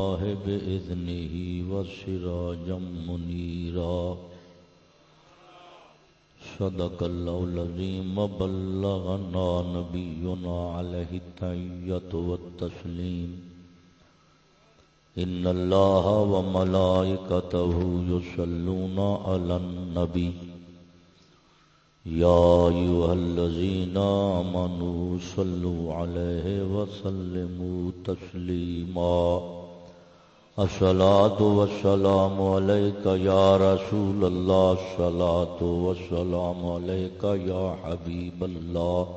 الله بإذنه وسراجا منيرا صدق الله العظيم وبلغنا نبينا عليه التحية والتسليم إن الله وملائكته يصلون على النبي يا أيها الذين آمنوا صلوا عليه وسلموا تسليما الصلاة والسلام عليك يا رسول الله، الصلاة والسلام عليك يا حبيب الله.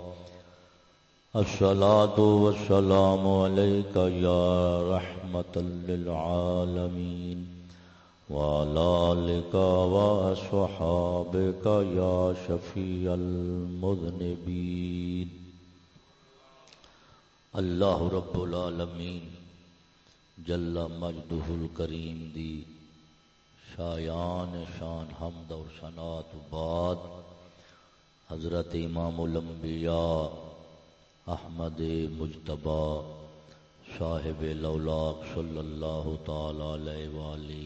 الصلاة والسلام عليك يا رحمة للعالمين. وعلى لك وصحابك يا شفيع المذنبين. الله رب العالمين. جل مجده الكريم دی شایان شان حمد اور سنات بعد حضرت امام الانبیاء احمد مجتبہ صاحب لولاق صلی اللہ تعالی علیہ وآلہ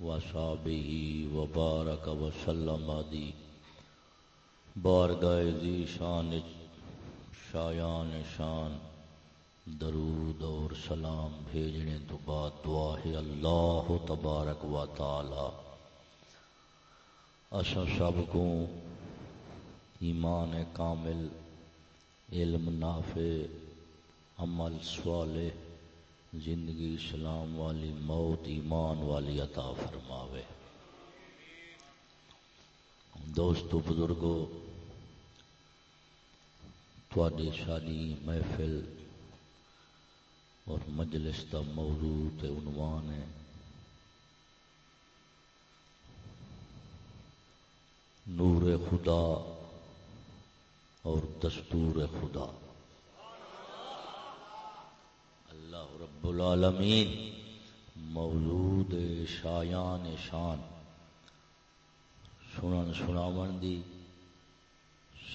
وصحابه وبارك وسلم دی بارگاہ دی شان شایان شان درود اور سلام بھیجنے تو بعد دعا ہے اللہ تبارک و تعالی۔ اسا سب کو ایمان کامل، علم نافع، عمل صالح، زندگی اسلام والی موت، ایمان والی عطا فرماوے۔ دوستو، بزرگو تھوڑی ساری محفل اور مجلس کا موضوع تے عنوان ہے۔ نور خدا اور دستور خدا۔ اللہ رب العالمین مولود شایان شان سنن سناون دی،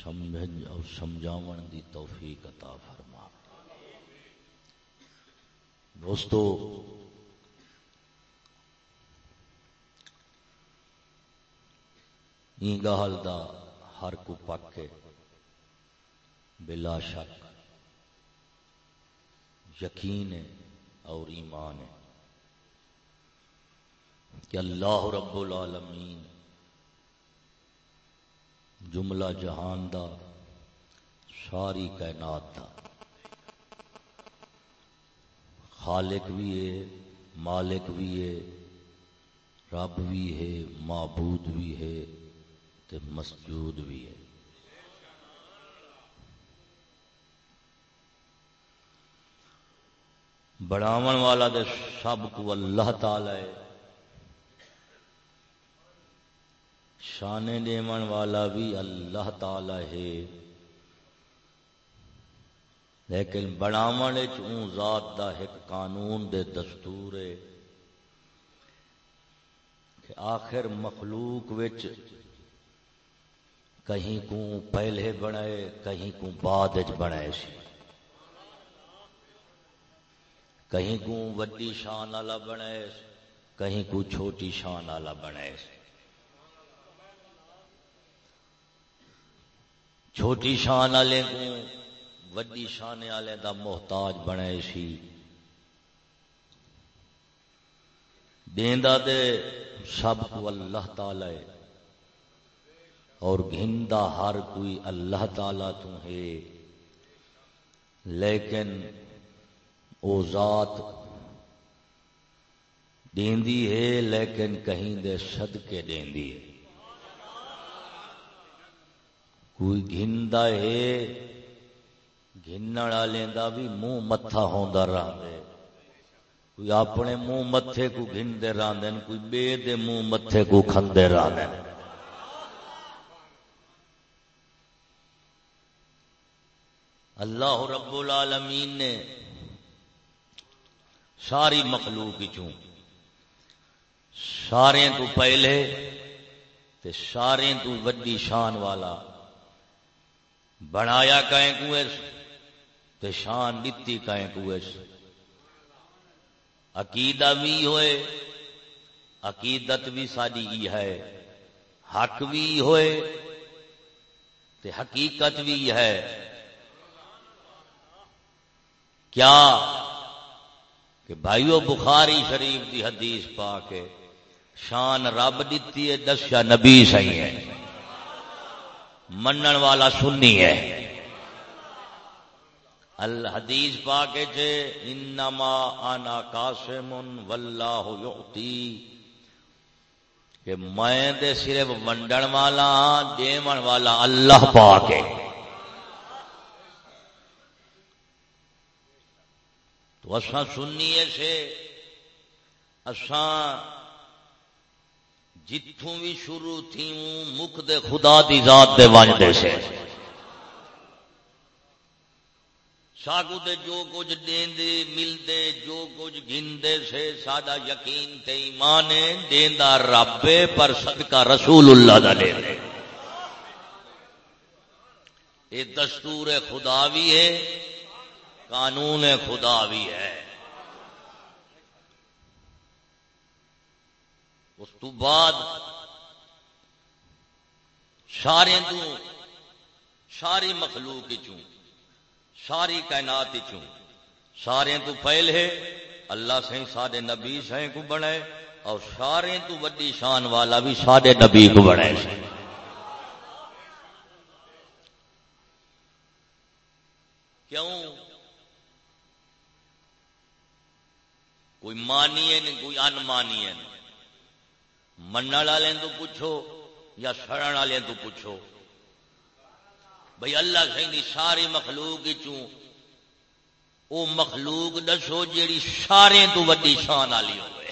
سمجھ اور سمجھاون دی توفیق عطا فرما دوستو این گال دا ہر کو پک بلا شک، یقین ہے اور ایمان ہے کہ اللہ رب العالمین جملہ جہان دا، ساری کائنات دا۔ خالق بھی ہے، مالک بھی ہے، رب بھی ہے، معبود بھی ہے تے مسجود بھی ہے۔ بڑھاون والا دے سب کو اللہ تعالی ہے۔ شانے دیمن والا بھی اللہ تعالی ہے۔ لیکن بڑھاون اون ذات دا ایک قانون دے دستور ہے کہ آخر مخلوق وچ کہیں کو پہلے بنائے، کہیں کو بعد بنائے سی۔ کہیں کو وڈی شان والا بنے کہیں کو چھوٹی شان والا بنے چھوٹی شان والے کو وڈی شان والے دا محتاج بنے سی۔ دیندا دے سب کو اللہ تعالی اور گھندا ہر کوئی اللہ تعالی تو ہے۔ لیکن او ذات دیندی ہے، لیکن کہیں دے صدقے دیندی ہے۔ کوئی گھندا ہے گھنن والے دا بھی منہ متھا ہوندا رہندے کوئی اپنے منہ متھے کو گھندے رہندے کوئی بے دے منہ متھے کو کھندے رہندے اللہ رب العالمین نے ساری مخلوق چوں سارے تو پہلے تے سارے تو وڈی شان والا بنایا کہیں کو تے شان دیتی کہیں کو عقیدہ بھی ہوئے، عقیدت بھی ساری ہے۔ حق بھی ہوئے، تے حقیقت بھی ہے۔ کیا؟ کہ بھائیو بخاری شریف دی حدیث پا کے شان رب دیتی ہے، دسیا نبی صحیح ہے۔ منن والا سنی ہے۔ الحدیث پا کے انما انا قاسم واللہ یعطی کہ میں دے صرف ونڈن والا ہاں دیون والا اللہ پا کے تو اساں سنیے سے، اساں جتوں بھی شروع تھی مک دے خدا دی ذات دے وجدے سے۔ ساگو دے جو کچھ دین دے مل دے جو کچھ گندے سے سادہ یقین تے ایمان ہے، دیندا رب پر صدقہ رسول اللہ دا دے دے یہ دستور خدا بھی ہے، قانون خدا بھی ہے۔ اس تو بعد سارے تو، ساری مخلوق چوں۔ ساری کائنات چوں۔ سارے تو پہلے اللہ سے سارے نبی سے کو بنے اور سارے تو وڈی شان والا بھی سارے نبی کو بنے کیوں؟ کوئی مانی ہے کوئی ان مانی من والے تو پوچھو یا سڑن والے تو پوچھو۔ بھائی اللہ سی ساری مخلوق چوں او مخلوق دسو جیڑی سارے تو وڈی شان والی ہوئے۔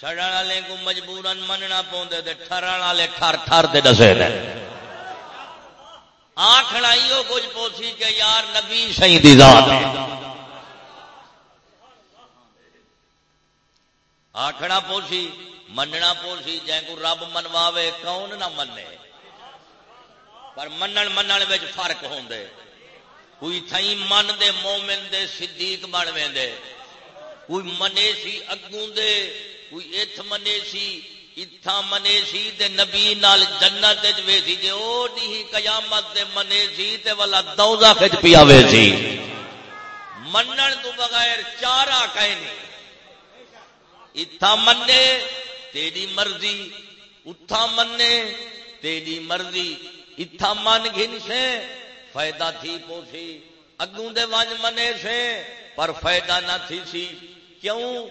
سڑن والے کو مجبورن مننا پوندے تے ٹھرن والے ٹھر ٹھر دے دسے نے آکھنا ایو کچھ پوسی کہ یار نبی صحیح دی ذات ہے۔ آکھنا پوسی، مننا پوسی جے کو رب منواوے، کون نہ منے۔ پر منن منن وچ فرق ہوندے۔ کوئی تھئی من دے مومن دے صدیق بن ویندے۔ کوئی منے سی اگوں دے، کوئی ات منے سی اتھا منے سی تے نبی نال جنت وچ ویسی تے او نہیں قیامت دے منے سی تے والا دوزخ وچ پیا ویسی منن تو بغیر چارہ کہیں نہیں۔ اتھا منے، تیری مرضی اتھا منے، تیری مرضی۔ اتھا من گھن سے فائدہ تھی پوسی اگوں دے ونج منے سے پر فائدہ نہ تھی سی کیوں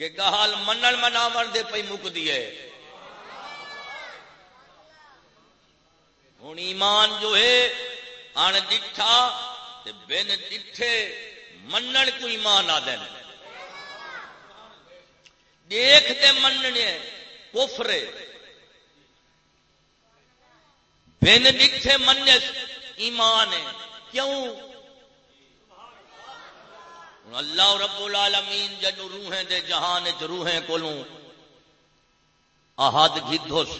کہ گہال منن مناور دے پئی مک دیے ہوں ایمان جو ہے ان ڈٹھا تے بن ڈٹھے منن کو ایمان آ دین دیکھ تے مننے کفر ہے بن ڈٹھے منس ایمان ہے۔ کیوں؟ اللہ رب العالمین جد روحیں دے جہان چ روحیں کولوں، احد گدھس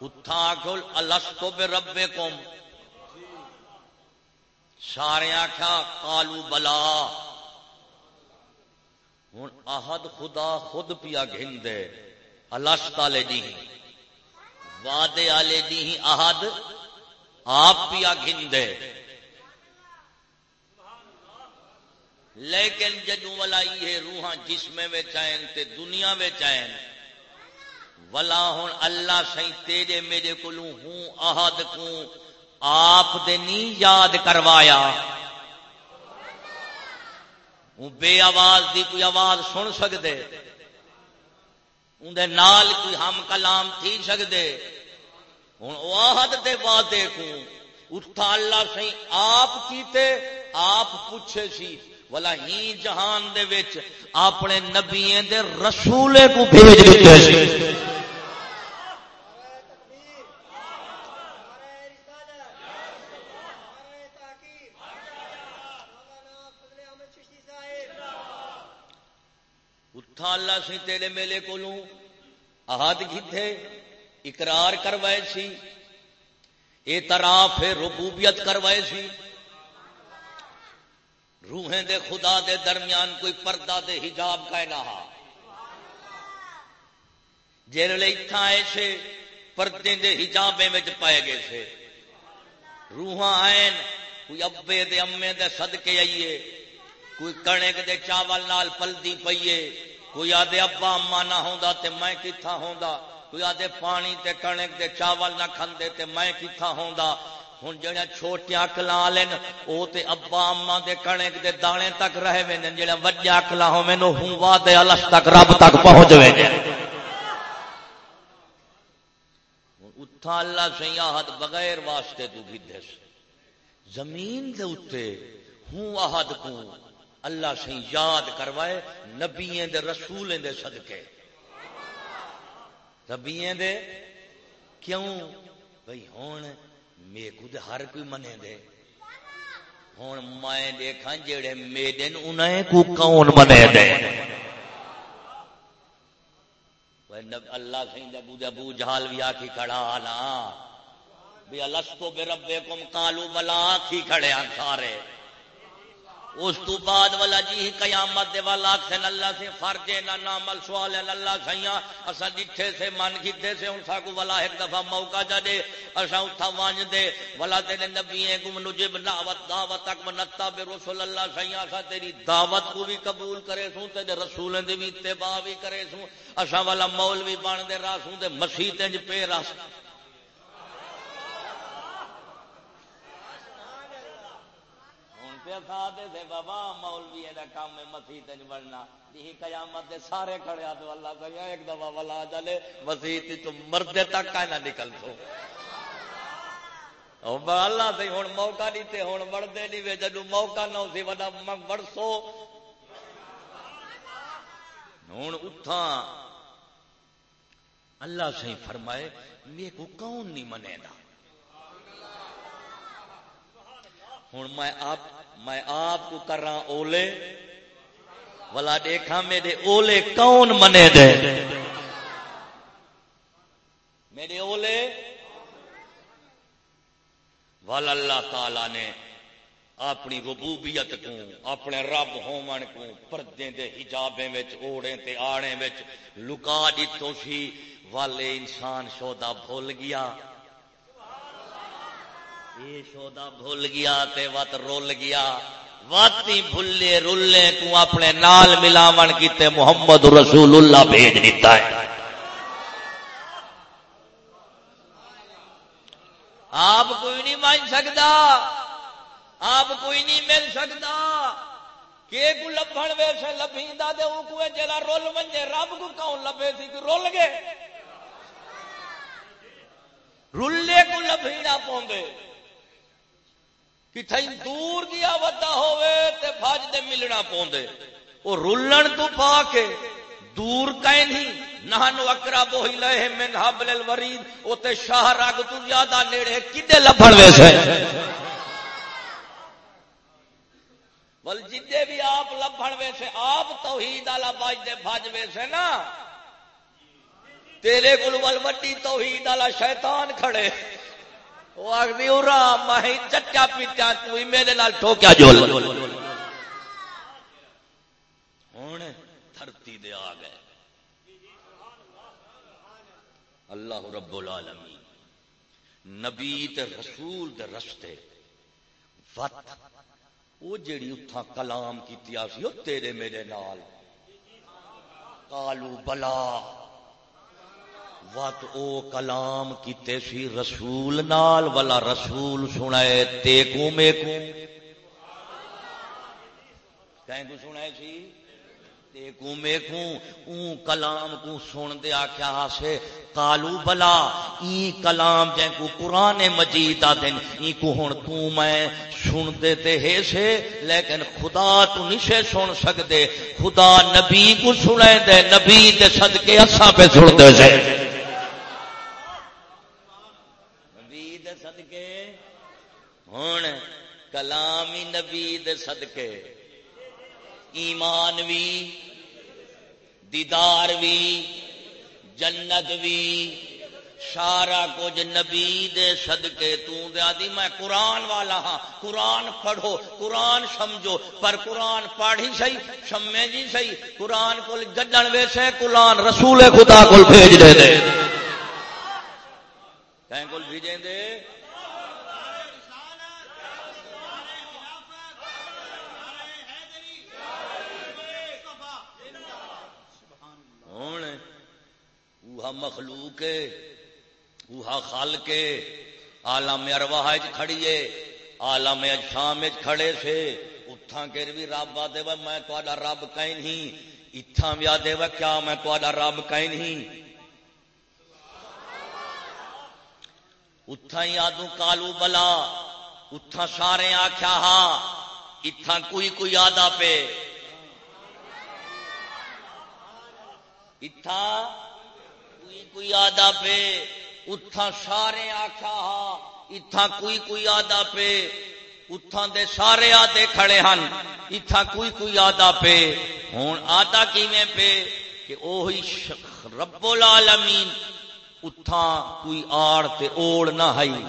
اتھا کول الستو بے ربے کوم سارے آخیا کالو بلا۔ ہوں احد خدا خود پیا گھن دے الست والے جی وعدے والے دی احد، آپ پیا گھن دے لیکن جدو والا یہ روحاں جسم آئن تے دنیا آئن ولا ہوں اللہ سی تیرے میرے کو ہوں احد کو آپ دے نہیں یاد کروایا۔ ہوں بے آواز دی کوئی آواز سن سکتے اندر نال کوئی ہم کلام تھی سکتے ہوں واہد دے وعدے کو اٹھا اللہ سی آپ کیتے، آپ پوچھے سی والا ہی جہان دے وچ اپنے نبییں دے رسولے کو بھیج دیتے سی اٹھا اللہ سی تیرے میلے کو لوں احد کیتے؟ اقرار کروائے سی، اعتراف ربوبیت کروائے سی۔ روحیں دے خدا دے درمیان کوئی پردہ دے حجاب کا نہ جیرے اتھا ایسے پردے دے حجابے میں پائے گئے سے۔ روحاں آئین، کوئی ابے دے، امے دے صدقے آئیے۔ کوئی کنک دے چاول نال پلدی پئیے۔ کوئی آدھے ابا اما نہ ہوندا تے میں کتھا ہوندا۔ کوئی آدھے پانی تے کنک دے چاول نہ کھندے تے میں کتھا ہوندا؟ ہن جڑا چھوٹیاں اکلاں لین او تے ابا اما دے کنک دے دانے تک رہے وین جڑا وڈیا اکلاں ہوویں نو ہوں وا دے الش تک، رب تک پہنچ وین اتھا اللہ سیاحت بغیر واسطے تو گدھس زمین دے اتے ہوں احد کو اللہ سے یاد کروائے نبییں دے رسولیں دے صدقے۔ نبییں دے؟ کیوں؟ بھئی ہون میں کو دے ہر کوئی منے دے۔ ہون میں دیکھا جڑے میڈن انہیں کو کون منے دے؟ اللہ سے ابو ابو جہال بھی آکی کھڑا نا بھی السطو بے ربے کم کالو بلا آکی کھڑے ہیں سارے۔ اس تو بعد والا جی قیامت دے والا اکسن اللہ سے فرجے نہ نامل سوال ہے، اللہ سیاں۔ اسا ڈٹھے سے من کیتے سے ان سا کو والا ایک دفعہ موقع جا دے اسا اتھا وانج دے۔ والا تیرے نبی ہیں، گم نجب دعوت دعوت تک منتا بے رسول اللہ سیاں۔ اسا تیری دعوت کو بھی قبول کرے سوں، تیرے رسولیں دے بھی اتباع بھی کرے سوں۔ اسا والا مولوی بان دے راسوں دے مسیح تے پہ راس تھے بابا، مولوی ہے کام میں مسیح تج بڑھنا۔ یہی قیامت دے سارے کھڑے تو اللہ کا ایک دفعہ والا چلے مسیح تو مردے تک کا نہ نکل سو اللہ سے ہوں موقع نہیں تے ہوں بڑھتے نہیں وے جدو موقع نہ سی وڈا بڑسو ہوں اتھا اللہ سے فرمائے میرے کو کون نہیں منے گا؟ ہوں میں آپ میں آپ کو کر رہا اولے۔ والا دیکھا میرے اولے کون منے دے۔ میرے اولے۔ والا اللہ تعالی نے اپنی ربوبیت کو، اپنے رب ہومن کو پردے دے حجابے وچ اوڑے تے آڑے وچ لکا دیتو سی والے انسان شودا بھول گیا۔ یہ شودا بھول گیا تے وت رول گیا۔ واتی بھلے رولے کو اپنے نال ملاون کیتے محمد رسول اللہ بھیج دیتا ہے۔ آپ کوئی نہیں مان سکتا۔ آپ کوئی نہیں مل سکتا۔ کہ کو لبھن ویسے لبھیندا دے او کو جڑا رول منجے رب کو کون لبے سی کہ رول گئے؟ رولے کو لبھینا پوندے کتھائی دور دیا ودا ہوئے تے بھاج دے ملنا پوندے او رولن تو پا کے دور کہیں نہیں نہانو اقرب ہی لے من حبل الورید او تے شاہ رگ تو زیادہ نیڑے کدے لبھن ویسے ول جدے بھی آپ لبھن ویسے آپ توحید والا باج دے بھاج ویسے نا تیرے کول ول وڈی توحید والا شیطان کھڑے وہ آخری ماہی چٹا پیٹا تو میرے نال ٹھوکیا جول ہوں دھرتی دے آ گئے۔ اللہ رب العالمین، نبی تے رسول دے رستے۔ وقت وہ جیڑی اتھا کلام کی سی وہ تیرے میرے نال۔ کالو بلا۔ وت او کلام کیتے سی رسول نال والا رسول سنائے تے کو میں کو؟ کہیں کو سنائے سی؟ تے کو میں کو؟ اون کلام کو سن دے آکھیا ہاسے کالو بلا، ای کلام جے کو قرآن مجید آ دین، ای کو ہن تو میں سن دے تے ہے سے، لیکن خدا تو نشے سن سکدے، خدا نبی کو سنے دے، نبی دے صدقے اساں پہ سن دے سے۔ ہوں کلامی نبی صدقے، ایمان بھی دیدار بھی جنت بھی سارا کچھ نبی دے صدقے۔ دیا دی میں قرآن والا ہاں قرآن پڑھو، قرآن سمجھو، پر قرآن پڑھ ہی سی سمے جی سی قرآن کو گڈن ویسے قرآن رسول خدا کو بھیج دے دے۔ کہیں بھیجیں دے؟ مخلوق اوہا خال کے آلام ارواہ کھڑیے آلام اجشام کھڑے سے۔ اتھاں کے بھی رب آدھے وہ میں تا رب کہیں نہیں۔ اتھاں بھی آدھے وہ کیا میں تا رب کہیں نہیں؟ اتھاں ہی آدھوں کالو بلا، اتھاں سارے آخیا ہاں اتھاں کوئی کوئی آدھا پہ اتھاں کوئی کوئی آدھا پہ اتھا سارے آخیا ہا اتھا کوئی کوئی آدھا پہ اتھا دے سارے آدھے کھڑے ہن اتھا کوئی کوئی آدھا پہ۔ ہوں آدھا کیویں پہ؟ کہ اوہی رب العالمین اتھا کوئی آڑ تے اوڑ نہ ہائی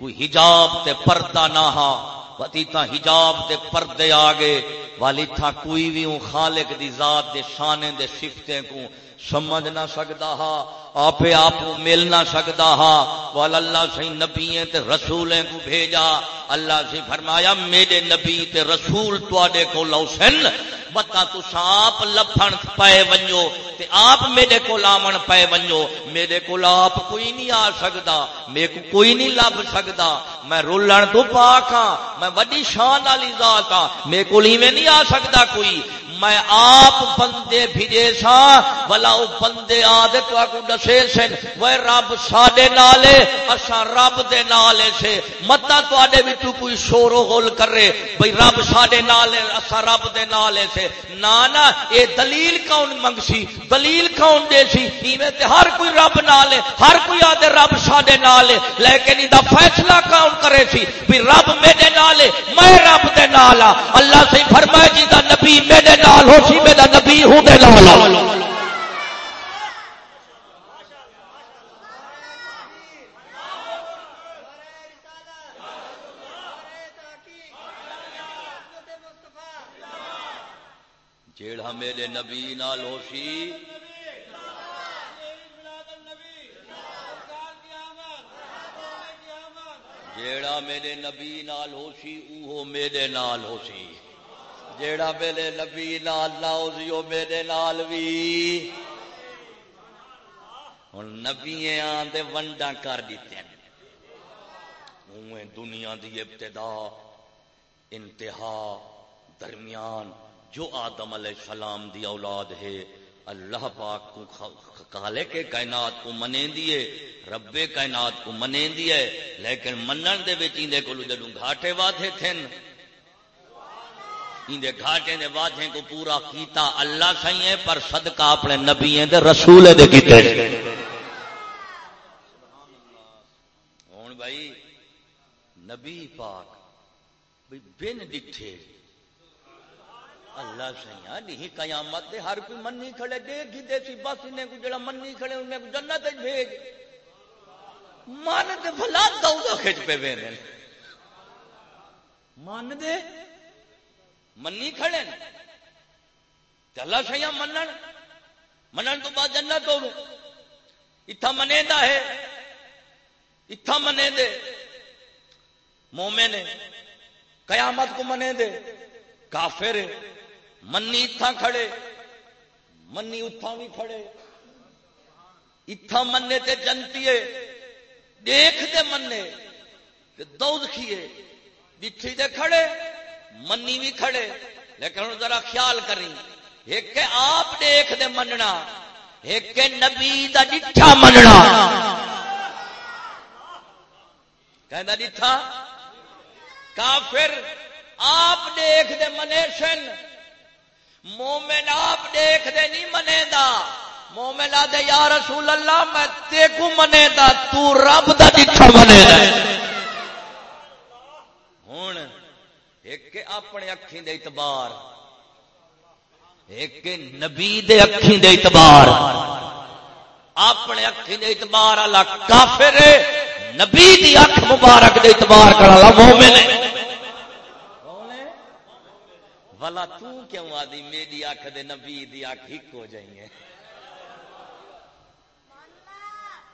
کوئی حجاب تے پردہ نہ ہا۔ وتیتا حجاب دے پردے آگے والی تھا کوئی بھی ہوں خالق دی ذات دے شانے دے صفتیں کو سمجھ نہ سکتا ہا آپ آپ مل نہ سکتا ہا۔ وال اللہ سی نبی تے رسولیں کو بھیجا۔ اللہ سے فرمایا، میرے نبی تے رسول تے کو لو سن بتا تو آپ لفن پے ونجو تے آپ میرے کو آمن پے ونجو۔ میرے کو آپ کوئی نہیں آ سکتا میرے کو کوئی نہیں لب سکتا میں رولن تو پاک ہاں میں وڈی شان والی ذات ہاں۔ میرے کو نہیں آ سکتا کوئی۔ میں آپ بندے بھیجے سا بلا وہ بندے آدھے تو کو دسے سن۔ وہ رب ساڈے نالے اسا رب دے نالے سے۔ متا تے بھی تو کوئی شور و غول کرے۔ بھئی رب ساڈے نالے اسا رب دے نالے سے۔ نا نا اے دلیل کون منگسی؟ دلیل کون دے سی؟ ایویں تے ہر کوئی رب نالے، ہر کوئی آدھے رب ساڈے نالے۔ لیکن دا فیصلہ کون کرے سی؟ بھی رب میرے نالے، میں رب دے نالا۔ اللہ سے فرمائے جی دا نبی میرے نال نال ہو سی میرا نبی ہوں دے نال جیڑا میرے نبی نال ہو سی۔ جیڑا میرے نبی نال ہو سی اوہ میرے نال ہو سی۔ جیڑا میرے نبی نال نہ ہو میرے نال بھی ہوں نبی آدھے ونڈا کر دیتے ہیں دنیا دی ابتدا، انتہا درمیان جو آدم علیہ السلام دی اولاد ہے، اللہ پاک کو کالے کے کائنات کو منے دیے ربے کائنات کو منے دیے لیکن منن دے بچ کو جدوں گھاٹے وادے تھے اندے گھاٹے دے واجے کو پورا کیتا اللہ سہی ہے، پر صدقہ اپنے نبی دے رسول دے کیتے ہوں بھائی، نبی پاک بھائی بن ڈٹھے۔ اللہ سہی نہیں قیامت دے ہر کوئی منی کھڑے، دے گی دے سی بس انہیں کو جڑا منی کھڑے، انہیں کو جنت بھیج۔ مان دے بھلا دو کھچ پہ وینے مان دے منی کھڑے چلا سیا منن۔ منن تو بعد جنت ہو اتھا منے دا ہے۔ اتھا منے دے مومن قیامت کو منے دے کافر منی اتھا کھڑے۔ منی اتھا بھی کھڑے۔ اتھا منے تے جنتی ہے۔ دیکھ دے منے دودھ کھیے۔ دھی دے کھڑے۔ منی بھی کھڑے، لیکن ہوں ذرا خیال کریں۔ ایک آپ دیکھ دے مننا، ایک نبی دا ڈٹھا مننا۔ کہنا ڈٹھا کافر، آپ دیکھ دے منیشن۔ مومن آپ دیکھ دے نہیں منے دا مومن آدھے، یا رسول اللہ، میں تیکو منے دا تو رب دا ڈٹھا منے دا ہوں ایک اپنے اکھیں دے اعتبار، ایک نبی دے اکھیں دے اعتبار۔ اپنے اکھی دے اعتبار والا کافر ہے، نبی دی اکھ مبارک دے اعتبار کر والا مومن ہے۔ بلا تو کیوں آدھی میری اکھ دے نبی دی اکھ ہک ہو جائیں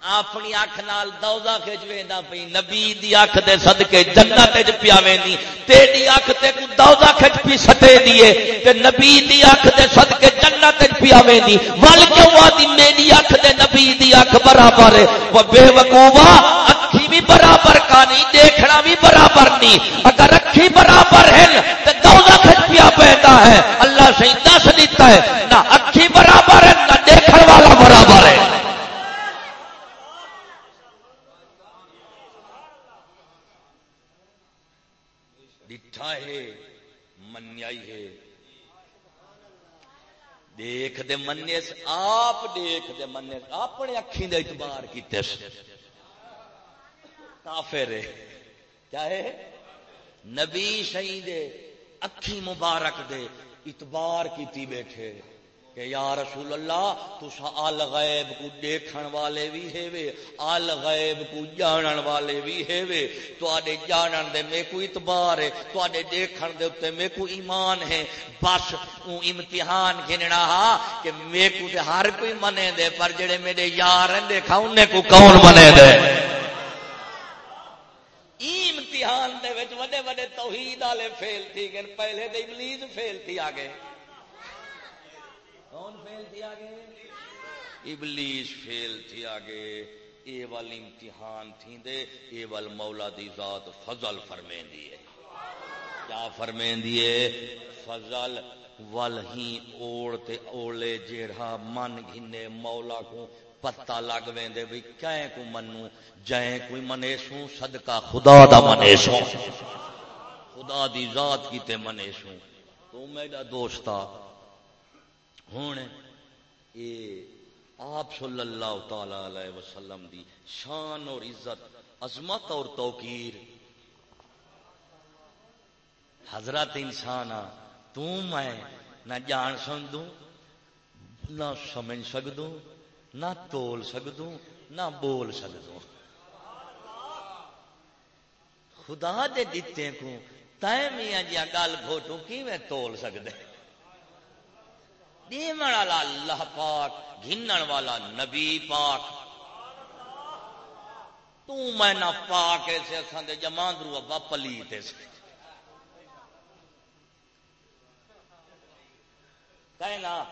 اپنی اکھ نال دوزا کھچ ویندا پئی، نبی دی اکھ دے صدقے جنت وچ پیا ویندی تیری اکھ تے کو دوزا کھچ پی سٹے دیے تے نبی دی اکھ دے صدقے جنت وچ پیا ویندی ول کیوں آدی میری اکھ دے نبی دی اکھ برابر ہے او بے وقوفا اکھی بھی برابر کا نہیں دیکھنا بھی برابر نہیں اگر اکھی برابر ہے تے دوزا کھچ پیا پیندا ہے۔ اللہ سے دس دیتا ہے، نہ اکھی برابر ہے، نہ دیکھن والا برابر ہے ہے منیائی ہے دیکھ دے منے آپ دیکھ دے منے اپنے اکھیں دے اعتبار کیتے کافر ہے کیا ہے نبی شہید اکھی مبارک دے اتبار کیتی بیٹھے کہ یا رسول اللہ تسا آل غیب کو دیکھن والے بھی ہے وے آل غیب کو جانن والے بھی ہے وے تو آدھے جانن دے میں کو اتبار ہے تو آدھے دیکھن دے اتے میں کو ایمان ہے۔ بس اون امتحان گھننا ہا کہ میں کو دے ہر کوئی منے دے، پر جڑے میرے یار ہیں، دیکھا انہیں کو کون منے دے۔ امتحان دے وچ وڈے وڈے توحید والے فیل تھی گئے، پہلے تے ابلیس فیل تھی آگے کون فیل تھی آگے؟ ابلیس فیل تھی آگے۔ اے وال امتحان تھی دے۔ اے وال مولا دی ذات فضل فرمین دیئے کیا فرمین دیئے فضل ول ہی اوڑ تے اوڑے جیڑا من گھنے مولا کو پتہ لگ ویندے بھی کہیں کو منو جائیں کوئی منیسوں صدقہ خدا دا منیسوں خدا دی ذات کی تے منیسوں تو میرا دوستا ہوں آپ صلی اللہ تعالی علیہ وسلم دی شان اور عزت، عظمت اور توقیر۔ حضرت انسان آ میں نہ جان سکوں نہ سمجھ سکوں نہ تول سکوں نہ بول سکوں خدا دے دیتے کو تے میاں جی گل گھوٹوں کی میں تول سکتے دیمن والا اللہ پاک گھنن والا نبی پاک۔ تو میں نہ پاک ایسے اساں دے جماندرو ابا پلیت ایسے کہنا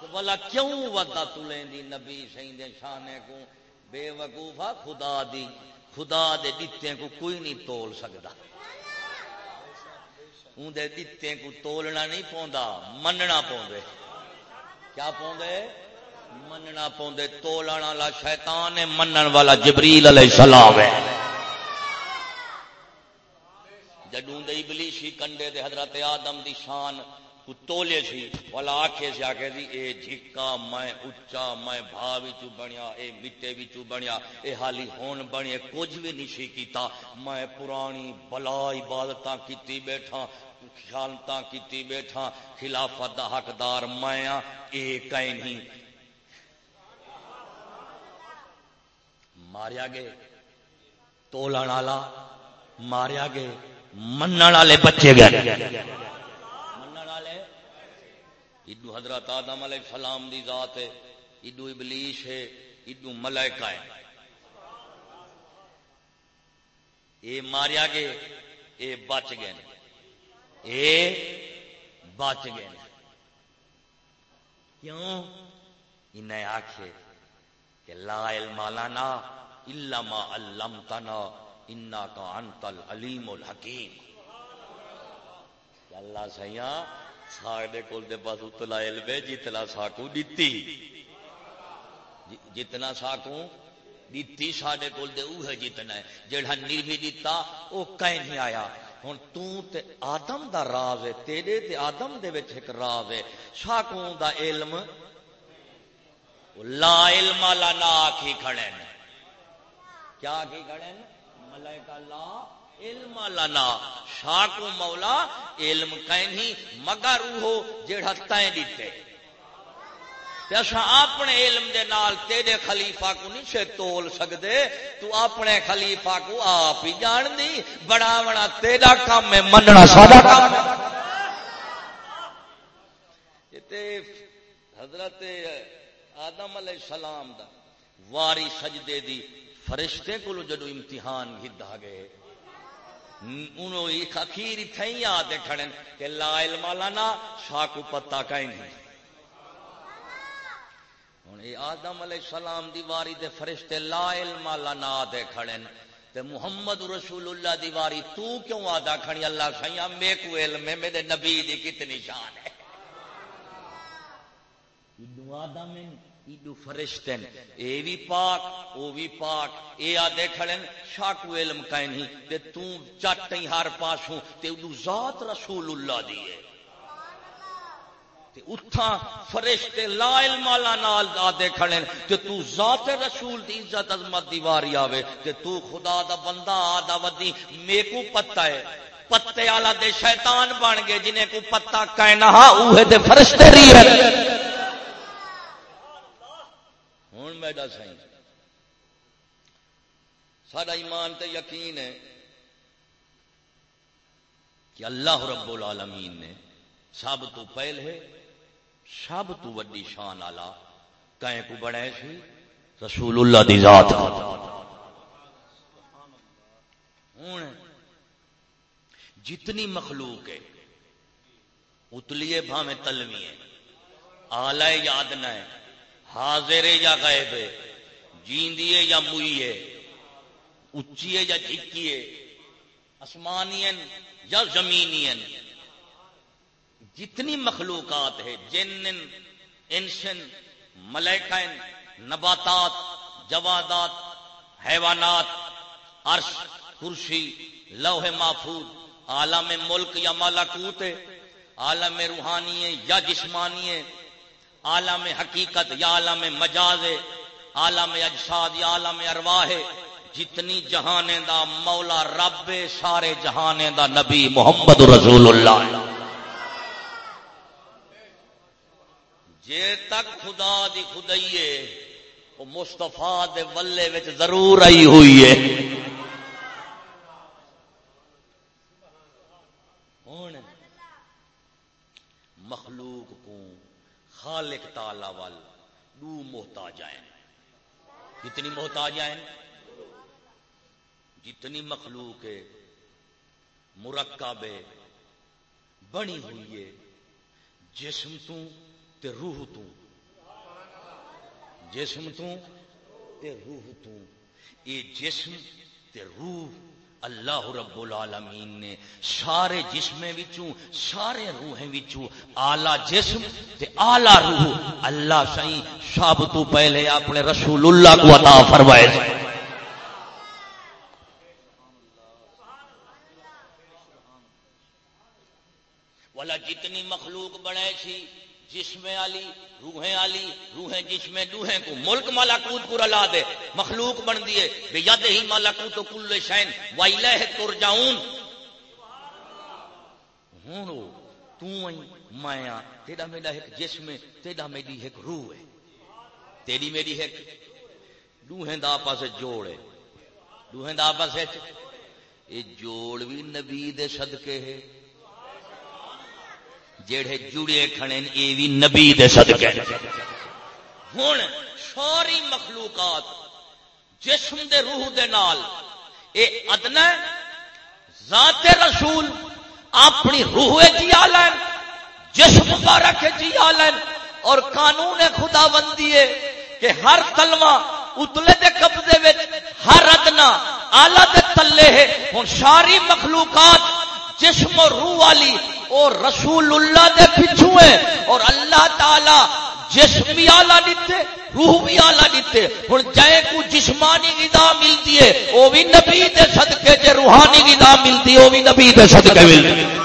کہ بلا کیوں ودا تلیں دی نبی سین دے شانے کو؟ بے وقوفا خدا دی، خدا دے دیتے کو کوئی نہیں تول سکتا۔ اندر دیتے کو تولنا نہیں پوندا، مننا پوندے۔ کیا پوندے مننا پوندے تولن والا شیطان ہے منن والا جبریل علیہ السلام ہے. جدوں دے ابلیسی کنڈے دے حضرت آدم دی شان تولے سی، والا آکھے سی، آکھے دی اے جھکا میں اچا، میں بھا وچوں بنیا، اے مٹے وچوں بنیا، اے حالی ہون بنیا کچھ بھی نہیں سی کیتا۔ میں پرانی بلا عبادتاں کیتی بیٹھا خیالتا کیتی بیٹھا خلافت دا حقدار مایا اے کہیں ماریا گے تولن والا ماریا گے من والے بچے گئے۔ ادو حضرت آدم علیہ السلام دی ذات ہے ادو ابلیش ہے ادو ملائکہ ہے۔ اے ماریا گے اے بچ گئے۔ اے بچ گئے۔ کیوں؟ انہیں آخے کہ لا علم لنا الا ما علمتنا انك انت العلیم الحکیم۔ اللہ سیاں ساڈے کول دے پاس اتلا علم ہے جی، جتنا ساکو دتی۔ جتنا ساکو دتی ساڈے کول دے اوہ جتنا ہے۔ جڑا نہیں دتا، او کہیں نہیں آیا۔ ہوں تے آدم دا راز ہے تیرے تے آدم دے وچ ایک راز ہے شاکوں دا علم لا علم لا نا آکھی کھڑے نے کیا آکھی کھڑے نے ملائکہ لا علم لنا شاکو مولا علم کہیں مگر وہ جیڑا تائیں دیتے اپنے علم دے نال تیرے خلیفہ کو نہیں سے تول سکتے تو اپنے خلیفہ کو آپ ہی جان دی بڑا بڑا تیرا کام ہے، مننا سارا کام حضرت آدم علیہ السلام دا واری سجدے دی فرشتے کو جدو امتحان گدا گئے۔ انہوں ایک اخیر تھے یاد کھڑے، کہ لا علم لانا شاہ کو پتہ کہیں نہیں۔ ہوں یہ آدم علیہ السلام دی واری دے فرشتے لا علم لانا دے کھڑے تے محمد رسول اللہ دی واری تو کیوں آدھا کھڑی اللہ سیاں میں کو علم ہے میرے نبی دی کتنی شان ہے آدم ایڈو فرشتے اے بھی پاک او بھی پاک اے آدھے کھڑے شاکو علم کہیں نہیں تے تو چٹ ہی ہر پاسوں تے اڈو ذات رسول اللہ دیئے تے اتھا فرشتے لا علم والا نال آدھے کھڑے تے تو ذات رسول دی عزت عظمت دیواری آوے تے تو خدا دا بندہ، آدھا ودی میکو پتہ ہے، پتے والا دے شیطان بن گئے، جنہیں کو پتہ کہنا ہاں اوہ دے فرشتے ری ہے ہوں میں دس سارا ایمان تے یقین ہے کہ اللہ رب العالمین نے سب تو پہلے سب تو وڈی شان آلہ۔ کہیں کو بڑے سی رسول اللہ دی ذات ہوں۔ جتنی مخلوق ہے، اتلیے بھاویں تلوی ہے آلہ یاد نہ ہے۔ حاضر یا غائب ہے۔ جیندی ہے یا موئی ہے۔ اچھی ہے یا جھکی ہے۔ آسمانی یا زمینی جتنی مخلوقات ہے جن انسن، ملیکن، نباتات، جوادات، حیوانات، عرش، کرسی لوہ محفوظ، عالم ملک یا مالاکوت ہے، عالم روحانی ہے یا جسمانی ہے، عالم حقیقت یا عالم مجاز عالم اجساد یا عالم ارواح جتنی جہانے دا مولا رب سارے جہانے دا نبی محمد رسول اللہ۔ جے تک خدا دی خدائیے وہ مستفا دے ولے وچ ضرور آئی ہوئی ہے۔ مخلوق کو خالق تالا وال دو محتاج آئے کتنی محتاج آئے جتنی مخلوق ہے، مرکب ہے، بنی ہوئی ہے۔ جسم تو تے روح تو۔ جسم تو تے روح تو۔ یہ جسم تے روح اللہ رب العالمین نے سارے جسمیں وچوں، سارے روحیں وچوں آلہ جسم تے آلہ روح اللہ سائیں سب تو پہلے اپنے رسول اللہ کو عطا فرمائے۔ والا جتنی مخلوق بڑھے سی جسم علی روحیں علی روحیں جسم دوہیں کو ملک مالا کود کو رلا دے، مخلوق بن دیے، بے ید ہی مالا کل شین، وائلہ تر جاؤن ہوں تو مایا تیرا میرا ایک جسم تیرا میری ایک روح ہے۔ تیری میری ایک دوہیں دا آپا جوڑ ہے۔ دوہیں دا آپا سے یہ جوڑ بھی نبی دے صدقے ہے۔ جڑے جڑے کھڑے یہ بھی نبی دے صدقے ہوں ساری مخلوقات جسم دے روح دے نال، اے ادنا ذات رسول، اپنی روح جی لین جسم مبارک جی لین اور قانون خدا بندی ہے کہ ہر تلوا اتلے دے قبضے وچ، ہر ادنا آلہ دے تلے ہے۔ ہوں ساری مخلوقات جسم اور روح والی اور رسول اللہ دے پچھو ہے اور اللہ تعالی جسم بھی آلہ دیتے، روح بھی آلہ دیتے۔ ہوں جائے کو جسمانی غذا ملتی ہے وہ بھی نبی دے صدقے، جے روحانی غذا ملتی ہے وہ بھی نبی دے صدقے ملتی ہے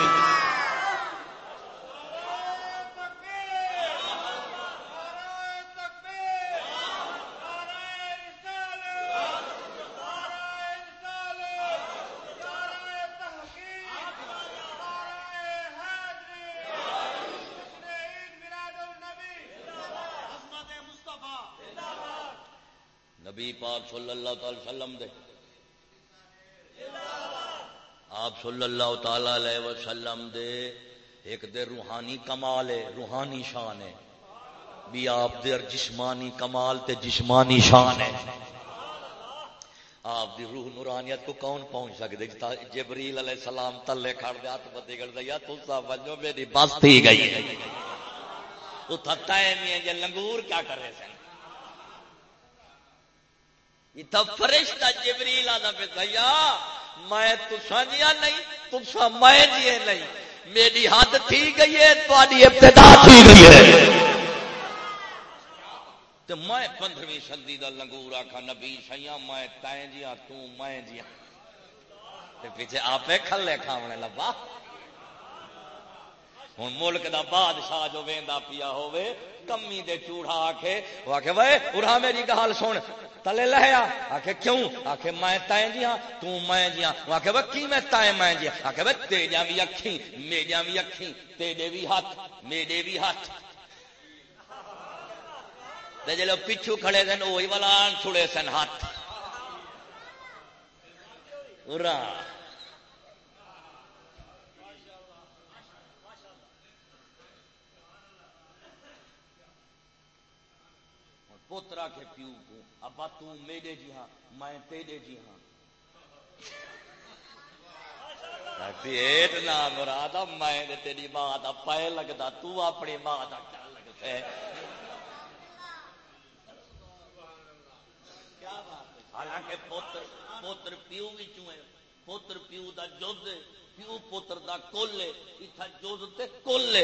صلی اللہ تعالی علیہ وسلم دے ایک دے روحانی کمال ہے، روحانی شان ہے۔ بھی آپ دے جسمانی کمال تے جسمانی شان ہے۔ آپ دی روح نورانیت کو کون پہنچ سکتے جبریل علیہ السلام تلے کھڑ دیا تو بدی کر دیا تو سب بجو میری بس تھی گئی ہے۔ وہ تھتا ہے میں جے لنگور کیا کر رہے سن؟ یہ فرشتہ جبریل آدھا پہ دیا۔ میں تسا جیا نہیں تسا میں جیے نہیں۔ میری حد تھی گئی ہے تاری ابتدا تھی گئی ہے۔ تو میں پندرہویں صدی کا لنگور آخا نبی سیا میں تائیں جیا میں جیا پیچھے آپ کھلے کھاونے لبا۔ ہوں ملک دا بادشاہ جو وہدا پیا ہوے کمی دے چوڑا آکھے، وہ آکھے وے ارا میری گال سن۔ تلے لہیا، آکھے کیوں؟ آکھے میں تائیں ہاں، جیا تو میں جیا وہ آکھے وہ کی میں تائیں میں جیا آکھے وہ تیجا بھی اکھی میجا بھی اکھی تیرے بھی ہاتھ میرے بھی ہاتھ۔ جلو پچھو کھڑے سن وہی والا چھڑے سن ہاتھ۔ پوترا کے پیو۔ ابا تو میرے جی ہاں میں تیرے جی ہاں۔ پیٹ نہ مراد میں تیری ماں کا پے لگتا تو اپنی ماں کا کیا لگتا ہے؟ حالانکہ پوتر پوتر پیو بھی چوئے پوتر پیو دا جد پیو پوتر دا کل اتھا جد تے کل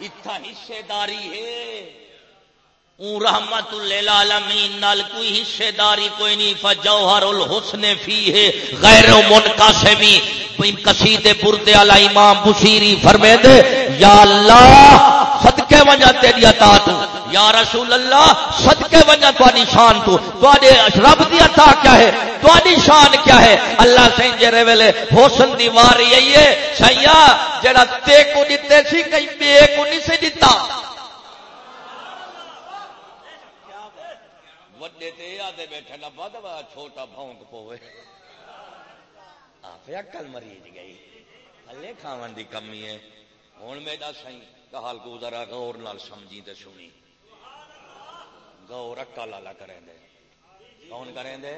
اتھا حصے داری ہے۔ اون رحمت للعالمین نال کوئی حصے داری کوئی نہیں، فجوہر الحسن فی ہے، غیر منقسمی قصیدے بردے علی امام بصیری فرمے دے، یا اللہ، صدقے وجہ تیری عطا تو۔ یا رسول اللہ، صدقے وجہ تاری شان تو۔ تواڈے رب دی عطا کیا ہے؟ تواڈی شان کیا ہے؟ اللہ سائیں جے ویلے، حسن دی واری ای ہے۔ سیا جڑا تے کو دتے سی کئی بے کو نہیں سے دتا۔ وڈے تے آدے بیٹھے نہ بد چھوٹا بھونک پوے۔ آپ اکل مریض گئی۔ ہلے کھاون دی کمی ہے۔ ہوں میرا سائیں کہال کو ذرا غور نال سمجھی تے سنی۔ گور اکا لالا کریں دے کون کریں دے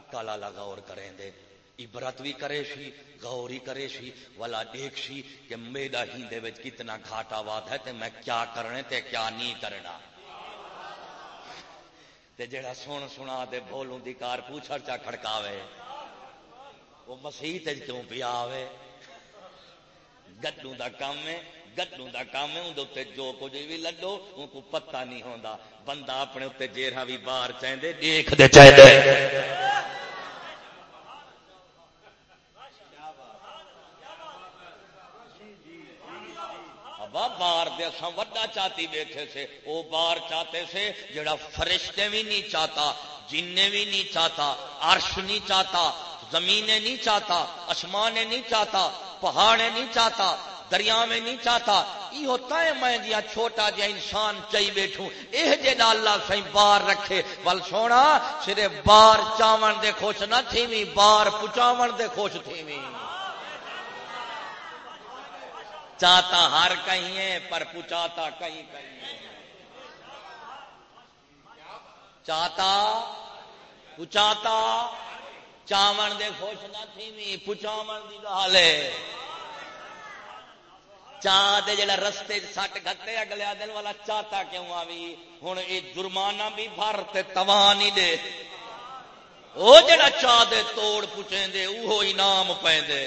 اکا لالا غور کریں دے عبرت بھی کرے سی غور ہی کرے سی والا دیکھ سی کہ میرا ہی دے کتنا گھاٹا واد ہے تے میں کیا کرنے تے کیا نہیں کرنا۔ تے جڑا سن سنا دے بولوں دی کار پوچھڑ چا کھڑکاوے، وہ مسیح تے کیوں پیا آوے۔ گڈوں دا کام ہے گڈوں دا کام ہے، اندر جو کچھ بھی لڈو ان کو پتہ نہیں ہوندا۔ بندہ اپنے اتنے جیرا بھی باہر چاہتے دیکھ دے چاہتے بار دے وڈا چاہتی بیٹھے سے وہ بار چاہتے سے جڑا فرشتے بھی نہیں چاہتا جن بھی نہیں چاہتا، عرش نہیں چاہتا زمینے نہیں چاہتا آسمانے نہیں چاہتا پہاڑے نہیں چاہتا دریا میں نہیں چاہتا یہ ہوتا ہے میں جیا چھوٹا جا انسان چاہی بیٹھوں یہ جا اللہ سی بار رکھے۔ بل سونا صرف بار چاون دے خوش نہ تھی بار پچاون دے خوش تھی می چاہتا ہر کہیں ہے، پر پچاتا کہیں کہیں چاہتا پچاتا چاون دے خوش نہ تھی پچاون دی گال ہے۔ چاند جڑا رستے سٹ گتے اگلے دن والا چاہتا کیوں آوی؟ ہوں یہ جرمانہ بھی بھر توان ہی دے۔ وہ جڑا چاہ دے توڑ پچے دے وہ انعام پہ دے۔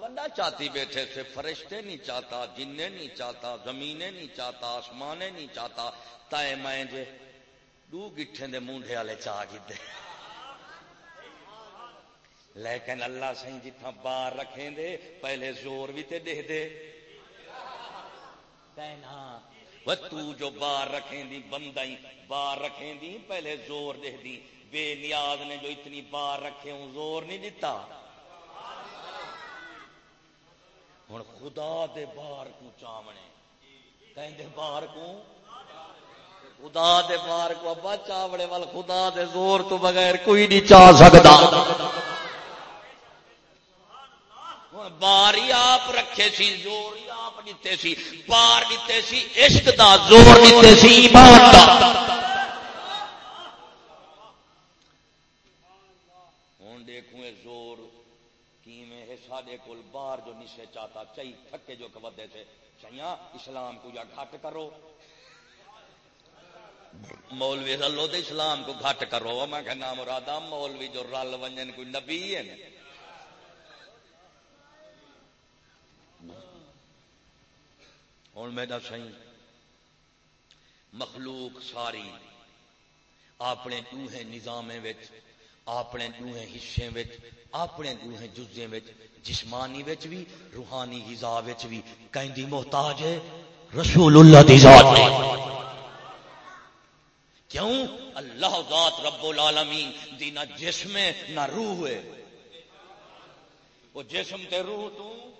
بار تے چاہتی بیٹھے سے فرشتے نہیں چاہتا جنے نہیں چاہتا زمینے نہیں چاہتا آسمانے نہیں چاہتا۔ تائے میں جے دو گٹھے دے مونڈے والے چاہ گے لیکن اللہ سی جتنا بار رکھیں دے، پہلے زور بھی تے دے دے۔ کہنا وہ تو جو بار رکھیں دی بندائی بار رکھیں دی پہلے زور دے دی بے نیاز نے جو اتنی بار رکھے ہوں زور نہیں دیتا۔ ہوں خدا دے بار کو چامنے۔ کہیں دے بار کو خدا دے بار کو ابا چاوڑے وال خدا دے زور تو بغیر کوئی نہیں چاہ سکتا بار ہی آپ رکھے سی، زور ہی آپ دیتے سی۔ بار دیتے سی، عشق دا زور دیتے سی، ایمان دا۔ ہوں دیکھوں زور۔ کی سارے کول بار جو نشے چاہتا چاہیے تھکے جو کبدے تھے۔ چاہیے اسلام کو یا گھٹ کرو۔ مولوی رلو تو اسلام کو گھٹ کرو۔ میں کہنا مرادہ، مولوی جو رل ونجن کوئی نبی ہے ہوں میرا سی مخلوق ساری اپنے دوہے نظام اپنے دوہے حصے وچ، اپنے دوہے جزے وچ، جسمانی وچ بھی روحانی غذا وچ بھی کہیں محتاج ہے رسول اللہ دی ذات۔ کیوں؟ اللہ ذات رب العالمین، دی نہ جسم ہے، نہ روح ہے۔ وہ جسم تے روح تو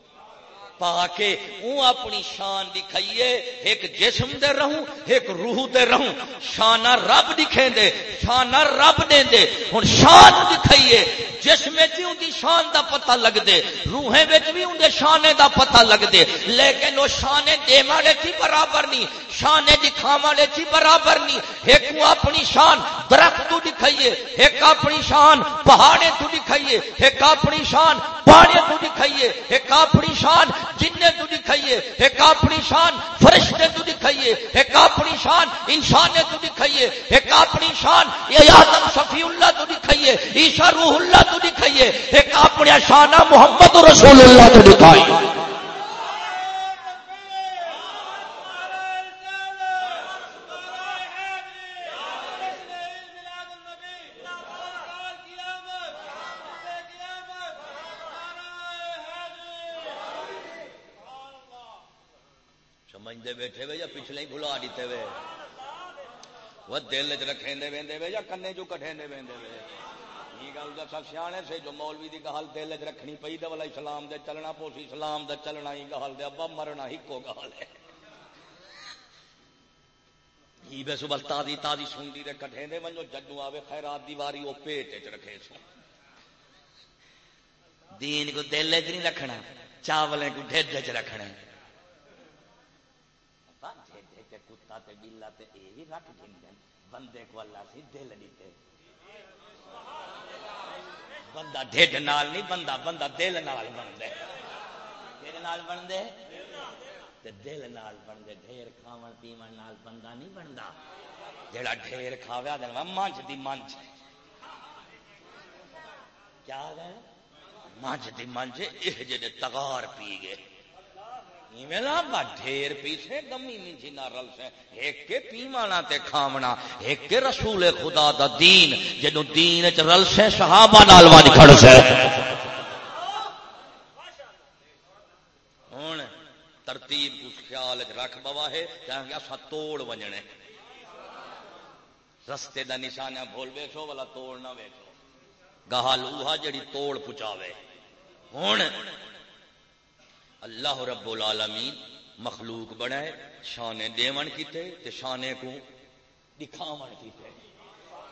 پا کے اون اپنی شان دکھائیے، ایک جسم دے رہوں، ایک روح دے رہوں۔ شانہ رب دکھیں دے شانہ رب دیں دے ہن شان دکھائیے، جسم جی ان دی شان دا پتہ لگ دے روحیں وچ بھی ان دے شانے دا پتہ لگ دے لیکن وہ شانے دے مارے تھی برابر نہیں شانے دکھا مارے تھی برابر نہیں ایک اپنی شان درخت تو دکھائیے، ایک اپنی شان پہاڑے تو دکھائیے، ایک اپنی شان پہاڑے تو دکھائیے، ایک اپنی شان جن تو دکھائیے، ایک اپنی شان فرشتے تو دکھائیے، ایک اپنی شان انسانے تو دکھائیے، ایک اپنی شان یہ آدم شفیع اللہ تو دکھائیے عیشا روح اللہ تو دکھائیے، ایک اپنے شانہ محمد رسول اللہ تو دکھائیے بیٹھے وے یا پچھلے ہی وے۔ وہ دل چ رکھے وے وے یا کنے جو کٹے وے۔ یہ گل دسا سیانے سے جو مولوی دی گل دل چ رکھنی پی دے والا اسلام دے چلنا پوسی اسلام دے چلنا ہی گل دے۔ ابا مرنا ہی کو گل ہے۔ بے سبل تازی تازی سنگی دے کٹے دے ونجو جدو آوے خیرات دی واری وہ پیٹ چ رکھے سو دین کو دل چ نہیں رکھنا، چاولیں کو ڈھڈ چ رکھنا۔ کتا تے بلا تے اے بھی رکھ دیں بندے کو اللہ سی دل دیتے بندہ ڈھڈ نال نہیں بندہ بندہ دل نال بنتے دل نال بنتے دل نال بنتے ڈھیر کھاون پیون نال بندہ نہیں بنتا جڑا ڈھیر کھاویا دن منچ دی منچ کیا گئے منچ دی منچ یہ جڑے تگار پی گئے۔ ڈھیر پیسے گمی میٹھی نہ رل سے ایک کے پیمانا تے کھامنا، ایک کے رسول خدا دا دین، جنو دین چ رل سے صحابہ نال وان کھڑ سے ہن ترتیب اس خیال رکھ بوا ہے کہ اسا توڑ ونجنے۔ رستے دا نشانہ بھول ویکھو والا توڑ نہ ویکھو۔ گہا لوہا جڑی توڑ پچاوے ہن اللہ رب العالمین مخلوق بنائے شانے دیون کیتے تے شانے کو دکھاون کیتے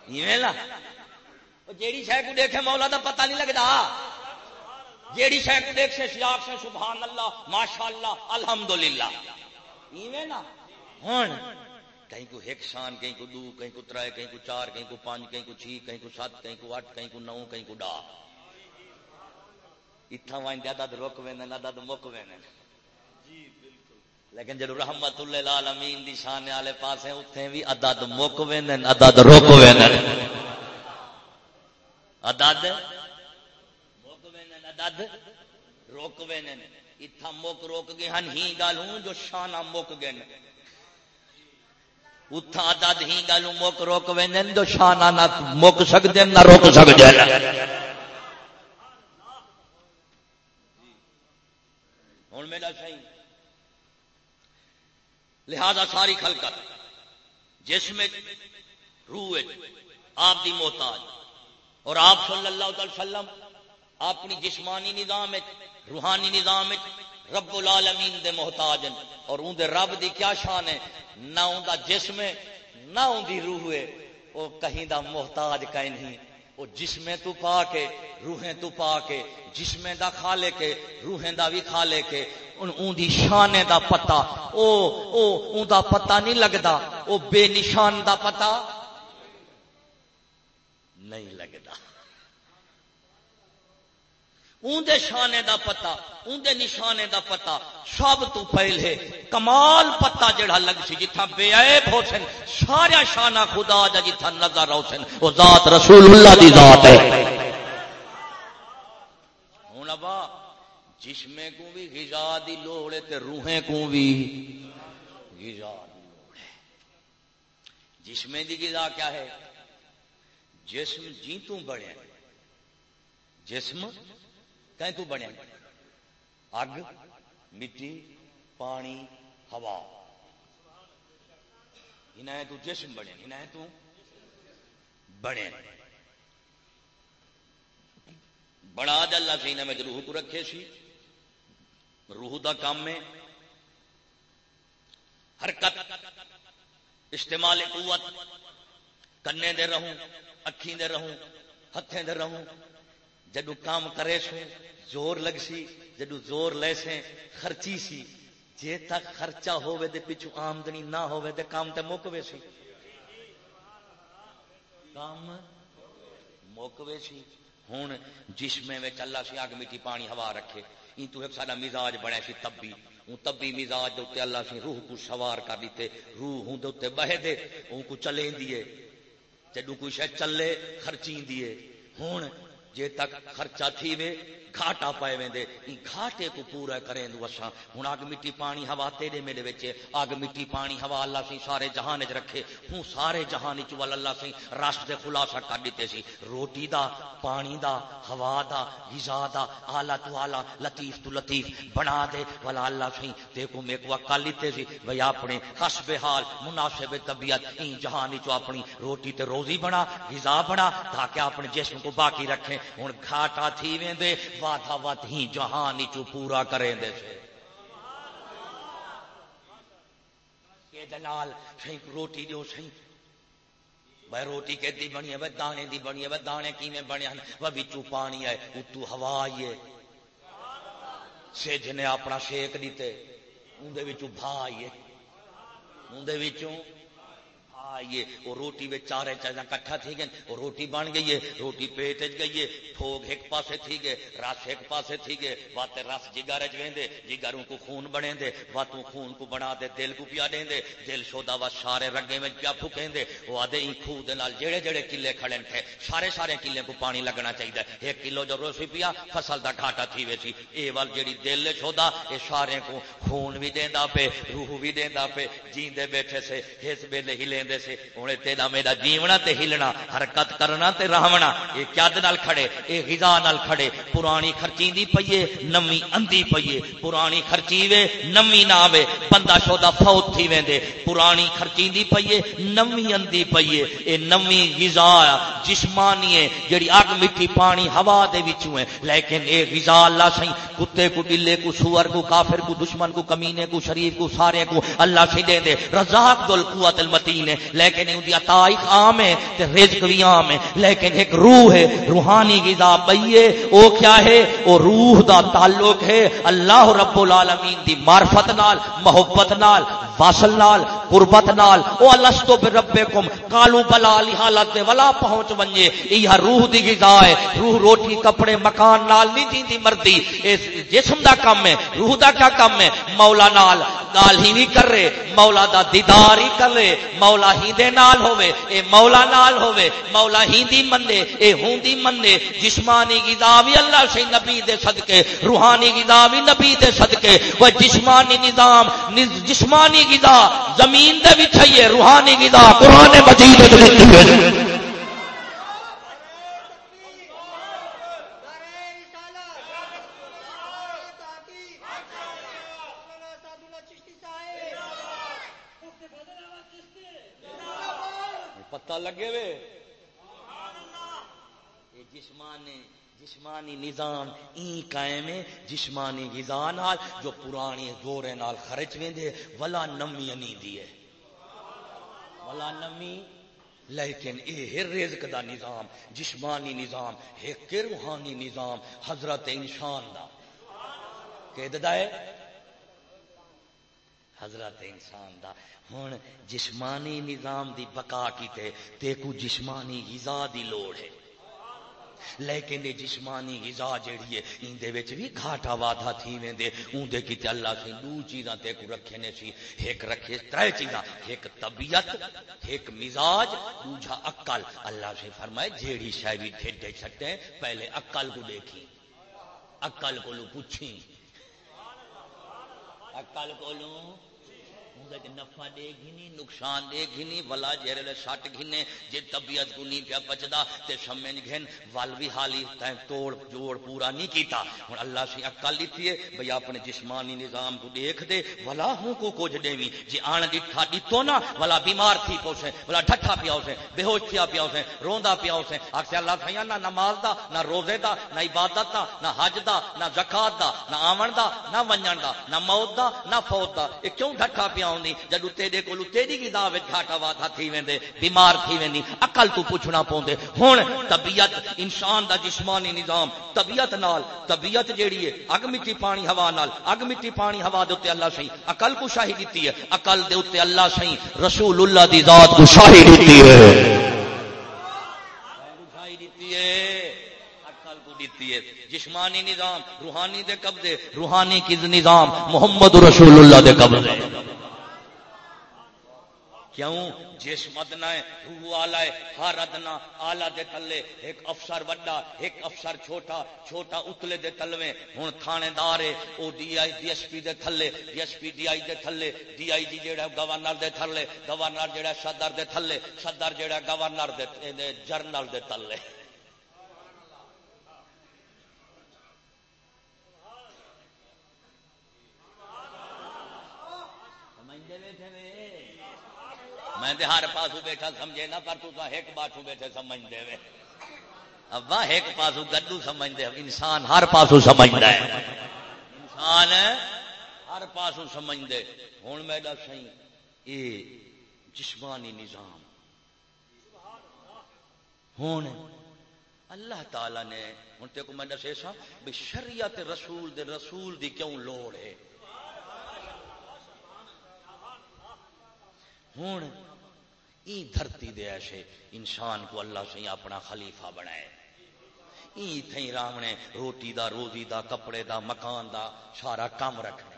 ایویں لا او جیڑی شے کو دیکھے مولا دا پتہ نہیں لگدا جیڑی شے کو دیکھ سے سیاق سے سبحان اللہ ماشاءاللہ الحمدللہ ایویں نا ہن کہیں کو ایک شان کہیں کو دو کہیں کو ترائے کہیں کو چار کہیں کو پانچ کہیں کو چھ کہیں کو سات کہیں کو آٹھ کہیں کو نو کہیں کو ڈا اتنا وائن عدد رک وین عدد مک وین لیکن جب رحمت اللہ العالمین دی شان والے پاسے اتنے بھی عدد مک وین عدد رک وین عدد مک وین عدد روک وین اتھا مک روک گئے ہن ہی گالوں جو شانہ مک گئے اتھا عدد ہی گالوں مک روک وین جو شانہ نہ مک سکتے نہ روک سکتے میرا صحیح لہذا ساری خلقت، جس میں روح آپ دی محتاج، اور آپ صلی اللہ علیہ وسلم اپنی جسمانی نظام، روحانی نظام رب العالمین دے محتاج اور ان دے رب دی کیا شان ہے؟ نہ ان کا جسم ہے نہ آدھی روح ہے وہ کہیں دا محتاج کہیں نہیں۔ وہ جسمیں تو پا کے روحیں تو پا کے جسمیں دا کھا لے کے روحیں دا بھی کھا لے کے ان دی شانے دا پتا او او اون دا پتا نہیں لگتا او بے نشان دا پتا نہیں لگتا اندر شانے دا پتا اندر نشانے دا پتا سب تو پہلے کمال پتا جڑا لگ سی جتھا بے عیب ہو سن، سارا شانہ خدا جا جتھا نظر ہو سن، وہ ذات رسول اللہ دی ذات ہے۔ ہوں ابا جسمے کو بھی، غذا دی لوڑ ہے تے روحیں کو بھی۔ غذا دی لوڑ ہے۔ جسمے دی غذا کیا ہے؟ جسم جی تو بڑے جسم کہیں تو بنے؟ اگ، مٹی، پانی، ہوا۔ انہیں تو جسم بنے انہیں تو بنے۔ بڑا جا اللہ سی میں روح کو رکھے سی۔ روح دا کام میں حرکت، استعمال قوت۔ کنے دے رہوں، اکھیں دے رہوں، ہتھیں دے رہوں۔ جدو کام کرے سو زور لگ سی، جدو زور لے سے خرچی سی۔ جے تک خرچہ ہوئے دے پچھو آمدنی نہ ہوئے دے کام تے موکوے سی۔ کام موکوے سی۔ ہون جسمے میں چلا سی آگ مٹی پانی ہوا رکھے۔ این تو ایک سارا مزاج بڑے سی تبی۔ ہوں تبی مزاج دوتے اللہ سی روح کو سوار کر دیتے، روح ہوں دوتے بہے دے ہوں کو چلیں دیئے جدو کوئی شاید چلے خرچیں دیئے ہون جے تک خرچہ تھی وے گھاٹا پائے ویندے ان گھاٹے کو پورا کریں دو اساں ہن اگ مٹی پانی ہوا تیرے میرے وچ اگ مٹی پانی ہوا اللہ سی سارے جہان وچ رکھے ہوں سارے جہان وچ ول اللہ سی راش دے خلاصہ کر دتے سی روٹی دا پانی دا ہوا دا غذا دا اعلی تو اعلی لطیف تو لطیف بنا دے ولا اللہ سی تے کو میں کو عقل لیتے سی بھئی اپنے حسب حال مناسب طبیعت این جہان وچ اپنی روٹی تے روزی بنا غذا بنا تاکہ اپنے جسم کو باقی رکھیں ہن گھاٹا تھی ویندے وعدہ وت ہی جہان چو پورا کریں دے سے یہ دلال سی روٹی دیو سی بھائی روٹی کہ دی بنی ہے، بھائی دانے دی بنی ہے، بھائی دانے کی میں بنے ہیں وہ بچو پانی ہے، اتو ہوا آئی ہے۔ سیج نے اپنا شیک دیتے اندے بچو بھا آئی ہے۔ اندے بچو آئیے، وہ روٹی میں چارے چیزاں کٹھا تھی گئے وہ روٹی بن گئی ہے، روٹی پیٹ گئی ہے پھوگ ایک پاسے تھی گئے، رس ایک پاسے تھی گئے واتے رس جگر ویندے، جگروں کو خون بنے دے واتوں خون کو بنا دے، دل کو پیا دیں دے دل سودا وا سارے رگے میں پیا پھکیں دے وہ آدھے ہی خوہ دے نال جڑے جڑے کلے کھڑے تھے، سارے سارے کلے کو پانی لگنا چاہیے ایک کلو جو روسی پیا، فصل دا گھاٹا تھی ویسی۔ اے وال جڑی دل سودا، اے سارے کو خون بھی دیندا پے، روح بھی دیندا پے، جیندے بیٹھے سے اس ویلے ہلیں دے سے ہوں تیرا میرا جیونا تے ہلنا حرکت کرنا تے رہنا یہ کد نال کھڑے یہ غذا نال کھڑے پرانی خرچی دی پیے نمی اندھی پیے پرانی خرچی وے نمی نہ آوے بندہ شودا فوت تھی ویندے پرانی خرچی دی پیے نمی اندھی پیے اے نمی غذا جسمانی ہے جڑی اگ مٹی پانی ہوا دے وچوں ہے لیکن اے غذا اللہ سہی کتے کو ڈلے کو سور کو کافر کو دشمن کو کمینے کو شریف کو سارے کو اللہ سے دے دے رزاق ذل قوت المتین ہے لیکن ان کی عطائی عام ہے تے رزق بھی عام ہے لیکن ایک روح ہے، روحانی غذا بئیے او کیا ہے؟ او روح دا تعلق ہے اللہ رب العالمین دی معرفت نال، محبت نال، واصل نال، قربت نال۔ او الستو بربکم، قالو بلا علی حالت دے ولا پہنچ ونجے۔ یہ روح دی غذا ہے۔ روح روٹی، کپڑے، مکان نال، نہیں دیندی مردی اس جسم دا کم ہے، روح دا کیا کم ہے؟ مولا نال۔ گال ہی نہیں کر رہے مولا دا دیدار ہی کر رہے مولا ہی دے نال ہوئے اے مولا نال ہوئے مولا ہی دی مندے، اے ہوں دی مندے، جسمانی غذا بھی اللہ سے نبی دے صدقے، روحانی غذا بھی نبی دے صدقے، وہ جسمانی نظام جسمانی غذا، زمین دے بھی چاہیے روحانی غذا، قرآن مجید دے وچ پتہ لگے وے؟ جسمانی جسمانی نظام این قائم ہے جسمانی غذا نال جو پرانی زورے نال خرچ ویندے ولا نمی نہیں دیے ولا نمی؟ لیکن یہ رزق دا نظام جسمانی نظام ایک روحانی نظام حضرت انسان دا۔ کہ ہے حضرت انسان دا۔ ہوں جسمانی نظام دی بقا کی تے کو جسمانی غذا دی لوڑ ہے۔ لیکن یہ جسمانی غذا جیڑی ہے، ان وچ بھی گھاٹا وعدہ تھی ویندے۔ اون دے کیتے اللہ سے دو چیزاں تے کو رکھے نے سی۔ ایک رکھے ترے چیزاں، ایک طبیعت، ایک مزاج، دوجا عقل۔ اللہ سے فرمائے، جیڑی شے بھی ٹھڈے چھٹے پہلے عقل کو دیکھی۔ عقل کو لو پوچھی۔ عقل کو لو نفع دے گھنی نقصان دے گھنی ولا جہرے لے سٹ گھنے جے طبیعت کو نہیں پیا بچدا تے سمجھ گھن ول بھی حالی تے توڑ جوڑ پورا نہیں کیتا۔ ہن اللہ سی عقل دتی ہے، بھئی اپنے جسمانی نظام کو دیکھ دے، ولا ہوں کو کچھ دیوی۔ جے آن ڈٹھا ڈٹو نا ولا بیمار تھی پوسے ولا ڈھٹھا پیا اسے بے ہوش تھیا پیا اسے روندا پیا اسے اکثر اللہ سیاں نہ نماز دا، نہ روزے دا، نہ عبادت دا، نہ حج دا، نہ زکات دا، نہ آون دا، نہ ونجن دا، نہ موت دا، نہ فوت دا۔ اے کیوں ڈھٹھا پیا ہوندی جدو تیرے کولو تیری کتاب وچ گھاٹا واٹا تھی ویندے، بیمار تھی ویندی، عقل تو پوچھنا پوندے۔ ہن طبیعت، انسان دا جسمانی نظام، طبیعت نال، طبیعت جیڑی ہے، اگ مٹی پانی ہوا نال، اگ مٹی پانی ہوا دے اوتے اللہ سہی عقل کو شاہی دتی ہے، عقل دے اوتے اللہ سہی رسول اللہ دی ذات کو شاہی دتی ہے شاہی دتی ہے۔ جسمانی نظام، روحانی دے قبضے، روحانی کی نظام، محمد رسول اللہ دے قبضے۔ کیوں؟ جسم ادنا ہے روح آلہ ہے، ہر ادنا آلہ دے تلے، ایک افسر وڈا، ایک افسر چھوٹا چھوٹا اتلے دے تلوے۔ ہن تھانے دار ہے، او D I, D S P دے تھلے، D S P D I دے تھلے۔ ڈی آئی جی جیڑا گورنر دے تھلے، گورنر جیڑا صدر دے تھلے، صدر جیڑا گورنر دے جرنل دے تھلے میں تے ہر پاسو بیٹھا سمجھے نا، پر تو ایک پاسو بیٹھے سمجھ دے وے۔ ابا ایک پاسو گڈو سمجھ دے، انسان ہر پاسو سمجھ دے۔ انسان ہر پاسو سمجھ دے۔ ہوں میں دس یہ جسمانی نظام۔ ہوں اللہ تعالی نے ہوں تے کو میں دسے سا بھی شریعت رسول دے رسول دی کیوں لوڑ ہے؟ ہوں ای دھرتی دے ایسے انسان کو اللہ سے اپنا خلیفہ بنائے۔ ای تھیں رامنے روٹی دا، روزی دا، کپڑے دا، مکان دا، سارا کام رکھنے۔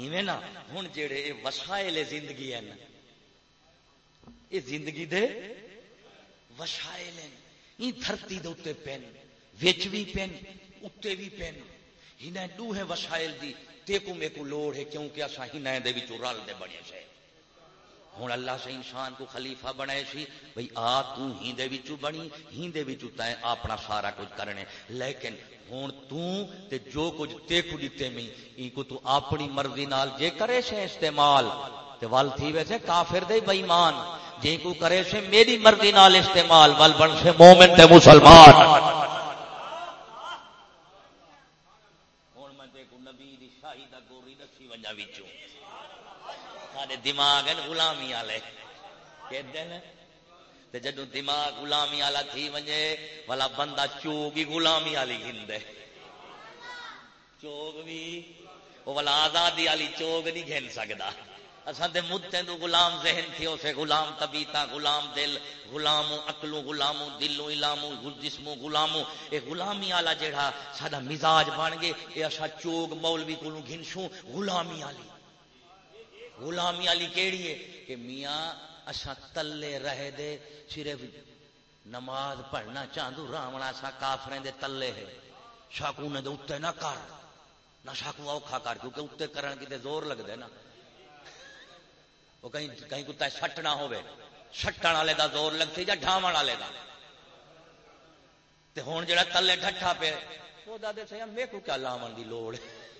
ایویں نا، ہن جڑے اے وسائل زندگی ہیں۔ اے زندگی دے وسائل ہیں۔ ای دھرتی دے اوتے پین، وچ بھی پین، اوتے بھی پین۔ ہن دو ہے وسائل دی، تے کو میں کو لوڑ ہے کیونکہ اساں ہن دے وچ رل دے بنے سے ہوں اللہ سے انسان کو خلیفہ بنائے سی بھائی آ تو ہی دے تھی بنی ہی دے ہیندے تے اپنا سارا کچھ کرنے۔ لیکن ہوں تو تے جو کچھ تے کو دیتے میں ای کو تو اپنی مرضی نال جے کرے سے استعمال۔ تے ول تھی ویسے کافر دے بےمان جے کو کرے سے میری مرضی نال استعمال ول بن سے مومن تے مسلمان۔ ہوں میں دیکھو نبی دی شاہی دا گوری دسی ونجا وچوں۔ سارے دماغ غلامی والے۔ جدو دماغ غلامی والا تھی وجے، والا بندہ چوگ ہی غلامی والی گھندے چوگ بھی وہ والا آزادی والی چوگ نہیں گھن سکتا اصل تو مدتے تو غلام ذہن تھی، اسے غلام طبیتا غلام دل غلام اکلو غلام دلو علامو جسمو غلامو یہ غلامی والا جہا سا مزاج بن گئے یہ اصا چوگ مولوی کو گھنسوں، غلامی والی۔ غلامی والی کیڑی ہے کہ میاں اصا تلے رہے دے صرف نماز پڑھنا چاہوں راونا سا کافرے دے تلے ہے۔ شاکو نے دے اتنے نہ کر۔ نہ شاکو اوکھا کر، کیونکہ اتنے کرن کی زور لگ دے نا۔ وہ کہیں کہیں کتا سٹنا ہوئے سٹن والے دا زور لگتی یا ڈھاون والے دا؟ تے ہون جڑا تلے ڈھٹا پہ وہ دادے سے میں کو کیا لاون دی لوڑ ہے؟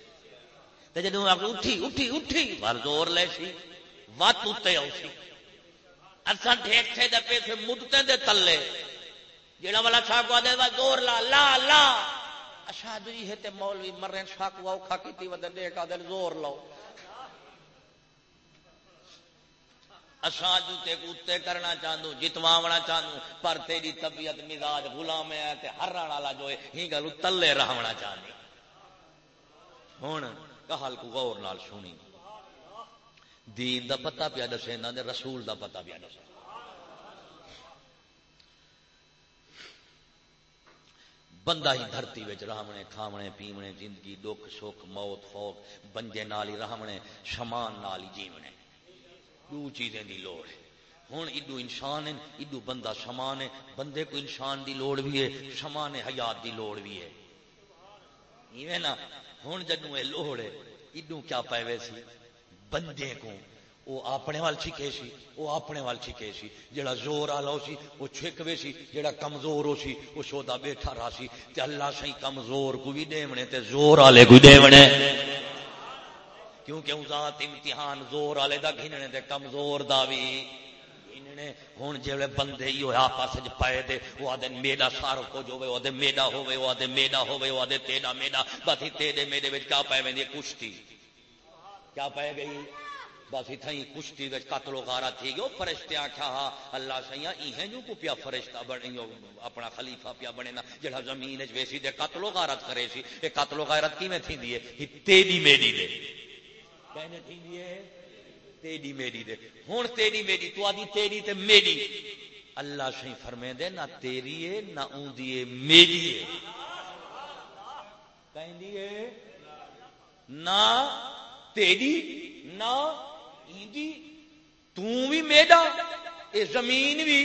جدو اٹھی اٹھی اٹھی بار زور لے سی وت اتنے آؤ سی اصا ٹھیک دے پیسے مدتے دے تلے۔ جہاں والا شاکوا دے زور لا لا لا۔ شادی ہے تے مولوی مرے شاکوا اوکھا کیتی ودے دیکھا دل زور لاؤ۔ اساں جوتے کتے کرنا چاہوں جتواونا چاہوں پر تیری طبیعت مزاج غلام ہے تے ہرن والا جو ہے، ہی گل تلے رہنا چاہنی ہوں کہل کو غور نال سنی۔ دین دا پتہ پیا دسے، انہاں دے رسول دا پتہ پیا دسے۔ بندہ ہی دھرتی وچ رہمنے کھاونے، پیونے، زندگی، دکھ، سکھ، موت فوق بنجے نال ہی رہمنے شمان نال ہی جیونے۔ دو چیزیں دی لوڑ ہے۔ ہوں ایڈو انسان ہے ایڈو بندہ شمان ہے۔ بندے کو انسان دی لوڑ بھی ہے، شمان حیات دی لوڑ بھی ہے۔ ایویں نا ہوں جدو یہ لوڑ ہے ایڈو کیا پائے سی؟ بندے کو وہ اپنے وال چھکے سی وہ اپنے وال چھکے سی۔ جڑا زور والا سی وہ چھکوے سی، جڑا کمزور ہو سی وہ شودا بیٹھا رہا سی۔ تے اللہ سی کمزور کو بھی دیونے، تے زور والے کو دیونے۔ کیونکہ ذات امتحان زور والے دا گھننے دے کمزور دا بھی گھننے ہن جڑے بندے ہی ہویا آپس وچ پائے دے، وہ آدے میڈا سارو کچھ ہوے وہ آدے میڈا ہوے وہ آدے میڈا ہوے وہ آدے تیڈا میڈا۔ بس تیڈے میڈے وچ کیا پائے ویندی کشتی۔ کیا پائے گئی؟ بس اتھائی کشتی وچ قتل و غارت تھی گیو فرشتے آکھیا ہا اللہ سیاں ایہیں جو کو پیا فرشتہ بنے اپنا خلیفہ پیا بنے نا، جڑا زمین وچ ویسی دے قتل و غارت کرے سی۔ اے قتل و غارت کیویں تھیندی ہے؟ تیری میری دے۔ کہنے تھی تیری میری دے۔ ہوں تیری میری، تو آدھی تیری تے میری۔ اللہ سی فرمے دے، نہ تیری ہے، نہ اندی ہے، میری ہے۔ کہیں نہ تیری، نہ ایندی۔ تو بھی میڈا اے زمین بھی،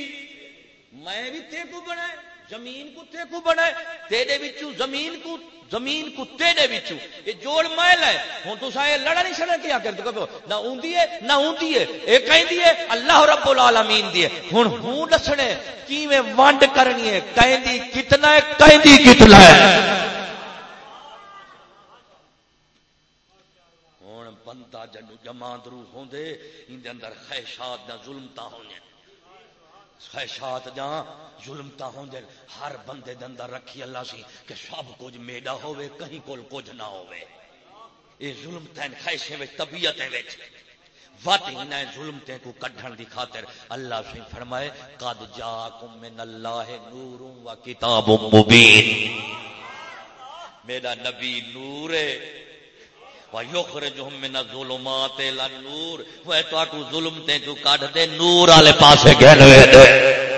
میں بھی تے کو بنا زمین کو تے کو بنا تیرے بچوں زمین کو، زمین کتے دے بچوں یہ جوڑ میل ہے۔ ہوں تو سائے لڑا نہیں چھڑا کیا کرتے کہو نہ اوندی ہے، نہ اوندی ہے، اے کہیں ہے، اللہ رب العالمین دی ہے۔ ہن ہوں دسنے، کیویں ونڈ کرنی ہے؟ کہیں دی کتنا ہے کہیں دی کتنا ہے؟ ہن بندہ جنو جمع درو ہوندے ان دے اندر خواہشات دا ظلم تا ہونے خواہشات جاں ظلمتا ہوں دے ہر بندے دے اندر رکھی اللہ سی کہ سب کچھ میڈا ہوئے کہیں کول کچھ نہ ہوئے اے ظلمتا ان خواہشیں وچ، طبیعتیں وچ۔ وات ہی نہ ظلمتے کو کڈھن دی خاطر اللہ سے فرمائے، قد جاکم من اللہ نور و کتاب مبین میرا نبی نور ہے۔ وَيُخْرِجُهُمْ مِنَ الظُّلُمَاتِ إِلَى النُّورِ۔ وہ تو اٹو ظلم تے جو کڈ دے نور والے پاسے گھنوے دے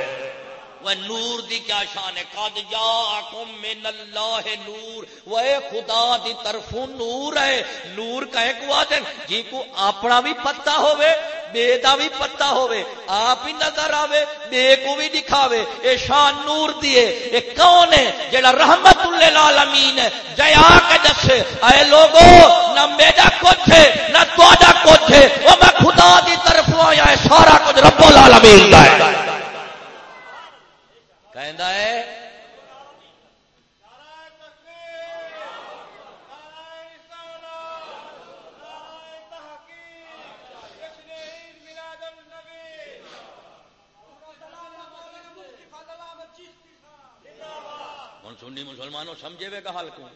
وہ نور دی کیا شان ہے؟ قد جاءکم من اللہ نور وہ خدا دی طرف نور ہے۔ نور کا ایک وعدن جی کو اپنا بھی پتہ ہوے بے دا بھی پتہ ہوے آپ ہی نظر آوے، بے کو بھی دکھاوے۔ اے شان نور دیے اے کون ہے؟ جڑا رحمت للعالمین ہے۔ جیا کے دسے اے لوگو، نہ میرا کچھ ہے، نہ تہاڈا کچھ ہے۔ او میں خدا دی طرف آیا ہے، سارا کچھ رب العالمین دا ہے۔ دے گا حل کو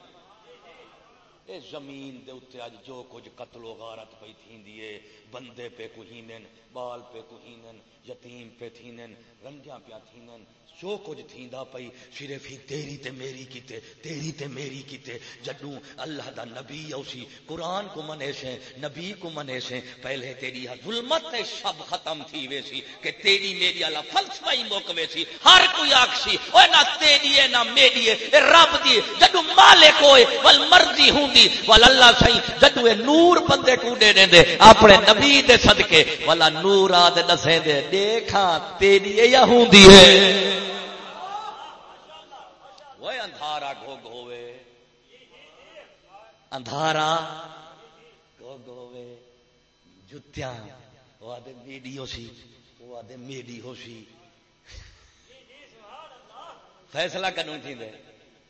اے زمین دے اتنے اج جو کچھ قتل و غارت پہ تھی بندے پہ کوہینن بال پہ کوہینن یتیم پہ تھینن رنجا پیا تھینن جو کچھ تھیندا پئی صرف ہی تیری تے میری کیتے، تیری تے میری کیتے جدوں اللہ دا نبی اوسی قرآن کو منے سے، نبی کو منے سے، پہلے تیری ظلمت تے سب ختم تھی ویسی کہ تیری میری اللہ فلسفہ ہی موک ویسی ہر کوئی آکسی او نہ تیری ہے نہ میری ہے، اے رب دی جدوں مالک ہوئے، ول مرضی ہوندی، ول اللہ سہی جدوں اے نور بندے کو دے دے اپنے نبی دے صدقے والا نور آ دے دسے دے دیکھا تیری یا ہوندی ہے۔ وہ اندھارا گوگ ہوئے۔ اندھارا گوگ ہوئے۔ جتیاں، وہ آدھے میڈی ہو سی، وہ آدھے میڈی ہو سی۔ فیصلہ کرنی تھی دے۔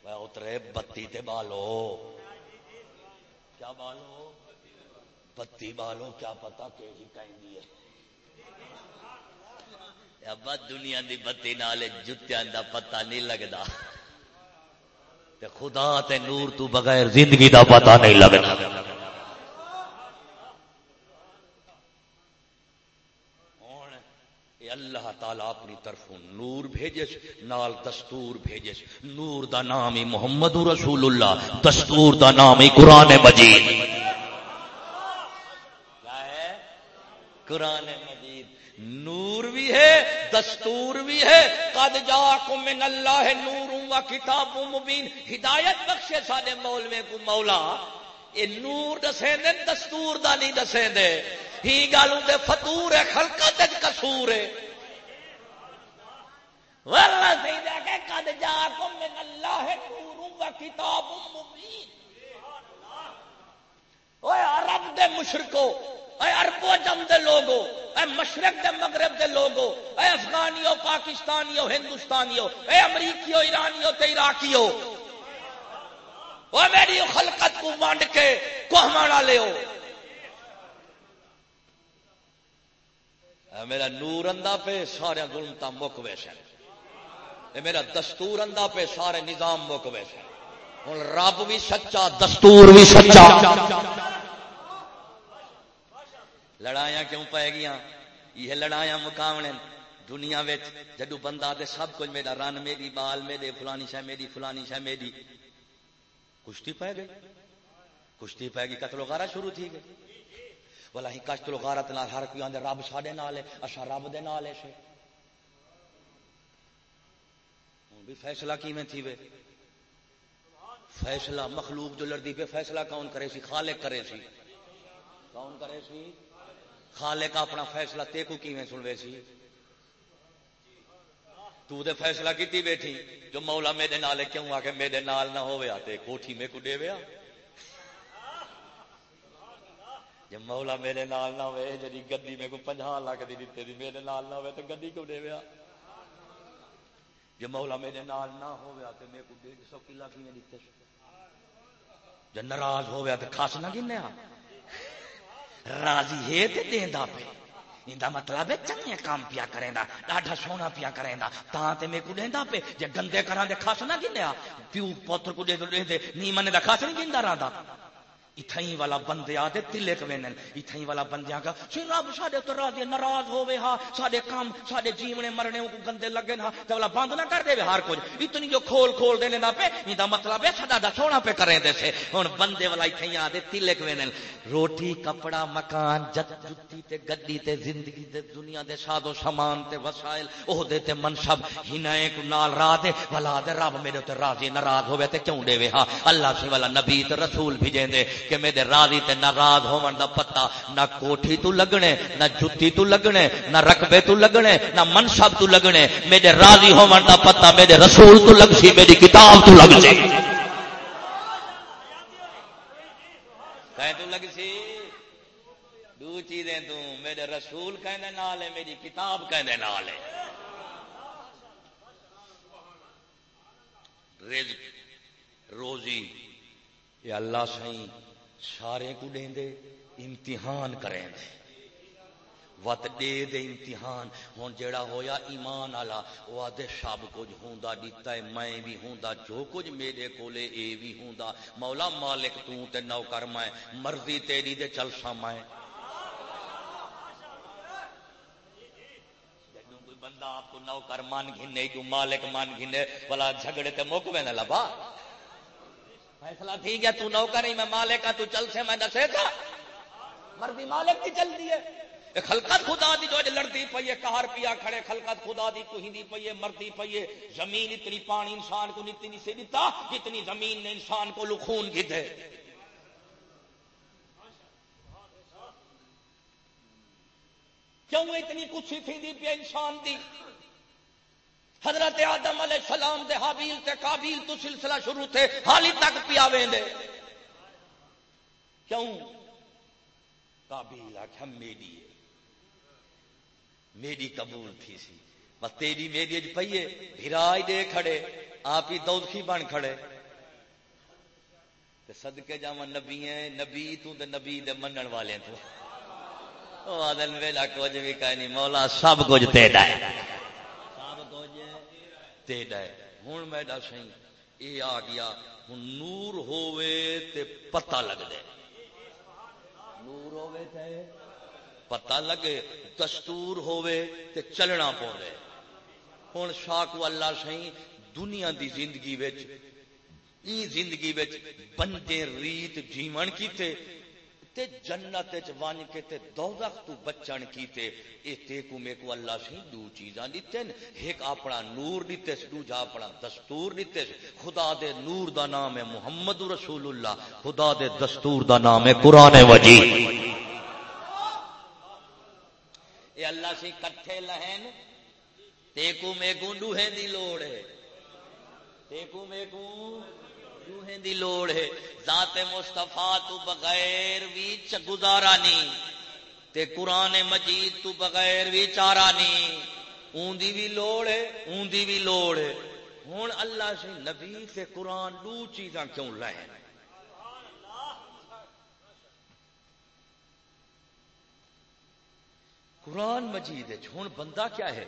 وہ اترے بتی تے بالو۔ کیا بالو؟ بتی بالو، کیا پتا کہ ہی کہیں دی ہے۔ ابا دنیا دی بتی نال جتیاں دا پتہ نہیں لگتا تے خدا تے نور تو بغیر زندگی دا پتہ نہیں لگنا۔ اللہ تعالیٰ اپنی طرف نور بھیجس، نال دستور بھیجس۔ نور دا نام ہی محمد رسول اللہ، دستور دا نام ہی قرآن مجید کیا ہے قرآن مجید۔ نور بھی ہے، دستور بھی ہے۔ قد جاکم من اللہ نور و کتاب مبین ہدایت بخشے سارے مولوے کو مولا۔ اے نور دسیں دے دستور دا نہیں دسیں دے ہی گالوں دے فتور ہے، خلقت کسور ہے۔ واللہ سیدہ کہ قد جاکم من اللہ نور و کتاب مبین اوے عرب دے مشرکو اے عربو جم دے لوگو اے مشرق دے مغرب دے لوگو اے افغانیو پاکستانیو ہندوستانیو اے امریکیو ایرانیو تے عراقیو وہ میری خلقت کو وانڈ کے کوہ مانا لے ہو میرا نور اندہ پہ سارے ظلمتا مک ویسے میرا دستور اندہ پہ سارے نظام مک ویسے ہوں رب بھی سچا، دستور بھی سچا۔ لڑائیاں کیوں پائے گیا یہ لڑائیاں مقامنے دنیا جدو بندہ دے سب کچھ میرا رن میری بال میرے فلانی شہ میری فلانی شہ میری کشتی پہ گئی؟ کشتی پہ گئی، قتل وغیرہ شروع تھی گئی۔ بولا ہی قتل و وغیرت نال ہر کوئی آدھے رب ساڈے نال ہے اچھا رب دے نال ہے سے بھی فیصلہ کیویں تھی وے؟ فیصلہ مخلوق جو لڑتی پہ فیصلہ کون کرے سی؟ خالق کرے سی۔ کون کرے سی؟ خالق اپنا فیصلہ تے کو کیویں سنوے سی؟ تو دے فیصلہ کیتی بیٹھی، جو مولا میرے نال کیوں آ کے میرے نال نہ ہویا تے کوٹھی میں کو ڈیویا جب مولا میرے نال نہ ہوئے جی گدی میں کو پنجا لاکھ دی دیتے دی میرے نال نہ ہوئے تو گدی کو ڈیویا جب مولا میرے نال نہ ہویا تے میں کو ڈیڑھ سو کلا کی میں دیتے جب ناراض ہویا تے خاص نہ گنیا راضی ہے تے دیندا پے۔ ایندا مطلب ہے چنگے کام پیا کریں دا ڈاڈا سونا پیا کریں دا تاں تے میں کو دیندا پے۔ جے گندے کراں دے خاص نہ گنیا پیو پوتر کو دے دے نہیں منے دا خاص نہیں گندا رہندا۔ اتھائی والا بندے آتے تلے کوینن اتھائی والا بندے آگا سی رب ساڈے تو راضی ناراض ہوے ہا، ساڈے کام، ساڈے جیونے مرنے کو گندے لگے ہا تے والا بند نہ کر دے ہر کچھ اتنی جو کھول کھول دینے دا پہ ایندا مطلب ہے ساڈا دا سونا پہ کریں دے سے۔ ہن بندے والا اتھائی آتے تلے کوینن روٹی، کپڑا، مکان، جت جتی تے گڈی تے زندگی تے دنیا دے ساز و سامان تے وسائل عہدے تے منصب۔ ہنائے کو نال راہ دے والا دے رب میرے تے راضی ناراض ہوے تے کیوں دے ہا؟ اللہ سے والا نبی تے رسول بھیجیں دے۔ کہ میرے راضی تے نہ ناراض ہون دا پتہ نہ کوٹھی تو لگنے، نہ جُتی تو لگنے، نہ رقبے تو لگنے، نہ منصب تو لگنے۔ میرے راضی ہون دا پتہ میرے رسول تو لگ سی میری کتاب تو لگ سی۔ تو لگ سی؟ دو چیزیں تو۔ میرے رسول کہنے نال ہے میری کتاب کہنے نال ہے۔ رزق، روزی یہ اللہ سائیں سارے کو دیں دے، امتحان کریں دے۔ وت دے دے امتحان۔ ہوں جیڑا ہویا ایمان والا وہ آدھے سب کچھ ہوندا دیتا ہے، میں بھی ہوندا، جو کچھ میرے کولے اے بھی ہوندا۔ مولا مالک تو تے نوکر میں، مرضی تیری دے چل سا میں بندہ آپ کو نوکر مان گھنے، جو مالک مان گھنے بلا جھگڑے تے موک میں نہ لبا فیصلہ تھی گیا تو نوکر نہیں میں مالک کا تو چل سے میں دسے تھا مرضی مالک کی چل دی ہے خلقت خدا دی جو لڑتی پئی ہے کہار پیا کھڑے، خلقت خدا دی تو ہندی پئی ہے، مرتی پئی ہے۔ زمین اتنی پانی انسان کو اتنی سے دیتا جتنی زمین نے انسان کو لخون گدے کیوں اتنی کچھ تھی دی پہ انسان دی؟ حضرت آدم علیہ السلام دے حابیل تے قابیل تو سلسلہ شروع تھے، حالی تک پیا دے۔ کیوں؟ قابیل آخیا میری ہے۔ میری قبول تھی سی۔ بس تیری میری پیے بھرائی دے کھڑے، آپ ہی دودھی بن کھڑے۔ سدکے جا نبی ہیں، نبی تو دے نبی دے منن والے تو۔ آدل ویلا کچھ بھی کہیں نہیں، مولا سب کچھ تیرا ہے۔ تیڈا ہے ہوں میں سی یہ آ گیا۔ ہوں نور ہووے تے پتہ لگ دے۔ نور ہووے تے؟ پتہ لگے دستور ہوئے تے چلنا پوے ہوں شاہ اللہ سی دنیا دی زندگی وچ ای زندگی وچ بندے ریت جیون کیتے۔ تے جنت وچ ون کے تے دوزخ تو بچن کیتے اے تے کو میں کو اللہ سی دو چیزاں دتے ایک اپنا نور دتے دوجا اپنا دستور دتے خدا دے نور دا نام ہے محمد رسول اللہ۔ خدا دے دستور دا نام ہے قران مجید۔ اے اللہ سی کٹھے لہن، تے کو میں کو دوہے دی لوڑ ہے۔ تے کو میں کو روحیں دی لوڑ ہے۔ ذات مصطفیٰ تو بغیر بھی گزارا نہیں۔ تے قرآن مجید تو بغیر بھی چارا نہیں۔ اون دی بھی لوڑ ہے، اون دی بھی لوڑ ہے۔ ہوں اللہ سے نبی تے قرآن دو چیزاں کیوں لائے قرآن مجید ہوں بندہ کیا ہے؟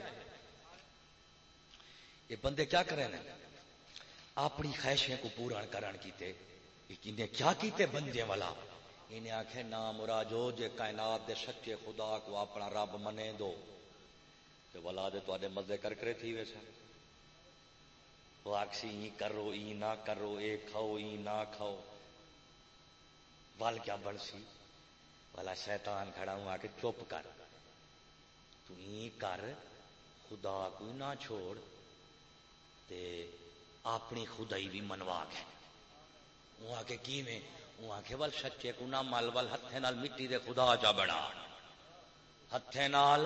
یہ بندے کیا کریں اپنی خواہشیں کو پورا کرن کیتے انہیں کیا کیتے بندے والا؟ انہیں آخے نام مراجو جے کائنات دے سچے خدا کو اپنا رب منے دو۔ کہ ولا دے تو مزے کر کرے تھی ویسا وہ آخسی ای کرو، ای نہ کرو، اے کھاؤ، ای نہ کھاؤ۔ وال کیا بڑسی والا شیطان کھڑا ہوں آ کے چپ کر۔ تو ای کر، خدا کو نہ چھوڑ۔ تے اپنی خدائی بھی منوا گئے وہ آ کے کی میں؟ وہ آ کے بل سچے کو نہ مل بل ہتھے نال مٹی دے خدا جا بنا۔ ہتھے نال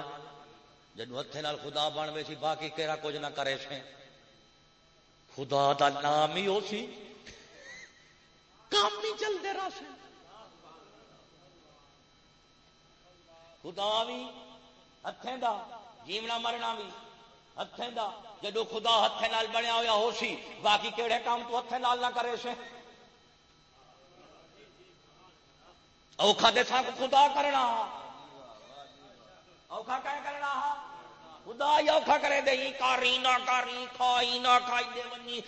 جدو ہتھے نال خدا بن وے سی، باقی کہڑا کچھ نہ کرے سے خدا دا نام ہی ہو سی۔ کام نہیں چلتے رہا سے خدا بھی ہتھیں دا، جیونا مرنا بھی ہتھیں دا۔ جدو خدا ہاتھ نال بنیا ہوا ہو سی، باقی کہڑے کام تو ہاتھ نال نہ کرے سے اوکھا دے سا خدا کرنا۔ اوکھا کہ کرنا خدا ہی اوکھا کرے دے کاری نہ کاری، کھائی نہ کھائی دے ونی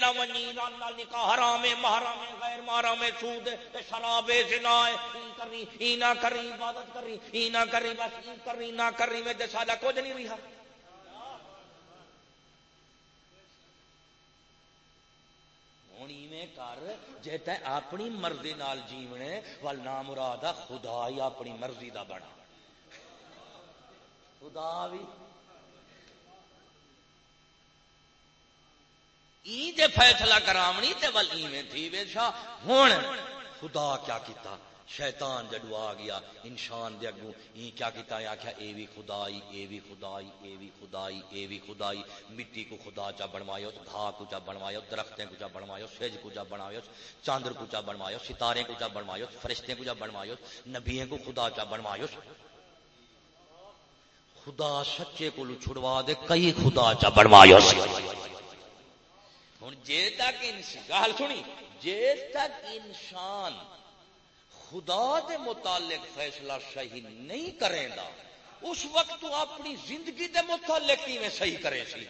نہ ونی، نال نال نکاح حرام ہے ہے غیر ہے سود ہے شراب ہے زنا ہے کری نہ کری، عبادت کری، ای نہ کری، بس کری، نہ کری، میں تے کچھ نہیں رہا ہونی میں کر جے تے اپنی مرضی نال جیونے وال نام مراد خدا ہی اپنی مرضی دا بنا۔ خدا بھی ای جے فیصلہ کراونی تے ول ایویں تھی وے شاہ ہن خدا کیا کیتا؟ شیطان جدو آ گیا، انسان دے اگوں ای کیا کیتا ہے؟ آکھیا، اے وی خدائی، اے وی خدائی، اے وی خدائی، اے وی خدائی۔ مٹی کو خدا چا بنوایا گھا کو چا بنوایا درختیں کو چا بنوایا سج کو چا بنوایا چاندر کو چا بنوایا ستارے کو چا بنوایا فرشتے کو چا بنوایا نبیوں کو خدا چا بنوایا خدا سچے کو چھڑوا دے، کئی خدا چا بنوایا ہن جے تک انسان گل سنی، جے تک انسان خدا دے متعلق فیصلہ صحیح نہیں کرے گا اس وقت تو اپنی زندگی دے متعلق میں صحیح کرے سی؟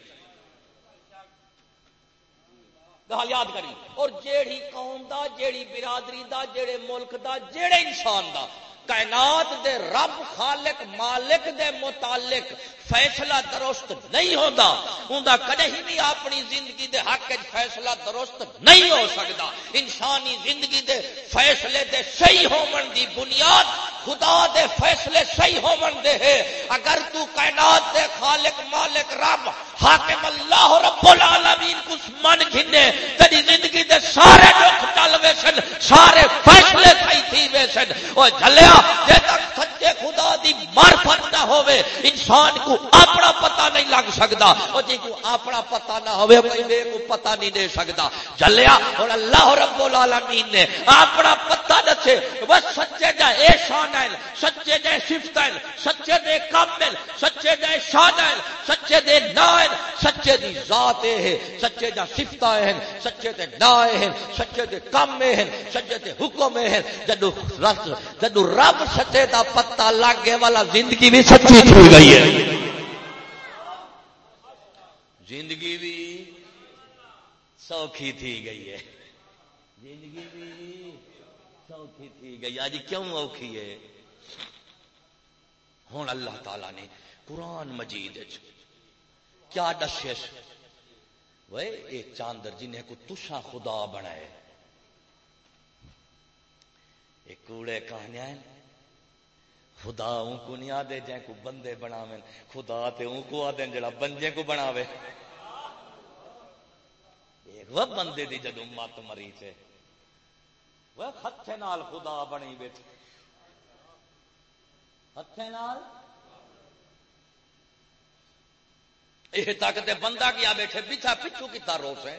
گل یاد کری اور جیڑی قوم دا جیڑی برادری دا، جیڑے ملک دا، جیڑے انسان دا کائنات دے رب خالق، مالک دے متعلق فیصلہ درست نہیں ہوتا ہوندا کدے ہی بھی اپنی زندگی دے حق فیصلہ درست نہیں ہو سکتا انسانی زندگی دے فیصلے دے صحیح ہون دی بنیاد خدا دے فیصلے صحیح ہون دے ہے اگر تو کائنات دے خالق، مالک، رب، حاکم، اللہ رب العالمین کو من گھنے، تیری زندگی دے سارے دکھ چل ویسن سارے فیصلے صحیح تھی ویسن او جھلیا، جے تک سچے خدا دی معرفت نہ ہوے انسان کو اپنا پتہ نہیں لگ سکتا او جی کو اپنا پتہ نہ ہوے کوئی بے کو پتہ نہیں دے سکتا جھلیا اور اللہ رب العالمین نے اپنا پتہ دسے۔ بس سچے دا احسان ہے سچے دے صفت سچے دے کامل سچے دے شان سچے دے نائن سچے دی ذات ہے، سچے دا صفت ہے، سچے دے نائے ہیں سچے دے کام ہیں سچے دے حکم ہیں جدو رس، جدو رب سچے دا پتہ لاگے والا زندگی بھی سچی تھی گئی ہے۔ زندگی بھی سوکھی تھی گئی ہے۔ زندگی بھی سوکھی تھی گئی۔ آج کیوں اوکھی ہے؟ ہوں اللہ تعالی نے قرآن مجید کیا دسے وہ یہ چاندر جنہیں کو تسا خدا بنائے۔ ایک کوڑے کہنے خدا ان کو نہیں آدھے جائیں کو بندے بنا خدا تے ان کو آدھے جڑا بندے کو بناوے۔ وہ بندے دی جدو مت مری تھے وہ ہتھے نال خدا بنی بیٹھے ہتھے نال یہ تک بندہ کیا بیٹھے پیچھا پچھو کتا روس ہے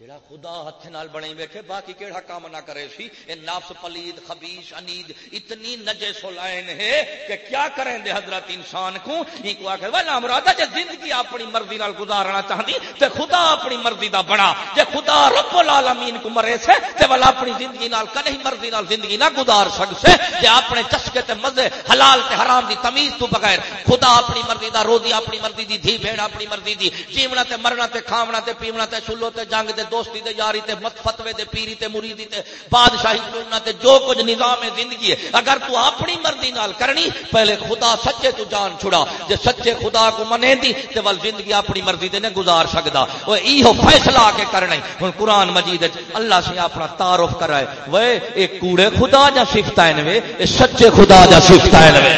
جڑا خدا ہاتھ نال بنے بیٹھے باقی کیڑا کام نہ کرے سی؟ اے نفس پلید خبیث انید، اتنی نجے سولائن ہے کہ کیا کریں دے حضرت انسان کو؟ ان کو آکھے والا مرادا جے زندگی اپنی مرضی نال گزارنا چاہندی، تے خدا اپنی مرضی دا بنا، جے خدا رب العالمین کو مرے سے، تے والا اپنی زندگی نال کدی مرضی نال زندگی نہ گزار سکسے تے اپنے چسکے تے مزے، حلال تے حرام دی تمیز تو بغیر خدا اپنی مرضی دا، روزی اپنی مرضی دی، دھی بھیڑ اپنی مرضی دی، جیونا تے مرنا تے، کھاونا تے، پیونا تے سلو تے، جنگ تے دوستی تے یاری تے، مت فتوے تے پیری تے، مریدی تے، بادشاہی چننا تے جو کچھ نظام زندگی ہے۔ اگر تو اپنی مرضی نال کرنی، پہلے خدا سچے تو جان چھڑا۔ جے سچے خدا کو منے دی، تے ول زندگی اپنی مرضی تے نہیں گزار سکدا۔ او ایہو فیصلہ آ کے کرنا ہن قرآن مجید اللہ سے اپنا تعارف کرائے۔ وے، اے کوڑے خدا جا صفتیں وے، اے سچے خدا جا صفتیں وے۔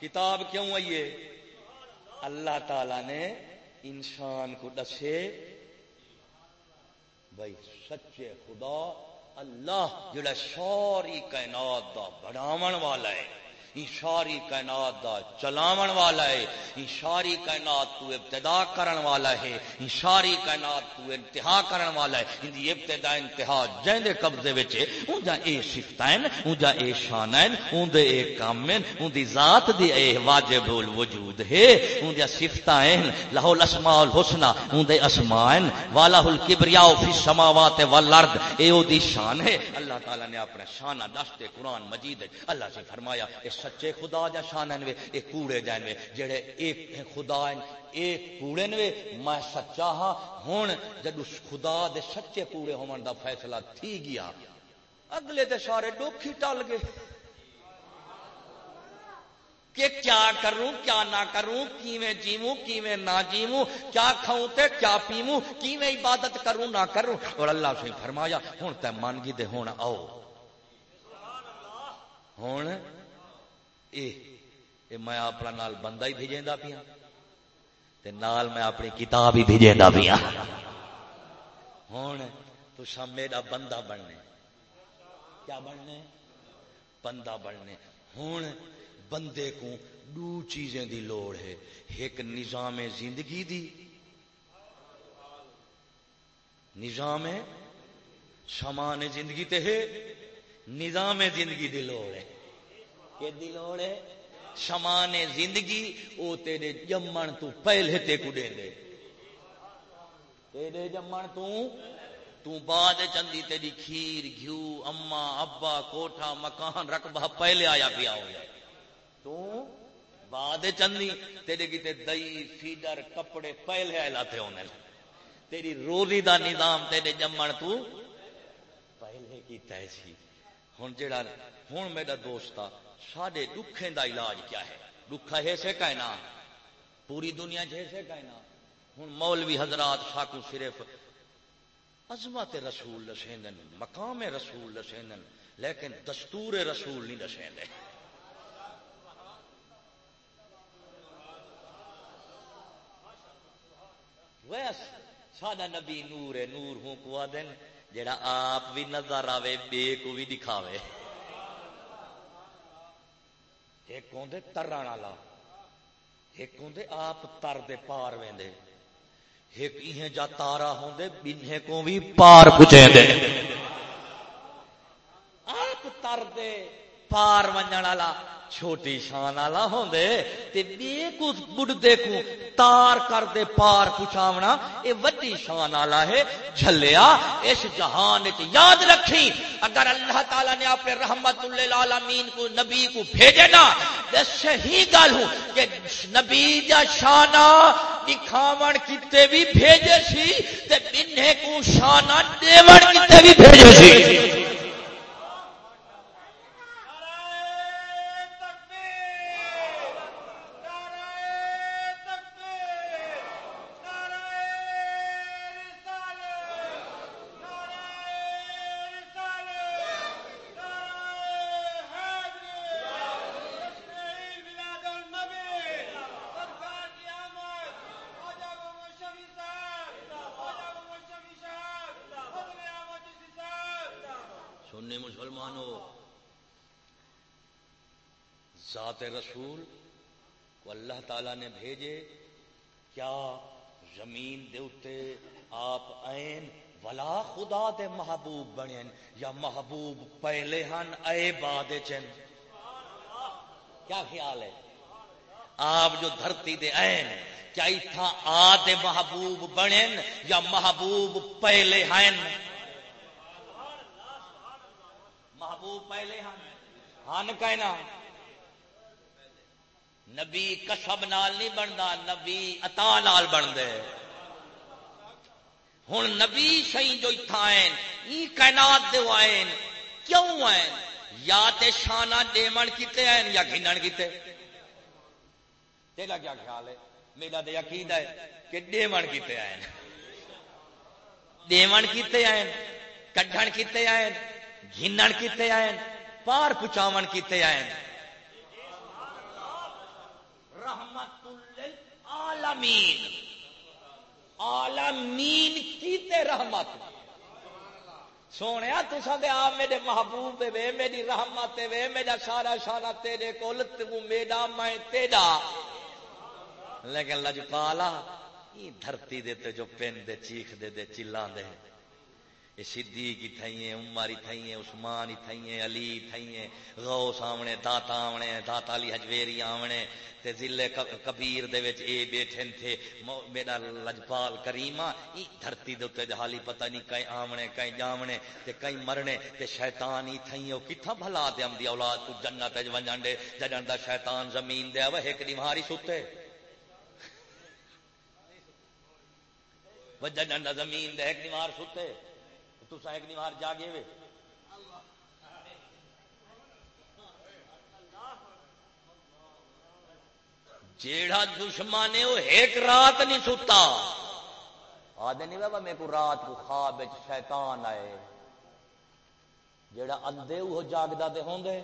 کتاب کیوں آئیے اللہ تعالی نے انسان کو دسے، بھائی سچے خدا اللہ جڑا ساری کائنات دا بڑھاون والا ہے۔ ساری کائنات دا چلاون والا ہے ساری کائنات تو ابتدا کرن والا ہے ساری کائنات تو انتہا کرن والا ہے۔ ان دی ابتدا انتہا جہندے قبضے وچ اون جا اے صفتیں اون جا اے شانیں اون دے اے کامیں اون دی ذات دی اے واجب الوجود ہے۔ اون دی لہ الاسماء الحسنى اون دے اسماء والا الکبریاء فی السماوات والارض۔ اے او دی شان ہے۔ اللہ تعالی نے اپنا شانہ دستے قرآن مجید اللہ سے فرمایا، اس سچے خدا جا شان وے اے کوڑے جان وے جڑے ایک خدا ہیں ایک کوڑے نے میں سچا ہاں۔ ہن جد اس خدا دے سچے کوڑے ہون دا فیصلہ تھی گیا، اگلے دے سارے دکھ ہی ٹل گئے۔ کہ کیا کروں، کیا نہ کروں، کیویں جیووں، کیویں نہ جیووں، کیا کھاؤں تے کیا پیوں کیویں عبادت کروں، نہ کروں۔ اور اللہ سے فرمایا، ہن تے من گی دے ہن آؤ۔ ہن اے اے میں اپنا نال بندہ ہی بھیجا پیا، تے نال میں اپنی کتاب ہی بھیجا پیا۔ ہوں تو میرا بندہ بننے۔ کیا بننے؟ بندہ بننے۔ ہوں بندے کو دو چیزیں دی لوڑ ہے، ایک نظام زندگی دی، نظام سامان زندگی تے ہے، نظام زندگی دی لوڑ ہے۔ کہ لوڑ ہے شمان زندگی، او تیرے جمن تو پہلے تے کو دے۔ دے تیرے جمن تو تو بعد چندی تیری کھیر، گھیو اما ابا، کوٹھا، مکان، رقبہ پہلے آیا پیا ہو گیا۔ تو بعد چندی تیرے کی تے دئی، فیڈر، کپڑے پہلے آئے لاتے ہونے۔ تیری روزی دا نظام تیرے جمن تو پہلے کی تیسی جی۔ ہن جڑا ہن میرا دوستا سڈے دکھیں دا علاج کیا ہے؟ دکھا ہے سے کہنا۔ پوری دنیا جیسے کہنا۔ ہوں مولوی حضرات ساکو صرف عظمت رسول دسیندن، مقام رسول دسیندن، لیکن دستور رسول نہیں دسیندے۔ ویس سادہ نبی نور ہے نور ہوں کو دن جڑا آپ بھی نظر آوے بے کو بھی دکھاوے۔ ایک ہوں ترن والا ایک ہوں آپ تر دے پار وے ایک یہ جا تارا ہوں بننے کو بھی پار پچے دے آپ تر دے پار ون والا چھوٹی شان والا ہوں بڑھتے کو تار کر دے پار پچھاونا یہ وڈی شان والا ہے جھلیا اس جہان یاد رکھی اگر اللہ تعالی نے اپنے رحمت العالمین کو نبی کو بھیجے نا صحیح گل ہوں کہ نبی جا شانہ دکھاون کتے بھی بھیجے سی تے بننے کو شانہ دیون کتے بھی بھیجے سی رسول کو اللہ تعالی نے بھیجے، کیا زمین دے اتے آپ این ولا خدا دے محبوب بنے یا محبوب پہلے ہن اے باد چن؟ کیا خیال ہے؟ آپ جو دھرتی دے این، کیا اتھا آ دے محبوب بنے یا محبوب پہلے ہیں محبوب پہلے ہن۔ ہن کہنا۔ نبی کسب نال نہیں بنتا نبی اتا نال بن ہوں نبی سی جو اتھا ای کائنات دے آئین، کیوں آئین؟ یا تے شانہ ڈیمن کیتے آئین یا گھنن کیتے؟ تیرا کیا خیال ہے؟ میرا تو یقین ہے کہ ڈیمن کیتے آئین۔ ڈیمن کیتے آئین، کڈھن کیتے آئین گھنن کیتے آئین، پار پچاون کیتے آئین۔ رحمت للعالمین عالمین کیتے رحمت؟ سونے تو سب آپ میرے محبوب وے، میری رحمت وے، میرا سارا سارا تیرے کول تو میرا، میں تیرا۔ لیکن لجپالا، یہ دھرتی دے تے جو پین دے، چیخ دے دے چلان دے یہ صدیق کی تھائیں عمر تھائیں عثمان تھائیں علی تھائیں غوث آونے، داتا آونے، داتا علی حجویری آونے، تے ضلع کبیر دے وچ اے بیٹھن تھے میرا لجپال کریما ای دھرتی دے تے حالی پتہ نہیں کہیں آونے کہیں جاونے تے کہیں مرنے، تے شیطان ہی تھائیں او کتھا بھلا دے ہم دی اولاد؟ کو جنت وچ ونجن دے جڑن دا شیطان زمین دے اوے ایک دی ماری ستے۔ وجن دا زمین دے ایک دیوار ستے۔ تسا ایک دیوار جاگے وے جیڑا دشمن ہے، وہ ایک رات نہیں ستا۔ آدھے نہیں، بابا میرے کو رات کو خواب شیطان آئے۔ جیڑا اندے وہ جاگدا دے ہوں دے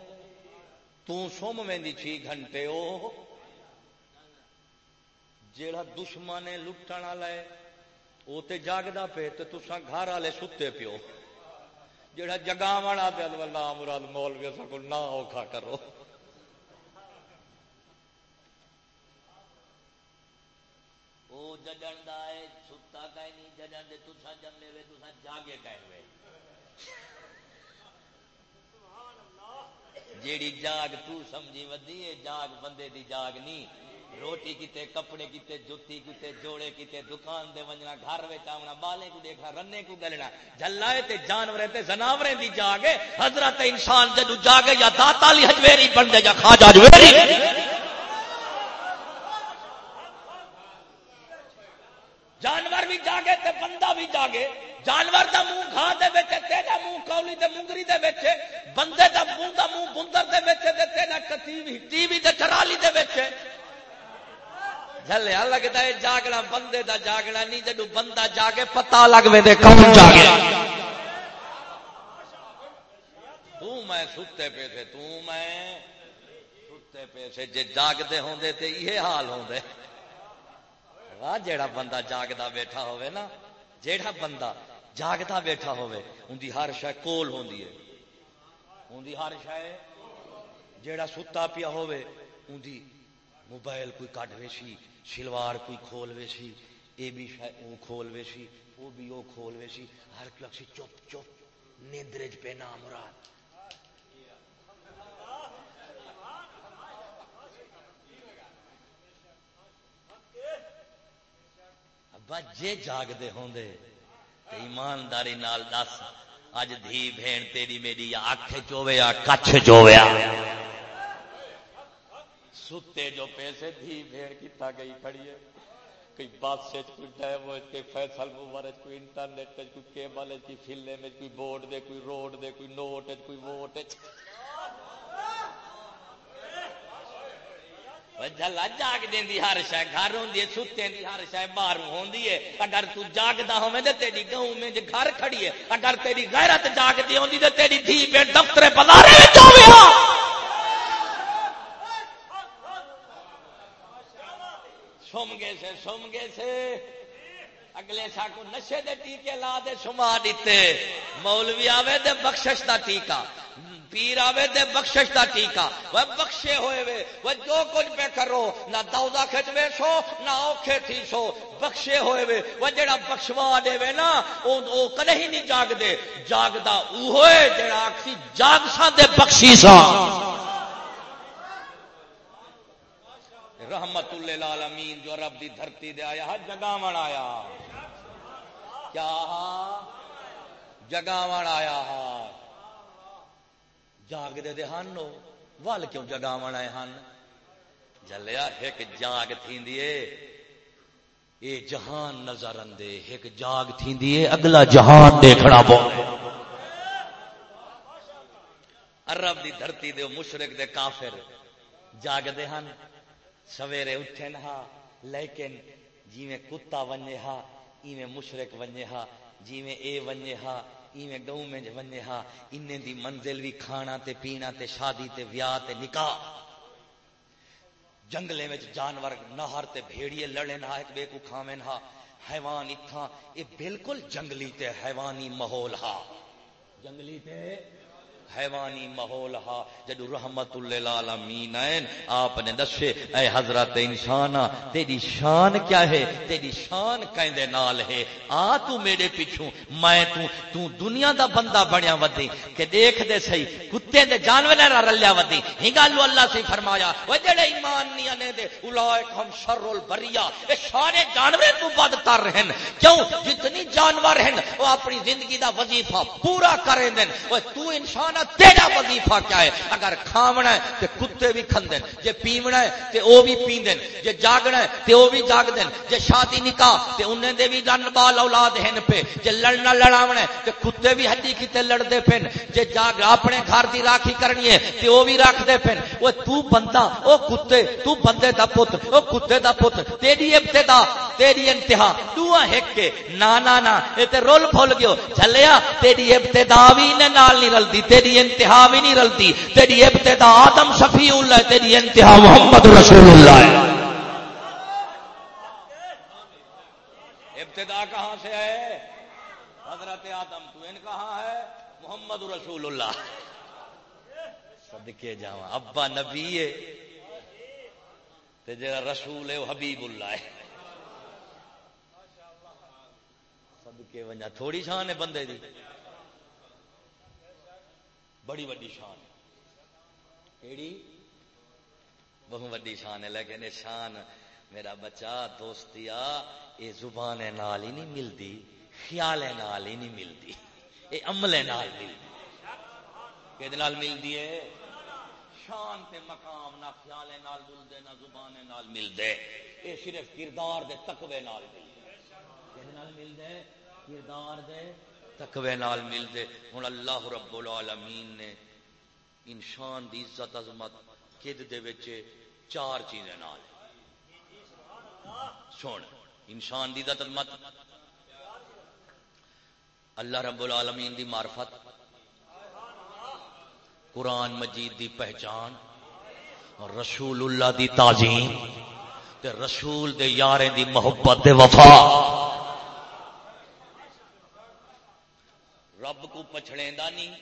تو سم میں چھی گھنٹے، او۔ جیڑا دشمن ہے لٹن والا ہے۔ وہ تے جاگدا پے تے تساں گھر والے ستے پیو۔ جیڑا جگا والا تے اللہ مراد مولوی سکو نہ اوکھا کرو۔ وہ ججن دا ہے ستا کہیں نہیں ججن دے تساں جمے وے، تساں جاگے کہیں وے۔ جیڑی جاگ تو سمجھی ودی ہے جاگ بندے دی جاگ نہیں روٹی کیتے، کپڑے کیتے، جتی کیتے، جوڑے کیتے، دکان دے ونجنا، گھر وچ آونا بالے کو دیکھنا، رنے کو گلنا، جلائے تے جانورے تے زناورے دی جاگے، حضرت انسان جدو جاگے یا داتا علی حجویری بن جا یا خواجہ حجویری جانور بھی جاگے تے بندہ بھی جاگے جانور دا منہ کھا دے بیٹھے تیرا منہ کولی دے منگری دے بیٹھے بندے دا منہ دا منہ بندر دے بیٹھے تے تیرا ٹی وی ٹی وی تے چرالی دے بیٹھے جلیا لگتا ہے جاگنا بندے دا جاگنا نہیں جدو بندہ جاگے پتا لگ دے کون جاگے تو میں ستے پے تھے تو میں ستے پے تھے جے جاگتے ہوں دے تے یہ حال ہوں دے واہ جیڑا بندہ جاگدا بیٹھا ہوئے نا جیڑا بندہ جاگدا بیٹھا ہوئے ان دی ہر شے کول ہوندی ہے ان دی ہر شے جیڑا ستا پیا ہوئے ان دی موبائل کوئی کٹ ویسی شلوار کوئی کھول ویسی اے بھی او کھول ویسی وہ بھی وہ کھول ویسی ہر کوئی چپ چپ، نیندرج پہ نام مراد۔ بجے جاگتے ہوں ایمانداری نال دس، اج دھی بھین تیری میری اکھ چویا کچھ چویا ستے جو پیسے دھی بھین کتا گئی کھڑی ہے۔ کوئی بس کوئی ڈیو کوئی فیصل مبارک کوئی انٹرنیٹ کوئی کیبل کوئی فلم کوئی بورڈ دے، کوئی روڈ دے، کوئی نوٹ کوئی ووٹ جلا جاگ دینی ہر شہ گھر ہوں ستے دی ہر شہ باہر ہوں اگر تو جاگتا ہو تیری گہوں میں گھر کھڑی ہے، اگر تیری غیرت جاگتی ہوں تو تیری دھی پہ دفتر بلارے سم گے سے، سم گے سے۔ اگلے سا کو نشے دے ٹیکے لا دے شما دیتے۔ مولوی آوے دے بخشش دا ٹیکا پیر آوے دے بخشش دا ٹیکا وہ بخشے ہوئے وے، وہ جو کچھ پہ کرو، نہ دودا کھچ وے سو، نہ اوکھے تھی سو۔ بخشے ہوئے وے، وہ جڑا بخشوا دے وے نا او کدے ہی نہیں جاگ دے جاگدا او ہوئے، جڑا اکسی جاگ سا دے بخشی سا رحمت اللہ العالمین، جو رب دی دھرتی دے آیا، ہر جگہ من آیا۔ کیا جگہ من آیا جاگ دے دے ہن ول کیوں جگا آئے ہن؟ جلیا ایک جاگ تھی اے۔ جہان نظر اندے ایک جاگ تھی اگلا جہان دیکھنا پو۔ عرب دی دھرتی دے مشرق دے کافر جاگ دے ہن۔ سویرے اٹھن ہا لیکن جی میں کتا ونجے ہا ایویں مشرق ونجے ہا جی میں اے ونجے ہا ایویں گاؤں میں ونجے ہا ان دی منزل بھی کھانا تے پینا تے شادی تے ویاہ تے نکاح۔ جنگلے میں جانور نہر تے بھیڑیے لڑن ہا ایک بے کو کھاویں ہا حیوان اتھا یہ بالکل جنگلی تے حیوانی ماحول ہا جنگلی تے حیوانی ماحول ہا جدو رحمت للعالمین ہیں آپ نے دسے، اے حضرت انسان تیری شان کیا ہے؟ تیری شان کہندے نال ہے۔ آ تو میرے پیچھوں، میں تو تو دنیا دا بندہ بنیا ودی، کہ دیکھ دے صحیح کتے دے جانور نہ رلیا ودی۔ ہی گالو اللہ سے فرمایا، وہ جڑے ایمان نہیں آنے دے اولئک ہم شر البریا اے سارے جانور تو بدتر رہن کیوں؟ جتنی جانور ہیں، وہ اپنی زندگی دا وظیفہ پورا کریں دین وہ تو انسان تیرا وظیفہ کیا ہے؟ اگر کھاونا ہے تے کتے بھی کھندن، جے پیونا ہے تے او بھی پیندن، جے جاگنا ہے تے او بھی جاگ دن جے شادی نکاح تے انہیں دے بھی جن بال اولاد ہیں پہ جے لڑنا لڑاونا ہے تے کتے بھی ہڈی کیتے لڑ دے پھن جے جاگ اپنے گھر دی راکھی کرنی ہے تے او بھی رکھ دے پھن او تو بندہ، او کتے، تو بندے دا پتر او کتے دا پتر تیری ابتدا، تیری انتہا تو ہک کے، نا نا نا اے تے رول پھول گیو۔ چلیا تیری ابتدا بھی نے نال نہیں رلدی، تیری تیری انتہا بھی نہیں رلتی، تیری ابتدا آدم شفیع اللہ ہے تیری انتہا محمد رسول اللہ۔ ہے ابتدا کہاں سے ہے؟ حضرت آدم، تو ان کہاں ہے؟ محمد رسول اللہ۔ صدقے جاؤں ابا نبی ہے۔ جا رسول ہے وہ حبیب اللہ ہے۔ صدقے ونجا، تھوڑی شان ہے بندے دی۔ بڑی وڈی شان۔ کیڑی؟ بہت وڈی شان ہے، لیکن یہ شان میرا بچہ دوستیا یہ زبان نال ہی نہیں ملتی خیال نال ہی نہیں ملتی یہ عملے نال ملتی کہ ملتی ہے؟ شان تے مقام، نہ خیال نال ملتے نہ زبان نال ملتے یہ صرف کردار دے تقوی نال ملتے ملتے کردار دے تقوی نال ملتے ہوں اللہ رب العالمین نے انسان دی عزت عظمت کد دے وچ چار چیزیں نال۔ سن انسان دی عزت عظمت۔ اللہ رب العالمین دی معرفت۔ قرآن مجید دی پہچان۔ اور رسول اللہ دی تعظیم۔ تے رسول دے یاریں دی محبت دے وفا رب کو پچھڑے دا نہیں،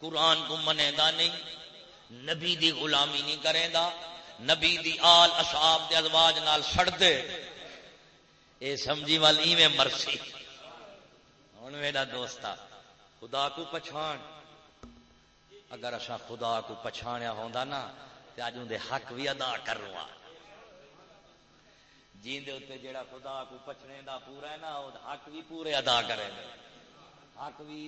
قرآن کو منے دا نہیں، نبی دی غلامی نہیں کریں دا نبی دی آل اصحاب دے ازواج نال سڑ دے اے سمجھی والی میں مرسی۔ ہوں میرا دوستا، خدا کو پچھان۔ اگر اصا خدا کو پچھاڑیا ہوندا نا، تے اج اون حق بھی ادا کروں جیندے اتنے جیڑا خدا کو پچھنے دا پورا ہے نا وہ حق بھی پورے ادا کرے۔ گا حق بھی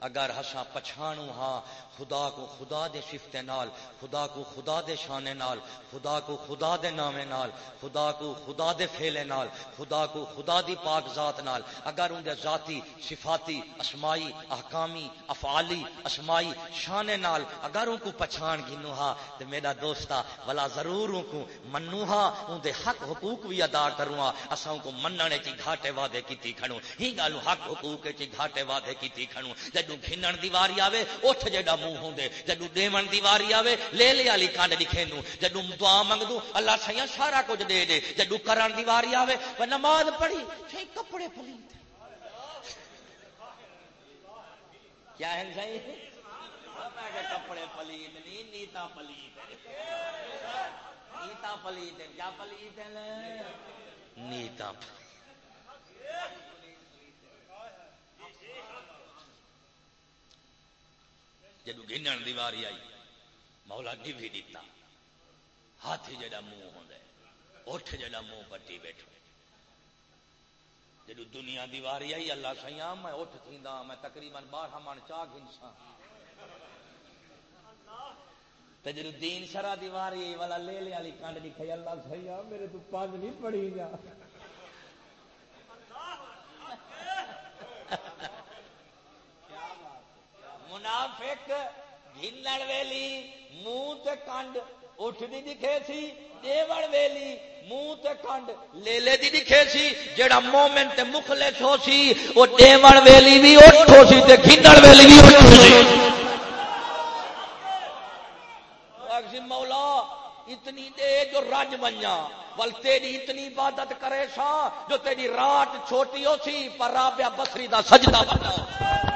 اگر ہسا پچھانو ہاں خدا کو خدا دے شفت نال، خدا کو خدا دے شانے نال، خدا کو خدا دے نامے نال، خدا کو خدا دے فیلے نال، خدا کو خدا دی پاک ذات نال۔ اگر ان دے ذاتی، صفاتی، اسمائی، احکامی، افعالی، اسمائی شانے نال اگر ان کو پچھان گنو ہاں تے میرا دوستا ولا ضرور ان کو منو ہاں ان دے حق حقوق بھی ادا کروں ہاں۔ اساں کو مننے چی گھاٹے وعدے کیتی کھڑوں۔ ہی گالو حق حقوق چی گھاٹے وعدے کیتی کھڑوں۔ جدو کھنن دی واری آوے، اٹھ جڑا منہ ہوندے جدو دیون دی واری آوے لے لے والی کنڈ لکھے نو جدو دعا منگ دوں اللہ سیاں سارا کچھ دے دے جدو کرن دی واری آوے، وہ نماز پڑھی چھے کپڑے پلیت کیا ہے صحیح کپڑے پلیت نہیں نیتا پلیت نیتا پلیت کیا پلیت نیتا پلیت جدو گنن دیواری آئی، مولا ڈی دیتا ہاتھ جڑا منہ ہوں اٹھ جڑا منہ پٹی بیٹھو۔ جدو دنیا دیواری آئی، اللہ سیاں میں اٹھ تھی میں تقریباً بارہ من چاہ گنسا جدو دین شرا دیواری والا لے لے والی کنڈ لکھائی اللہ سیاں میرے تو پانچ نہیں پڑھی گا منافق گھنڑ ویلی منہ تے کنڈ اٹھتی دکھے سی دیوڑ ویلی منہ تے کنڈ لے دی دکھے سی جڑا مومن تے مخلص ہو سی وہ دیوڑ ویلی بھی اٹھ ہو سی تے گھنڑ ویلی بھی اٹھ ہو سی مولا اتنی دے جو رج بنیا ول تیری اتنی عبادت کرے سا جو تیری رات چھوٹی ہو سی پر رابعہ بسری دا سجدہ بنا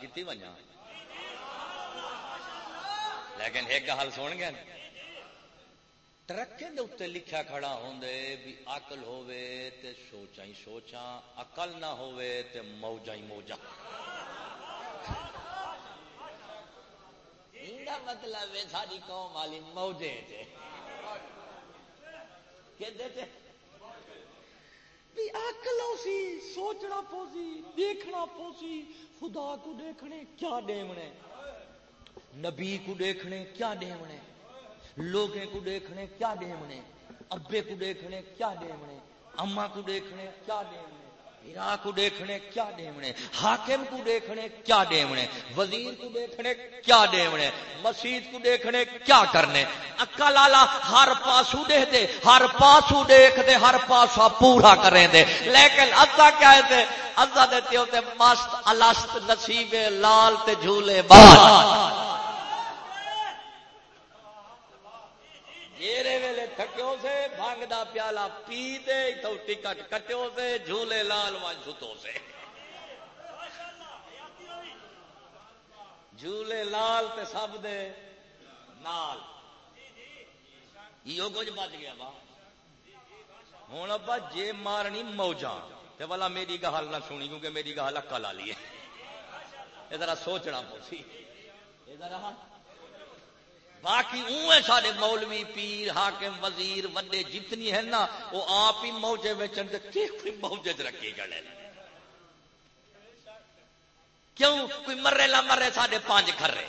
اکل کی لیکن ایک گل سن گیا ٹرکے اتنے لکھا کھڑا ہوں بھی اکل ہوے تے سوچا ہی سوچا اکل نہ ہوے تے موجا ہی موجا مطلب ہے ساری قوم والی موجے کہ اکلو سی سوچنا پوسی، دیکھنا پوسی خدا کو دیکھنے کیا ڈیمنے نبی کو دیکھنے کیا ڈیمنے لوگے کو دیکھنے کیا ڈیمنے ابے کو دیکھنے کیا ڈیمنے اما کو دیکھنے کیا دیونے؟ ہرا کو دیکھنے کیا ڈیمنے حاکم کو دیکھنے کیا ڈیمنے وزیر کو دیکھنے کیا ڈیمنے مسجد کو دیکھنے کیا کرنے۔ اکا لالا ہر پاسو دے دے ہر پاسو دیکھ دے ہر پاسا پورا کریں دے۔ لیکن ازا کیا دے ازا دیتے ہوتے مست الست نصیب لال تے جھولے بات جیرے ویلے تھکیو سے بھنگ دا پیالہ پی دے تو ٹکٹ کٹیو سے جھولے لال وان ستو سے جھولے لال تے سب دے نال یہ کچھ بچ گیا با ہوں ابا جے مارنی موجا تے والا میری گال نہ سنی کیونکہ میری گال اکا لا لی ہے یہ ذرا سوچنا پوسی یہ ذرا باقی اوے سارے مولوی پیر، حاکم، وزیر، وڈے جتنی ہیں نا، وہ آپ ہی موجے ویچن کوئی موجے رکھے گڑے کیوں؟ کوئی مرے لا مرے ساڈے پانچ کھرے۔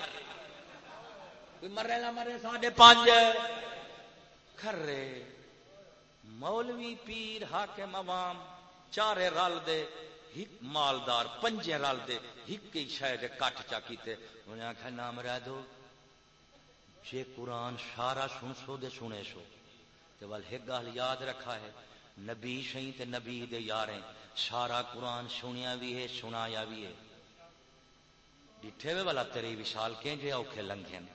کوئی مرے لا مرے ساڈے پانچ کھرے۔ مولوی پیر، حاکم، عوام، چارے رل دے، ہک مالدار، پنجے رل دے، ہک ہی شاید کٹ چا کیتے۔ انہیں آخیا نام رہ دو۔ جے قرآن سارا سن سو دے سنے سو۔ تے ول ایک گل یاد رکھا ہے، نبی شہی تے نبی دے یاریں سارا قرآن سنیا بھی ہے، سنایا بھی ہے۔ ڈٹھے والا تیری وشال کے جے اوکھے لنگھن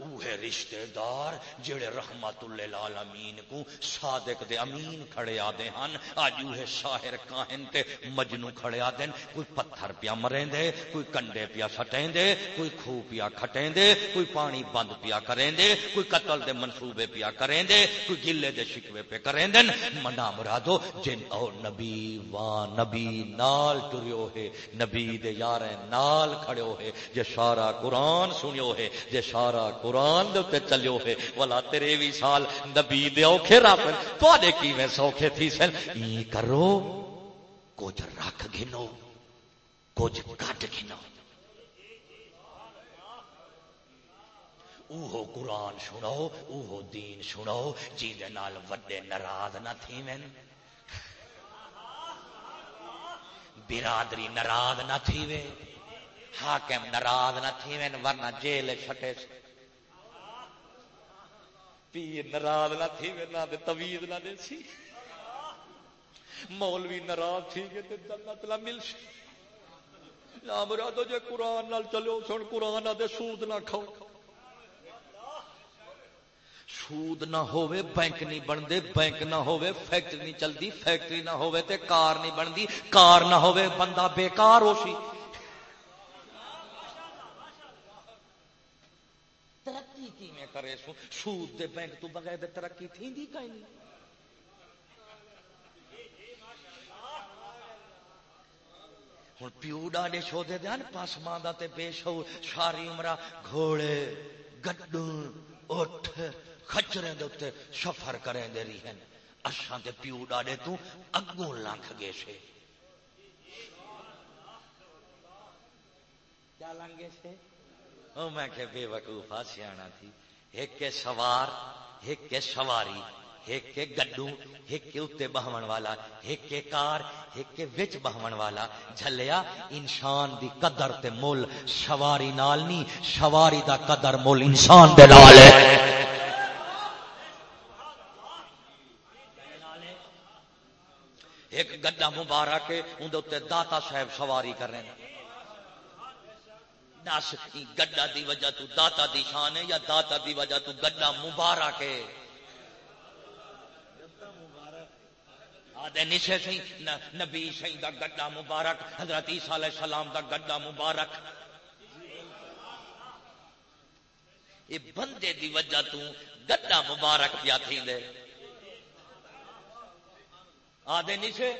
اوہ رشتے دار جڑے رحمت للعالمین کو صادق دے امین کھڑے آدے ہن، آج اوہ شاہر کاہن تے مجنو کھڑے آدے کوئی پتھر پیا مریں دے، کوئی کنڈے پیا سٹیں دے، کوئی کھو پیا کھٹیں دے، کوئی پانی بند پیا کریں دے، کوئی قتل دے منصوبے پیا کریں دے، کوئی گلے دے شکوے پہ کریں دے۔ منا مرادو، جن او نبی وا نبی نال ٹریو ہے، نبی دے یاریں نال کھڑے ہوئے، جے سارا قرآن سنیو ہے، جے سارا قرآن قرآن دے چلو ہے۔ والا تیرے بھی سال نبی دے اوکھے رب۔ تے کی میں سوکھے تھی سن؟ ای کرو، کچھ رکھ گنو کچھ کٹ گنو اوہو قرآن سنو اوہو دین سنو جی نال وڈے ناراض نہ تھی برادری ناراض نہ تھی وے حاکم ناراض نہ تھی وے ورنہ جیل چھٹے۔ پیر ناراض نہ تھی وے، نہ تویز نہ دے سی۔ مولوی ناراض تھی گے تے جنت نہ مل سی۔ یا مرادو جے قرآن نال چلو سن، قرآن دے سود نہ کھاؤ۔ سود نہ ہوئے بینک نہیں بنتے، بینک نہ ہوئے فیکٹری نہیں چلتی، فیکٹری نہ ہوئے تے کار نہیں بنتی، کار نہ ہوئے بندہ بیکار ہو سی ترقی کی میں کرے سو سود دے بینک تو بغیر ترقی تھی دی؟ کہیں نہیں ہوں پیو ڈاڈے شو دے دیا پاسماں تے بے شو، ساری عمرہ گھوڑے گڈو اٹھ خچرے دے اتنے سفر کریں دے رہی ہیں اشاں تے پیو ڈاڈے تو اگوں لنگ گئے سے کیا لنگے سے او میں کہ بے وقوفا سیاح تھی۔ ایک سوار، ایک سواری، ایک گڈو ایک اتنے بہون والا، ایک کار، ایک وچ بہون والا۔ جھلیا انسان دی قدر تے مول سواری نال نہیں سواری دا قدر مول انسان دے نال ہے۔ ایک گڈا مبارک اندر داتا صاحب سواری کر رہے ہیں۔ دس گڈا دی وجہ تو داتا دی شان ہے یا داتا دی وجہ تو گڈا مبارک ہے؟ آدھے نشے سی نبی سی دا گڈا مبارک، حضرت عیسیٰ علیہ السلام دا گڈا مبارک۔ یہ بندے دی وجہ تو گڈا مبارک پیا تھی دے آدھے نیچے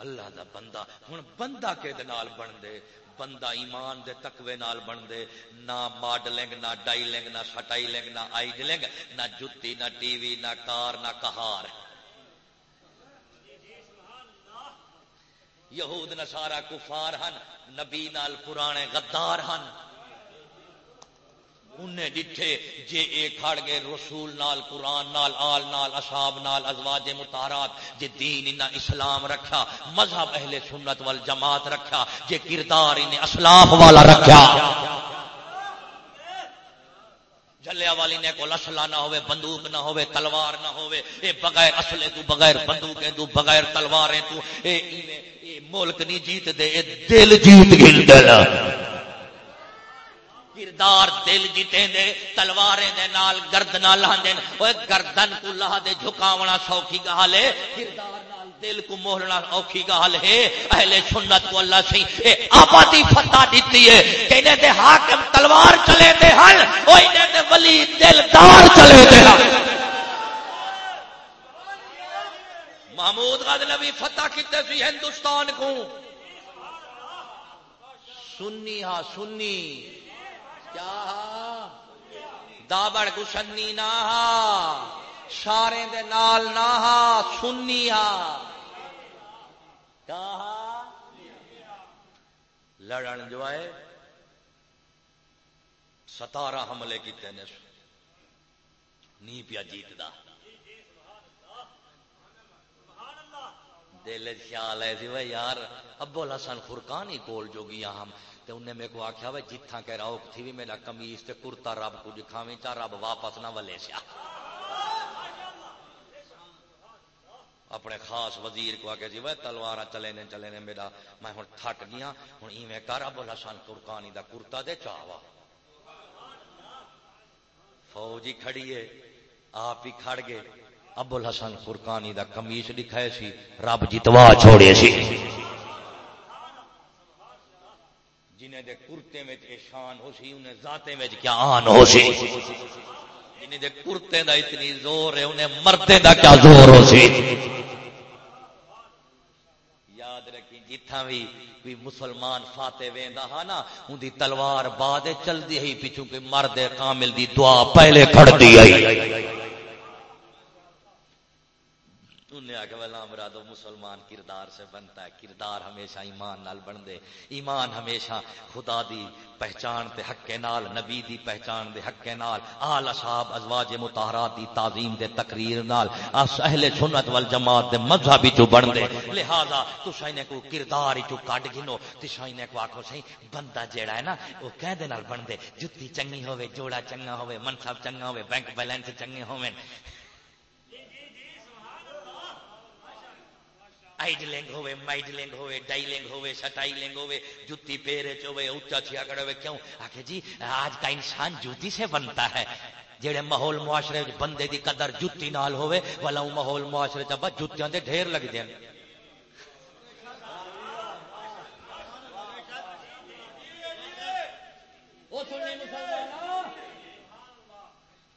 اللہ دا بندہ ہوں بندہ کہ بن دے بندہ ایمان دے تقوی نال بن دے نہ ماڈلنگ، نہ ڈائلنگ، نہ سٹائلنگ، نہ آئیڈلنگ، نہ جتی، نہ ٹی وی، نہ کار، نہ کہار یہود سارا کفار ہن، نبی نال پرانے غدار ہن۔ انہیں ڈٹھے جے اے کھڑ گئے رسول نال قرآن نال آل نال اصحاب نال ازواج متارات جے دین انہیں اسلام رکھا مذہب اہل سنت والجماعت رکھا جے کردار انہیں اسلاف والا رکھا۔ جلیا والی نے کو لسلا نہ ہوئے بندوق نہ ہوئے تلوار نہ ہوئے اے بغیر اصلے تو بغیر بندوقیں تو بغیر تلواریں تو اے, اے ملک نہیں جیت دے اے دل جیت گل دے کردار دل جیتے دے، تلوارے دے نال گردنا لاندے اوے گردن کو لا دے جھکاونا سوکھی گال ہے، کردار نال دل کو مولنا اوکھی گال ہے۔ اہل سنت کو اللہ سی اے آبادی فتح دیتی ہے۔ کہنے دے حاکم تلوار چلے دے ہن اوے دے ولی دلدار چلے دے ہن۔ محمود غزنوی فتح کیتے سی ہندوستان کو۔ سنی ہاں سنی۔ کیا دابڑ گسنی نہ سارے دے نال نہ سنی لڑن جو ہے ستارہ حملے کیتے نے نی پیا جیت دا دل خیال ہے یار ابو الحسن خورکانی کول جو گیا ہم تے انہیں میرے کو آخیا بھائی جتھا کہہ رہا تھی بھی میرا کمیز تے کرتا رب کو دکھاویں چا رب واپس نہ ولے سیا۔ اپنے خاص وزیر کو آگے جی وہ تلوار چلے نے چلے نے میرا، میں ہوں تھک گیا ہوں ایویں کر، ابو الحسن ترکانی دا کرتا دے چاوا۔ فوج ہی کھڑی ہے، آپ ہی کھڑ گئے۔ ابو الحسن قرکانی دا کمیش دکھائے سی، رب جتوا چھوڑے سی۔ جنہیں دے کرتے میں شان ہو سی، انہیں ذاتے میں کیا آن ہو سی۔ جنہیں دے کرتے دا اتنی زور ہے، انہیں مردے دا کیا زور ہو سی۔ یاد رکھیں جتھا بھی بھی مسلمان فاتح ویندا ہا نا، ان دی تلوار بعد چل دی ہی پیچھو کہ مرد کامل دی دعا پہلے کھڑ دی آئی۔ انہیں آ والا مرادو مسلمان کردار سے بنتا ہے۔ کردار ہمیشہ ایمان نال بن دے ایمان ہمیشہ خدا دی پہچان تے حق کے نال، نبی دی پہچان دے حق کے نال، آل اصحاب ازواج مطہرات دی تعظیم دے تقریر نال اہل سنت والجماعت دے مذہبی چ بن دے لہذا تساں نے کو کردار چ کڈ گنو تساں نے کو آکھو سہی بندہ جیڑا ہے نا او کہندے نال بن دے جُتی چنگی ہوے جوڑا چنگا ہوے منصب چنگا ہوے بینک بیلنس چنگے ہوے آئیڈلنگ ہوئے مائڈلنگ ہوئے ڈائلنگ ہوئے سٹائلنگ ہوئے جتی پیرے چوے اچھا چھیا کڑے ہوئے کیوں آخر جی آج کا انسان جوتی سے بنتا ہے جڑے ماحول معاشرے بندے دی قدر جتی نال ہوئے والا ماحول معاشرے چ بس جتیاں دے ڈھیر لگ دیں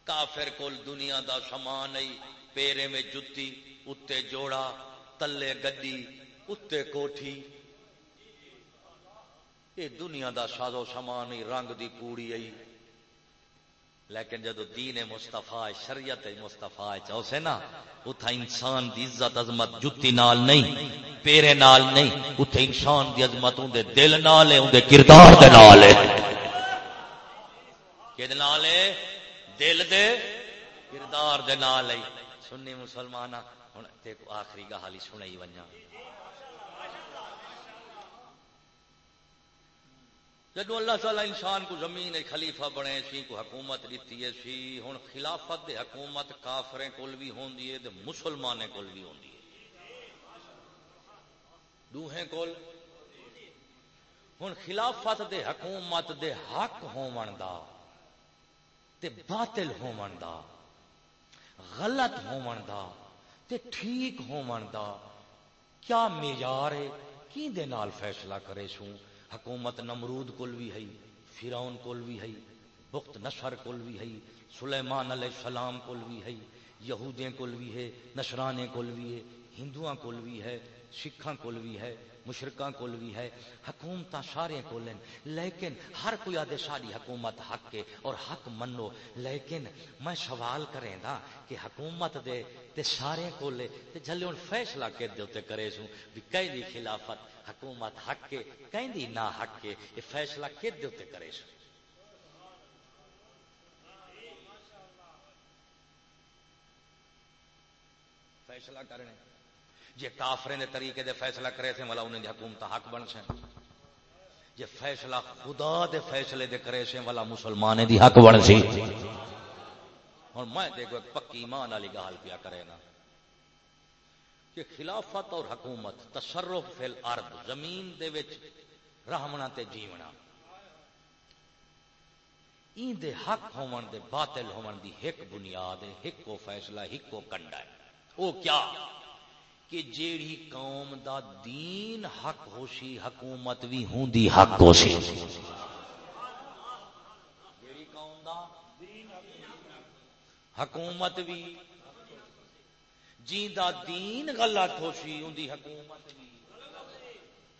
کافر کول دنیا دا سامان نہیں پیرے میں جتی اتنے جوڑا تلے گدی اتنے کوٹھی۔ یہ دنیا دا سازو سامان ہی رنگ دی کوڑی آئی۔ لیکن جدو دین مستفا شریعت مستفا چوسے نا، اتھا انسان دی عزت، عظمت جتی نال نہیں، پیرے نال نہیں اتھا انسان دی عظمت اندے دل نال ہے، اندے کردار دے نال ہے۔ کہ نال ہے؟ دل دے کردار دے نال ہے۔ سنی مسلمانہ ہوں دیکھو آخری گالی سنائی ونجا جدو اللہ تعالی انسان کو زمین خلیفہ بنے، سی کو حکومت دیتی ہے، سی ہوں خلافت دے حکومت کافریں کول بھی ہوندی ہے تے مسلمانیں کول بھی ہوندی ہے۔ دوہیں کول۔ ہوں خلافت دے حکومت دے حق ہون دا، تے باطل ہون دا، غلط ہون دا۔ تے ٹھیک ہون دا۔ کیا معیار ہے؟ کی دے نال فیصلہ کرے سوں؟ حکومت نمرود کول بھی ہے، فرعون کول بھی ہے، بخت نصر کول بھی ہے، سلیمان علیہ السلام کول بھی ہے، یہودیں کول بھی ہے نشرانے کول بھی ہے، ہندوؤں کول بھی ہے، سکھاں کول بھی ہے۔ مشرقہ کول بھی ہے حکومت سارے کولن لیکن ہر کوئی آدھے ساری حکومت حق کے اور حق منو۔ لیکن میں سوال کریں دا کہ حکومت دے تے سارے کولے تے جلے ان فیصلہ کے دے کرے سوں بھی کئی دی خلافت حکومت حق کے کہیں دی نہ حق کے یہ فیصلہ کے دے کرے سوں۔ فیصلہ کرنے۔ جی کافرے نے طریقے دے فیصلہ کرے تھے ملا انہیں حکومت حق بن سے جی فیصلہ خدا دے فیصلے دے کرے سے والا مسلمان دی حق بن سی۔ اور میں دیکھو ایک پکی ایمان والی گال پیا کرے نا۔ کہ خلافت اور حکومت تصرف فی الارض، زمین دے وچ رحمنا تے جیونا۔ این دے حق ہون دے باطل ہون دی ایک بنیاد ہے، ایک کو فیصلہ، ایک کو کنڈا ہے۔ او کیا؟ کہ جیڑی قوم دا دین حق ہوشی، حکومت بھی ہوں دی حق ہوشی۔ جیڑی قوم دا حکومت بھی جی دین غلط ہوشی ہوں دی حکومت بھی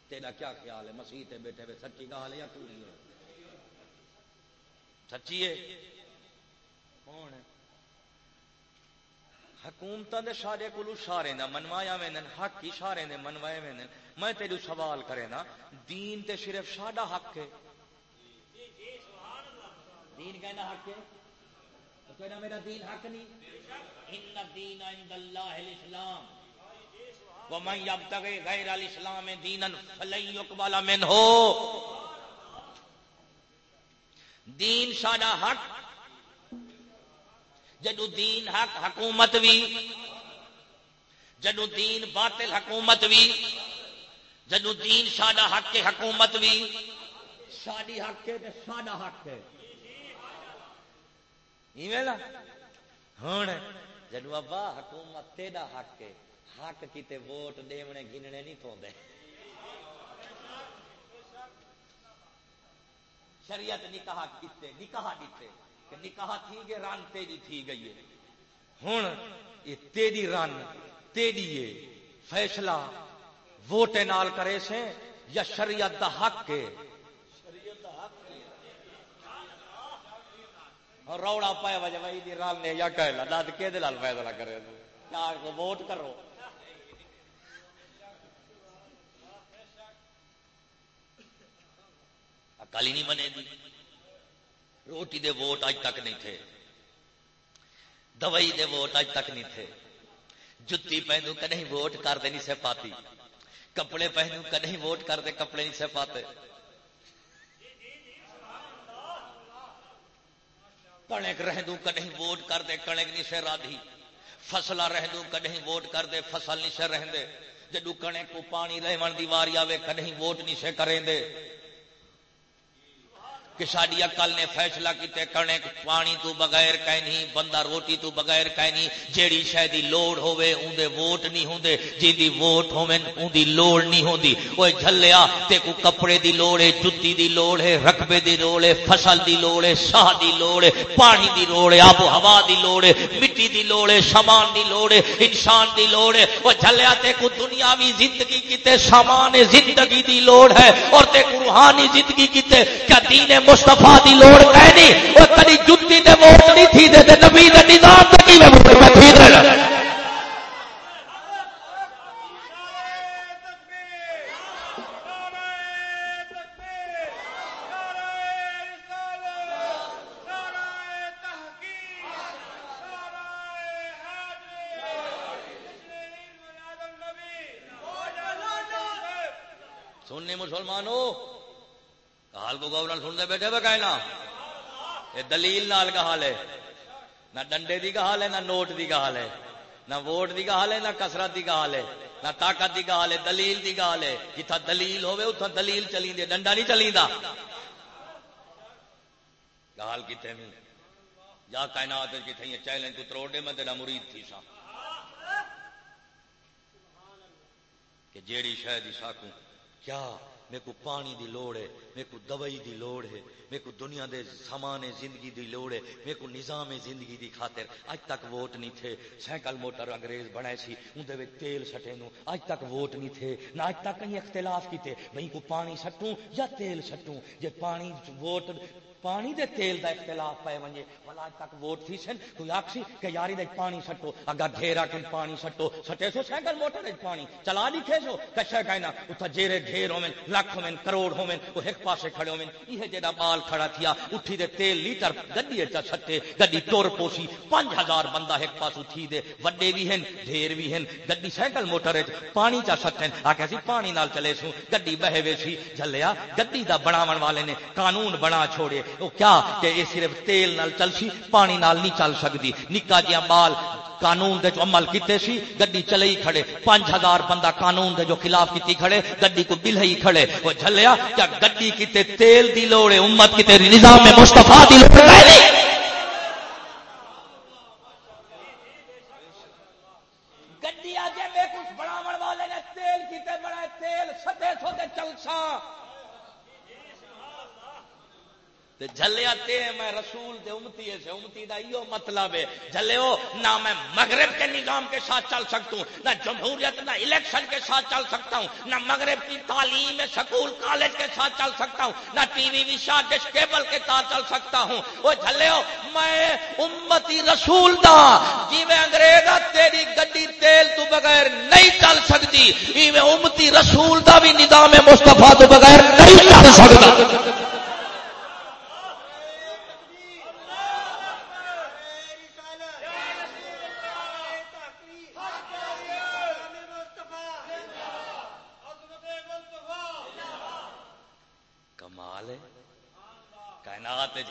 تیرا کیا خیال ہے؟ مسیح تے بیٹھے ہوئے، سچی گال ہے یا پوری؟ ہے سچی ہے؟ کون ہے؟ حکومت دے سارے کو سارے نہ منوایا میں حق ہی سارے نے منوائے میں میں تیرو سوال کرے نا دین تے صرف ساڈا حق ہے؟ دین کہنا حق ہے؟ تو کہنا میرا دین حق نہیں۔ ان الدین عند اللہ الاسلام۔ ومن یبتغی غیر الاسلام دینا فلن یقبل دین ساڈا حق جدو دین حق حکومت بھی جدو دین باطل حکومت بھی جدو دین ساڈا حق کے حکومت بھی ساری حق ہے ساڈا حق ہے ہوں جدو ابا حکومت تیرا حق ہے حق کیتے ووٹ دیونے گننے نہیں پوندے شریعت نکاح کیتے، نکاح دیتے نکاح تھی گئے ران تیری تھی گئی ہے۔ ہوں یہ تیری ران تیری یہ فیصلہ ووٹے نال کرے سے یا شریعت دا حق کے روڑا پائے وجہ وہی دی رن نے یا کہے لا، داد کے دلال فیصلہ کرے کیا کو ووٹ کرو۔ اکالی نہیں منے دی روٹی دے ووٹ اج تک نہیں تھے۔ دوائی دے ووٹ اج تک نہیں تھے۔ جتی پہنو کدیں ووٹ کر دے نہیں سے پاتی۔ کپڑے پہنو کدیں ووٹ کر دے کپڑے نہیں سے پاتے۔ کنک رہ دوں کدیں ووٹ کر دے کنک نہیں سے رادھی۔ فصلہ رہ دوں کدیں ووٹ کر دے فصل نہیں سے رہ دے جدو کنک کو پانی رہن دی واری آوے کدیں ووٹ نہیں سے کریں دے۔ کہ ساری اکل نے فیصلہ کیتے کرنے پانی تو بغیر کہیں بندہ روٹی تو بغیر کہیں جیڑی شاید لوڑ ہوئے اون دے ووٹ نہیں ہوندے جی دی ووٹ ہوئے اون دی لوڑ نہیں ہوندی وہ جھلیا تے کو کپڑے دی لوڑ ہے جتی دی لوڑ ہے رقبے دی لوڑ ہے فصل دی لوڑ ہے ساہ دی لوڑ ہے پانی دی لوڑ ہے آب و ہوا دی لوڑ ہے مٹی دی لوڑ ہے سامان دی لوڑ ہے انسان دی لوڑ ہے وہ جھلیا تے کو دنیاوی زندگی کیتے سامان زندگی دی لوڑ ہے اور تے کو روحانی زندگی کیتے کیا دین مستفا دی لوڑ ہے نہیں وہ کدی جتی دے ووٹ نہیں تھی دے نبی دے نظام تے کی میں سننے مسلمانوں حال کو گورنر سنتے بیٹھے بے کہنا یہ دلیل نال کا حال ہے۔ نہ ڈنڈے دی کا حال ہے، نہ نوٹ دی کا حال ہے۔ نہ ووٹ دی کا حال ہے، نہ کسرت دی کا حال ہے۔ نہ طاقت دی کا ہے، دلیل دی کا ہے۔ جتھا دلیل ہوئے اتھا دلیل چلی دے ڈنڈا نہیں چلی دا حال کتے میں جا کائنات کی تھئی چیلنج تو تروڑے میں تیرا مرید تھی سا۔ کہ جیڑی شاید ساکوں، کیا میرے کو پانی دی لوڑ ہے، میرے کو دوائی دی لوڑ ہے، میرے کو دنیا دے سامان زندگی دی لوڑ ہے، میرے کو نظام زندگی دی خاطر اج تک ووٹ نہیں تھے۔ سائیکل موٹر انگریز بنائے سی اندر وچ تیل سٹے نو۔ اج تک ووٹ نہیں تھے، نہ اج تک کہیں اختلاف کیتے۔ بھئی کو پانی سٹوں یا تیل سٹوں؟ جے پانی ووٹ پانی دے تیل دا اختلاف پائے ونجے۔ ولا تک ووٹ تھی سن، کوئی آکسی کہ یاری دے پانی سٹو اگر ڈھیرا کن پانی سٹو۔ سٹے سو سائیکل موٹر وچ پانی۔ چلا دی کھے سو کشا کہنا اوتھا جیرے ڈھیر ہومن لاکھ ہومن کروڑ ہومن او ایک پاسے کھڑے ہومن یہ جڑا بال کھڑا تھیا اٹھی دے تیل لیٹر گڈی اچ سٹے، گڈی ٹور پوسی 5000 بندہ ایک پاس اٹھی دے۔ وڈے بھی ہیں ڈھیر بھی ہیں گڈی سائیکل موٹر وچ پانی چا سٹن۔ آکھیا سی، پانی نال چلے سو گڈی بہے سی، جھلیا، گڈی دا بناون والے نے قانون بنا چھوڑے۔ وہ کیا کہ یہ صرف تیل نال چل سی، پانی نال نہیں چل سکتی۔ نکا جہاں مال قانون دے جو عمل کیتے سی، گڈی چلے ہی کھڑے۔ پانچ ہزار بندہ قانون دے جو خلاف کیتی کھڑے، گڈی کو بل ہی کھڑے۔ وہ جھلیا کیا گڈی کیتے تیل دی لوڑے، امت کیتے نظام مصطفیٰ دی لوڑ ہے گڈی آجے میں کچھ بڑا والے نے تیل کیتے بڑا تیل ستے سوتے چلسا جلیا تے میں رسول دے امتی سے امتی دا ایو مطلب ہے۔ جلیو نہ میں مغرب کے نظام کے ساتھ چل سکتا ہوں نہ جمہوریت، نہ الیکشن کے ساتھ چل سکتا ہوں، نہ مغرب کی تعلیم، سکول، کالج کے ساتھ چل سکتا ہوں، نہ ٹی وی وشا ڈش کیبل کے ساتھ چل سکتا ہوں۔ وہ جلیو میں امتی رسول دا جی میں انگریزا تیری گڈی تیل تو بغیر نہیں چل سکتی میں امتی رسول دا بھی نظام مصطفیٰ تو بغیر نہیں چل سکتا۔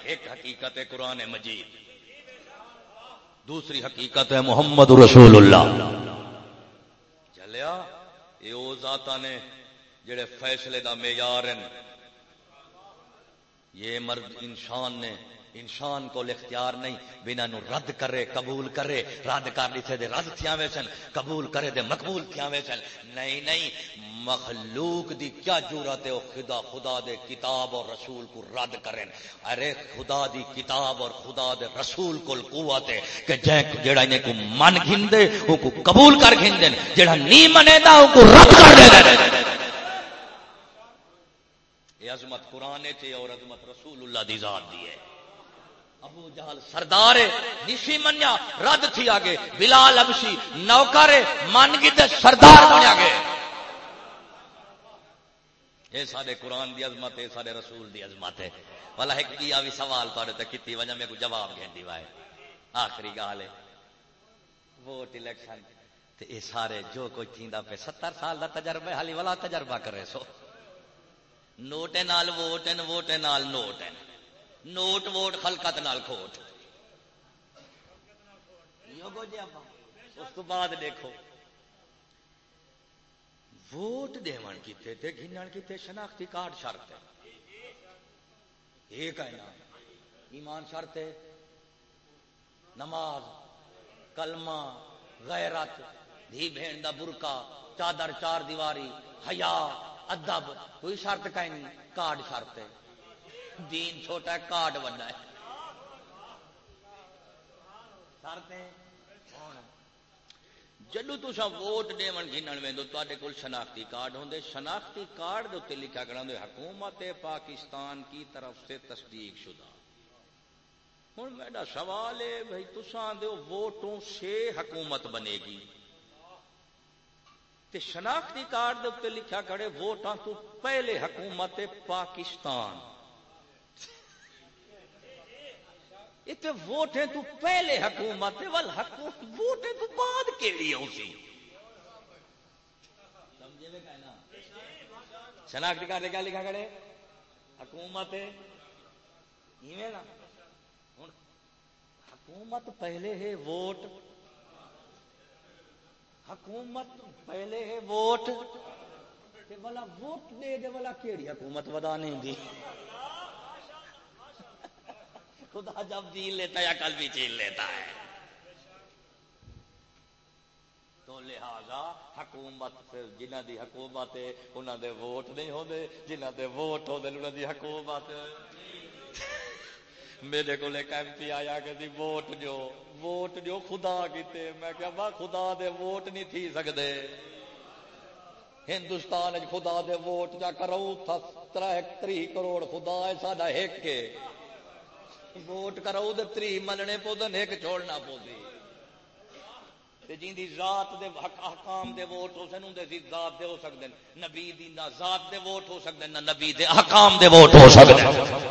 ایک حقیقت ہے، قرآن مجید۔ دوسری حقیقت ہے، محمد رسول اللہ۔ چلیا یہ وہ ذاتا نے جڑے فیصلے دا معیار ہیں۔ یہ مرد انسان نے انسان کو اختیار نہیں، بنا نو رد کرے، قبول کرے۔ رد کر لیتے دے رد تھیا سن، قبول کرے دے مقبول تھیا سن۔ نہیں نہیں، مخلوق دی کیا جورت ہے؟ خدا خدا دے کتاب اور رسول کو رد کریں ارے، خدا دی کتاب اور خدا دے رسول کو قوت ہے کہ جے جڑا انہیں کو من گھن دے وہ کو قبول کر گھن دے جڑا نہیں منے دا وہ کو رد کر دے یہ عظمت قرآن تے، اور عظمت رسول اللہ دی ذات دی ہے۔ ابو جہل سردار نشی منیا، رد تھی آگے۔ بلال ابشی، نوکر من گی سردار بنیا گئے یہ سارے قرآن دی عظمت ہے سارے رسول دی عظمت ہے۔ والا ایک کیا بھی سوال تے تک کی وجہ میں کو جواب گھنٹی وائے۔ آخری گال ہے، ووٹ الیکشن یہ سارے جو کوئی تھیندا پہ ستر سال دا تجربہ حالی والا تجربہ کرے سو۔ نوٹ نال ووٹ ووٹ نال نوٹ نوٹ ووٹ خلقت نال کھوٹ۔ جی اس کو بعد دیکھو۔ ووٹ دیون کیتے تھے گھنن کیتے شناختی کارڈ شرط ہے۔ ایک ہے نا، ایمان شرط ہے۔ نماز، کلمہ، غیرت، دھی بہن دا برکا چادر، چار دیواری، حیا، ادب، کوئی شرط کا نہیں، کارڈ شرط ہے۔ دین چھوٹا ہے کارڈ بڑا ہے۔ جدو تصا ووٹ دون گن تے کول شناختی کارڈ ہوں شناختی کارڈ کے اتنے لکھا کرا حکومت پاکستان کی طرف سے تصدیق شدہ۔ ہوں میرا سوال ہے بھائی تسان دو ووٹوں سے حکومت بنے گی۔ تے شناختی کارڈ کے اتنے لکھا کرے ووٹاں تو پہلے حکومت پاکستان۔ اتنے ووٹیں تو پہلے حکومت ول حکومت ووٹیں تو بعد کے لیے اسی شناختی کارڈ کیا لکھا کرے حکومت۔ نا۔ حکومت پہلے ہے ووٹ۔ حکومت پہلے ہے ووٹ۔ بلا ووٹ دے دے والا کیڑی حکومت ودا نہیں دی۔ خدا جب جیل لیتا ہے یا کل بھی جیل لیتا ہے۔ تو لہذا حکومت جنہ دی حکومت ہے انہوں دے ووٹ نہیں ہوتے جنہ دے ووٹ ہوتے انہوں دی حکومت۔ میرے کو ایک ایم پی آیا کہ دی ووٹ جو ووٹ جو خدا کیتے۔ میں کہا با خدا دے ووٹ نہیں تھی سکتے ہندوستان خدا دے ووٹ جا کرو تھا تری کروڑ خدا ہے، ساڈا ایک کے ووٹ کرو تو تری مننے پودن ایک چھوڑنا پودی جی ذات دے حکام دے ووٹ ہو سن اندر ذات دے ہو سکتے ہیں نبی دی نہ ذات دے ووٹ ہو سکتے ہیں نہ نبی دے حکام دے ووٹ ہو سکتے ہیں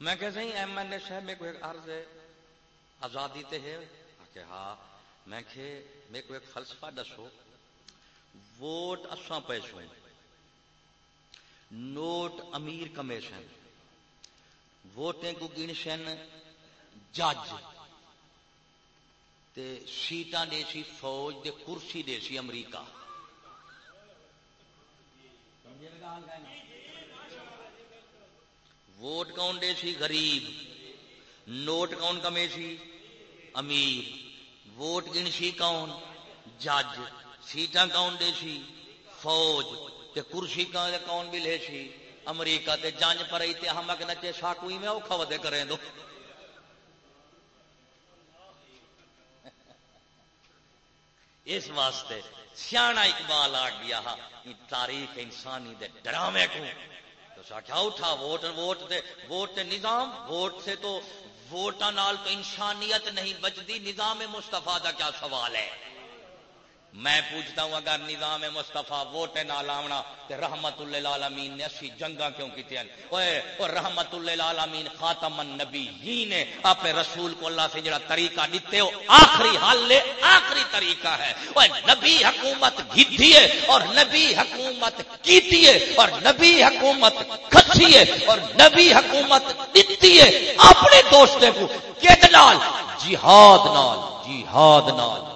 میں کہ صحیح ایم ایل اے صاحب میں کوئی ایک عرض ہے، آزادی تے ہے۔ کہ ہاں میں کہ میں کو ایک فلسفہ دسو۔ ووٹ اساں پیسوں نوٹ امیر کمیشن ووٹیں کو گنشن جج۔ تے سیٹاں دے سی فوج دے کرسی دے سی امریکہ۔ ووٹ کون دے سی غریب۔ نوٹ کون کمے سی امیر۔ ووٹ گنسی کون؟ جج۔ سیٹاں کون دے سی فوج۔ تے کرسی کا کون بھی لے سی؟ امریکہ تے جانج پر تے ہم نچے شاکوئی میں اوکھا ودے کریں دو۔ اس واسطے سیاح اقبال آ گیا ہا تاریخ انسانی دے ڈرامے کو۔ تو سا اٹھا ووٹ ووٹ دے ووٹ دے نظام۔ ووٹ سے تو ووٹاں نال تو انسانیت نہیں بچتی نظام مصطفیٰ دا کیا سوال ہے؟ میں پوچھتا ہوں اگر نظام مصطفیٰ ووٹ نہ لاونا تو رحمت اللہ نے اسی جنگا کیوں کی تھی اور رحمت اللہ خاتم النبی ہی نے اپنے رسول کو اللہ سے جڑا طریقہ دیتے ہو، آخری حل لے، آخری طریقہ ہے۔ وہ نبی حکومت گھی ہے، اور نبی حکومت کیتی ہے، اور نبی حکومت کھچی ہے، اور نبی حکومت دیتی ہے۔ اپنے دوستے کو کت نال؟ جہاد نال جہاد نال۔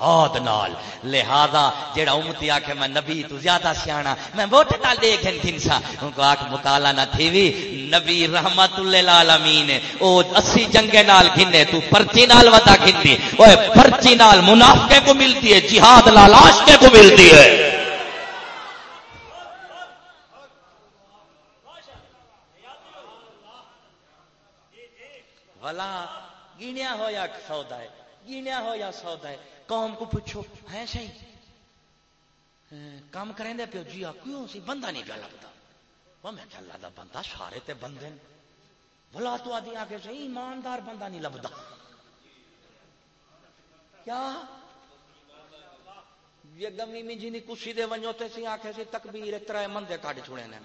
ہاتھ نال۔ لہذا جیڑا امتی آکھے میں نبی تو زیادہ سیانا، میں ووٹ نال دیکھن تھنسا ان کو آکھ مطالعہ نہ تھی وی نبی رحمت اللہ العالمین او اسی جنگے نال گھنے، تو پرچی نال ودا گھندی۔ اوے پرچی نال منافقے کو ملتی ہے، جہاد لال عاشقے کو ملتی ہے۔ بھلا گنیا ہو یا سودا ہے، گنیا ہو یا سودا ہے۔ قوم کو پوچھو ہے صحیح کام کریں دے پیو جی کیوں سی بندہ نہیں پیا لگتا وہ میں کیا اللہ بندہ سارے تے بندے بلا تو آدھی آ کے صحیح ایماندار بندہ نہیں لبدا کیا یہ گمی می جی کسی دے ونجو تے سی آکھے سی تکبیر ترے مندے کٹ چھڑے نے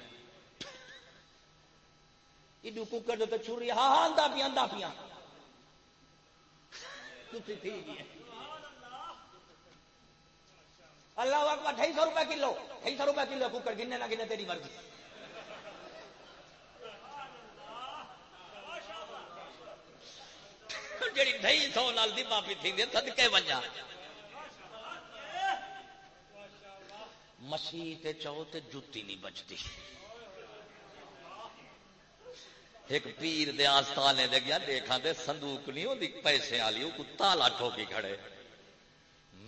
ایڈو کوکر دے تے چھری ہاں ہاں اندا پیا اندا پیا کسی تھی گئی اللہ اکبر، ڈھائی سو روپے کلو، ڈھائی سو روپے کلو کوکر گنے نہ گنے تیری مرضی۔ جڑی ڈھائی سو نال دی معافی تھی، دے صدقے ونجا۔ مسیح تے چاہو تے جتی نہیں بچتی۔ ایک پیر دے آستانے دے گیا دیکھا دے صندوق نہیں ہوتی پیسے والی وہ تالا ٹھوکی کھڑے۔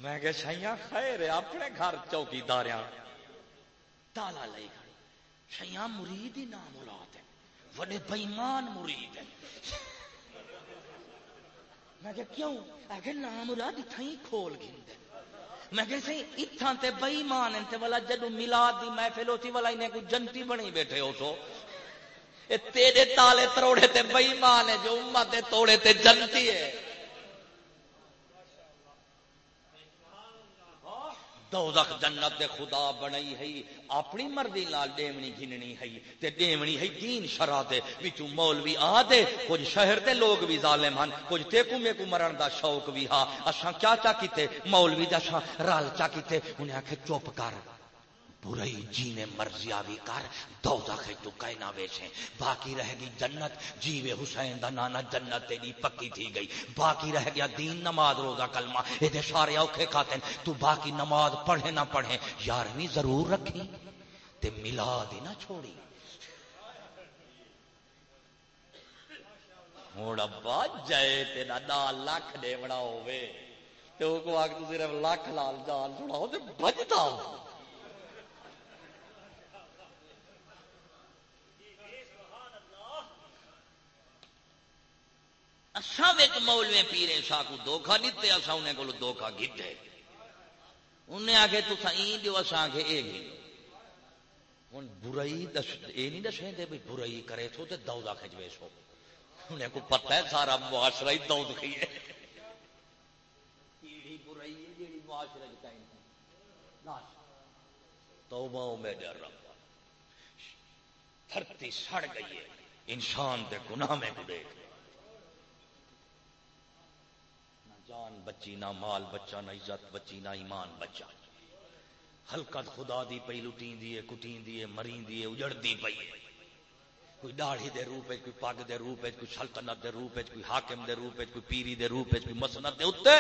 میں کہ شیاں خیر ہے، اپنے گھر چوکی داریا تالا لے کھڑے شیاں مرید ہی نام اولاد ہے۔ وڈے بےمان مرید ہے میں کہ کیوں؟ کہ نام اولاد اتھائی کھول گھن میں کہ سی اتھاں تے بئی مان تے والا جدو میلاد دی محفل ہوتی والا انہیں کوئی جنتی بنی بیٹھے ہو سو۔ اے تیرے تالے تروڑے تے بئی مان ہے جو امت تے توڑے تے جنتی ہے دوزخ جنت دے خدا بنائی ہے، اپنی مرضی لال ڈیمنی گھننی ہے، تے ڈیمنی ہے دین شرع دے وچوں مولوی آ دے، کچھ شہر دے لوگ بھی ظالم ہن، کچھ تے کو میں کو مرن دا شوق بھی ہا۔ اساں کیا چا کیتے؟ مولوی دا شاہ رال چا کیتے، انہیں کے چپ کر۔ برائی جینے مرضی آوی کر دوزخ تو کہنا ویسے۔ باقی رہ گئی جنت، جیوے حسین دا نانا جنت تیری پکی تھی گئی۔ باقی رہ گیا دین نماز روزہ کلمہ۔ اے دے سارے اوکھے کھاتے تو باقی نماز پڑھے نہ پڑھے۔ یارویں ضرور رکھی۔ تے ملاد ہی نہ چھوڑی۔ ہوں ابا، جائے تیرا نال لاکھ دے بڑا ہوے تو کو آگ تو صرف لاکھ لال جال چھوڑاؤ تے بجتا ہو اساں وچ مولوی پیرے شاہ کو دھوکا دیتے اساں انہیں کولو دھوکا گھٹے۔ انہیں آگے تو این دیو اساں آگے اے گی ہن برائی دس اے نہیں دسیں دے بھئی برائی کرے تو تے دودا کھجوے سو۔ انہیں کو پتہ ہے سارا معاشرہ ہی دود کھی ہے۔ کیڑی برائی ہے جیڑی معاشرہ وچ کائیں ناش توبہ میں ڈر رہا دھرتی سڑ گئی ہے۔ انسان دے گناہ میں کو دیکھ جان بچی نہ مال بچہ نہ عزت بچی نہ ایمان بچہ۔ حلقت خدا دی پئی، لٹین دی کٹین دی مرین دی اجڑ دی پئی کوئی داڑھی دے روپ کوئی پگ دے روپ کوئی سلطنت دے روپ کوئی حاکم دے روپ کوئی پیری دے روپ کوئی مسنت دے اتے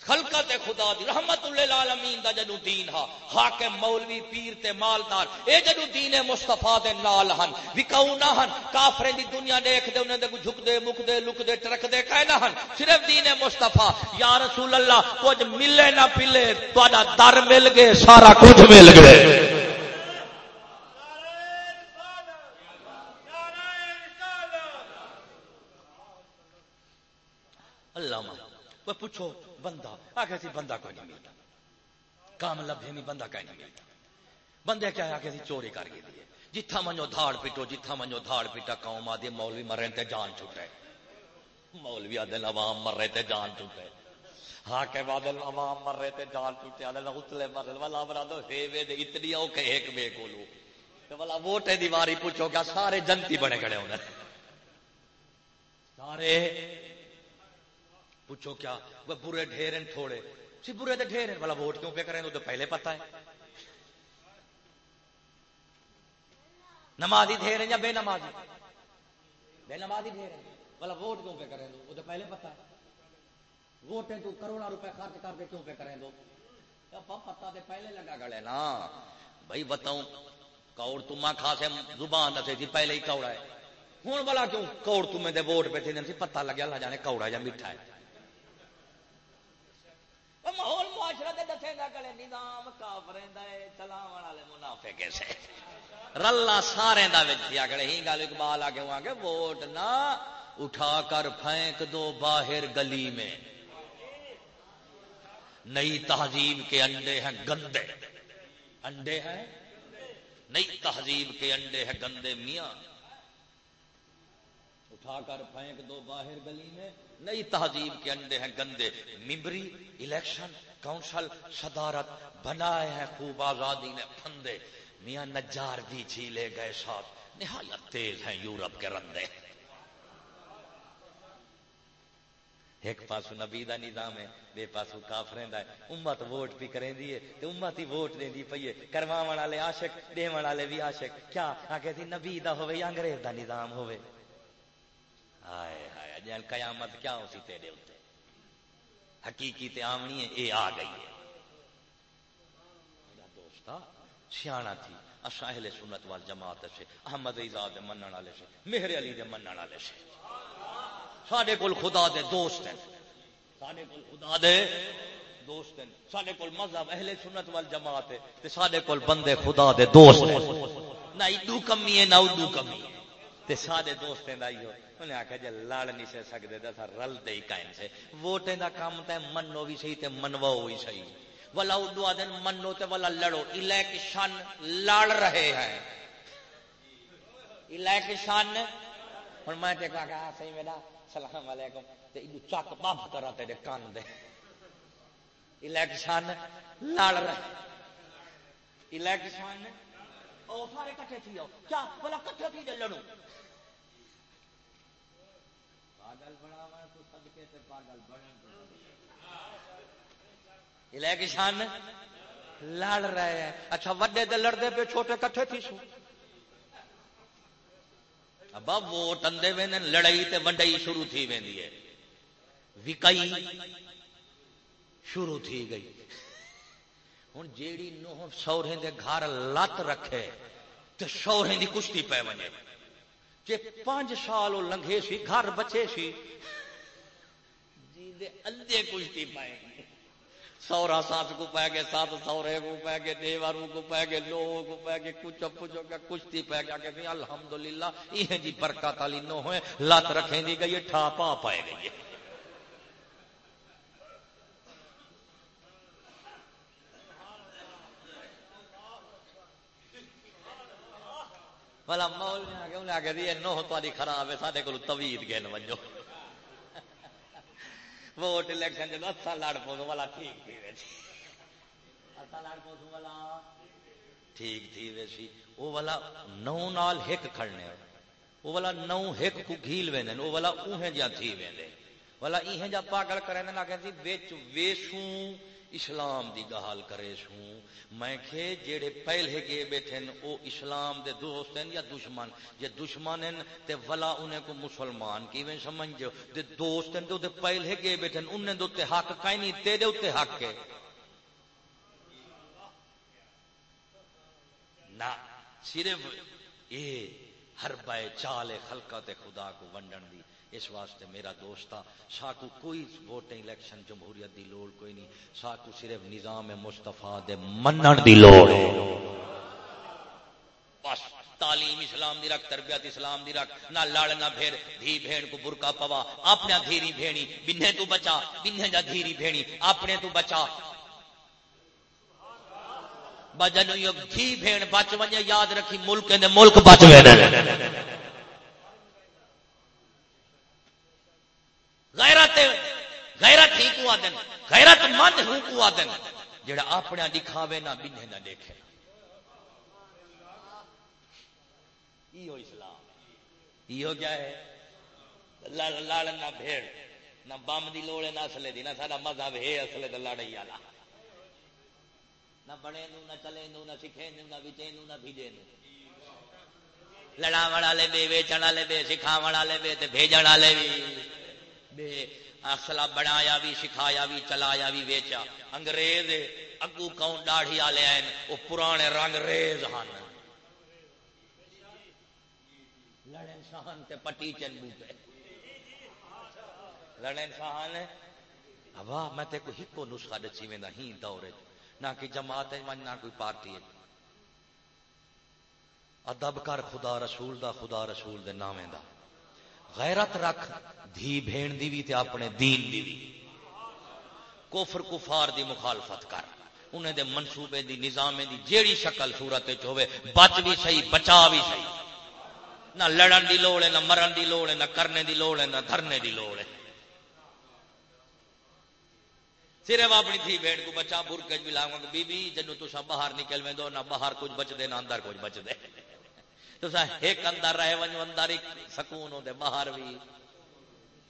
خلقت خدا دی. رحمت للعالمین دا جدو دین ہا. حاکم مولوی پیر تے مالدار. اے جدو دین مصطفیٰ دے نال ہن. وکاؤ نہ ہن. کافرے دی دنیا دیکھ دے، انہاں دے کو جھک دے مک دے لک دے ٹرک دے کہنا ہن. صرف دین مصطفیٰ. یا رسول اللہ، کچھ ملے نہ پلے تہاڈا در مل گئے، سارا کچھ مل گئے اللہ پوچھو، بندہ۔ آگے سی بندہ کوئی نہیں ملتا۔ کام لبھے نہیں بندہ کوئی نہیں ملتا۔ بندے کیا آگے سی چوری کر گئی دیئے جتھا منو دھاڑ پیٹو جتھا منو دھاڑ پیٹا قوم آدھی مولوی مر رہے تے جان چھوٹے مولوی آدھے عوام مر رہے تے جان چھوٹے ہاں کہ بادل عوام مر رہے تے جان چھوٹے آدھے اتلے مر رہے والا برا دو ہے دے اتنی او کہ ایک بے کولو۔ تو والا ووٹے دیواری پوچھو کیا سارے جنتی بڑے کھڑے ہونے۔ سارے پوچھو کیا؟ وہ برے ڈھیر تھوڑے۔ سی برے تو ڈھیر والا ووٹ کیوں پہ کریں؟ تو پہلے پتا ہے۔ نمازی ڈھیر یا بے نمازی؟ بے نمازی ڈھیر والا ووٹ کیوں پہ کریں؟ وہ تو پہلے پتا ہے۔ ووٹ تو کروڑا روپے خرچ کر کے کیوں پہ کریں؟ دو پتا تو پہلے لگا گڑے نا۔ بھائی بتاؤں کوڑ تما خاصے زبان دسے تھی پہلے ہی کوڑا ہے۔ ہوں والا کیوں؟ کوڑ تمہیں دے ووٹ پہ تھے پتا لگیا، اللہ جانے کوڑا یا میٹھا ہے۔ ماحول معاشرہ دے دسے نہ کرے، نظام کافریں دا اے چلاون والے منافق کیسے رلا سارے دا وچ پیا کرے ہی گل اقبال آ کے ہوا کہ ووٹ نہ اٹھا کر پھینک دو باہر گلی میں۔ نئی تہذیب کے انڈے ہیں گندے۔ انڈے ہیں؟ نئی تہذیب کے انڈے ہیں گندے میاں۔ اٹھا کر پھینک دو باہر گلی میں۔ نئی تہذیب کے انڈے ہیں گندے۔ ممبری، الیکشن، کونسل، صدارت، بنائے ہیں خوب آزادی نے پھندے۔ میاں نجار بھی جھیلے گئے ساتھ۔ نہایت تیز ہیں یورپ کے رندے۔ ایک پاسو نبی دا نظام ہے، بے پاسو کافریں دا ہے۔ امت ووٹ بھی کریں دیئے تو امت ہی ووٹ دیں دی پئیے کرواں والے عاشق دیون والے بھی عاشق۔ کیا؟ آگے دی نبی دا ہوے یا انگریز دا نظام ہوے ہائے ہائے جان قیامت کیا ہو سی تیرے اوتے؟ حقیقی تے آمنی ہے، اے آ گئی ہے۔ میرا دوستا سیاںا تھی، اساں اہل سنت وال جماعت سے، احمد رضا دے منن والے سے، مہر علی دے منن والے سے۔ سڈے کول خدا دے دوست ہیں۔ سڈے کول خدا دے دوست ہیں۔ سڈے کول مذہب اہل سنت وال جماعت ہے، تے سڈے کول بندے خدا دے دوست ہیں۔ نہ ایڈو کمی ہے، نہ اڈو کمی ہے۔ تے سارے دوست انہیں آخیا جی لڑ نہیں سے سکتے تو رل دے ہی قائم سے ووٹیں دا کام تے منو بھی صحیح تے منو بھی صحیح۔ والا اڈو آدھے منو تے والا لڑو۔ الیکشن لڑ رہے ہیں۔ الیکشن۔ ہوں میں کہا ہاں صحیح میرا۔ السلام علیکم۔ تے ایڈو چک بف کرا تیرے کان دے۔ الیکشن لڑ رہے الیکشن۔ او سارے کٹھے تھی کیا؟ بولا کٹھے تھی دے لڑو پاگل بڑا تو سب کے تے لڑ رہے ہیں۔ اچھا وڈے دے لڑدے پہ چھوٹے کٹھے تھی سو۔ ابا، ووٹ اندے ویندے، لڑائی تے ونڈائی شروع تھی ویندی ہے۔ وکائی شروع تھی گئی۔ ہن جیڑی نوہ سورے دے گھر لت رکھے، تے سورے دی کشتی پے ونجے جے پانچ سال وہ لنگھے سی، گھر بچے سی۔ جی دے اندے کشتی پائے گی سورا سات کو پہ گئے، سات سورے کو پہ گئے، دیواروں کو پہ گئے، لوگوں کو پہ گئے، کچھ پوچھو کہ کشتی پہ گیا کہ الحمدللہ یہ جی برکت علی نو ہوئے لات رکھیں دی گئی ٹھا پا پائے گئی بلا مول نے آگے، انہیں آگے دی نو تاری خراب ہے سارے کو توید گئے نوجو ووٹ الیکشن جب اصا لڑ پو والا ٹھیک تھی ویسی اصا لڑ پو والا ٹھیک تھی ویسی وہ والا نو نال ہک کھڑنے وہ والا نو ہک کو گھیل ویندے وہ والا اوہیں جا تھی ویندے والا ایہیں جا پاگل کرے نا کہندی وچ ویسوں اسلام دی گال کرے سوں۔ میں کھے جیڑے پہلے گئے بیٹھے او اسلام دے دوست ہیں یا دشمن؟ جے دشمن ہیں تے ولا انہیں کو مسلمان کی میں سمجھو؟ تے دوست ہیں تے پہلے گئے بیٹھے انہیں دو تے حق کہیں نہیں تے دے تے حق ہے۔ نہ، صرف اے، ہر بائے چالے خلقت خدا کو ونڈن دی۔ اس واسطے میرا دوستا ساکو کوئی ووٹنگ الیکشن جمہوریت دی لوڑ کوئی نہیں، ساکو صرف نظام مصطفیٰ دے منن دی لوڑ۔ بس، تعلیم اسلام دی رکھ، تربیت اسلام دی رکھ، نہ لڑ نہ بھیر دھی بھین کو برکا پوا اپنے دھیری بھینی بننے تو بچا بننے جا دھیری بھینی اپنے تو بچا۔ بجن دھی بھین بچ ونجے، یاد رکھی، ملک دے ملک بچ وینے۔ غیرت غیرت ہی کو آدن غیرت مند ہوں کو آدن جڑا اپنے دکھاوے نہ بننے نہ دیکھے۔ یہ اسلام۔ یہ کیا ہے؟ لڑ نہ بھیڑ، نہ بم دی لوڑ، نہ اصلے دی، نہ سارا مذہب ہے اصلے تو لڑائی والا۔ نہ بڑے نو نہ چلے نو نہ سکھے نو نہ بچے نو نہ بھیجے نو لڑاو والے بے ویچن والے بے سکھاو والے بے تے بھیجن والے بھی۔ بے اصلا بنایا بھی سکھایا بھی چلایا بھی ویچا۔ انگریز اگو کون داڑھی والے آئے وہ پرانے رنگ ریز ہن۔ لڑن سہن تے پٹی چن بوٹے لڑن سہن؟ ہوا میں تے کو ہکو نسخہ دسی ویندا ہی دورے نہ کہ جماعت ہے نہ کوئی پارٹی ہے ادب کر خدا رسول دا، خدا رسول دے نامے دا۔ غیرت رکھ، دھی بھین دی بھی تے اپنے دین دی بھی کوفر کفار دی مخالفت کر۔ انہیں دے منصوبے دی نظام دی جیڑی شکل صورت ہوے بچ بھی صحیح، بچا بھی صحیح۔ نہ لڑن دی لوڑ ہے، نہ مرن دی لوڑ ہے، نہ کرنے دی لوڑ ہے، نہ دھرنے دی لوڑ ہے۔ صرف اپنی تھی بھیڑ کو بچا بر کے بھی لاؤں گا بی بی جنو تو باہر نکل میں دو، نہ باہر کچھ بچ دے نہ اندر کچھ بچ دے تو ایک اندر رہے ونجو اندر ایک سکون ہو دے باہر بھی۔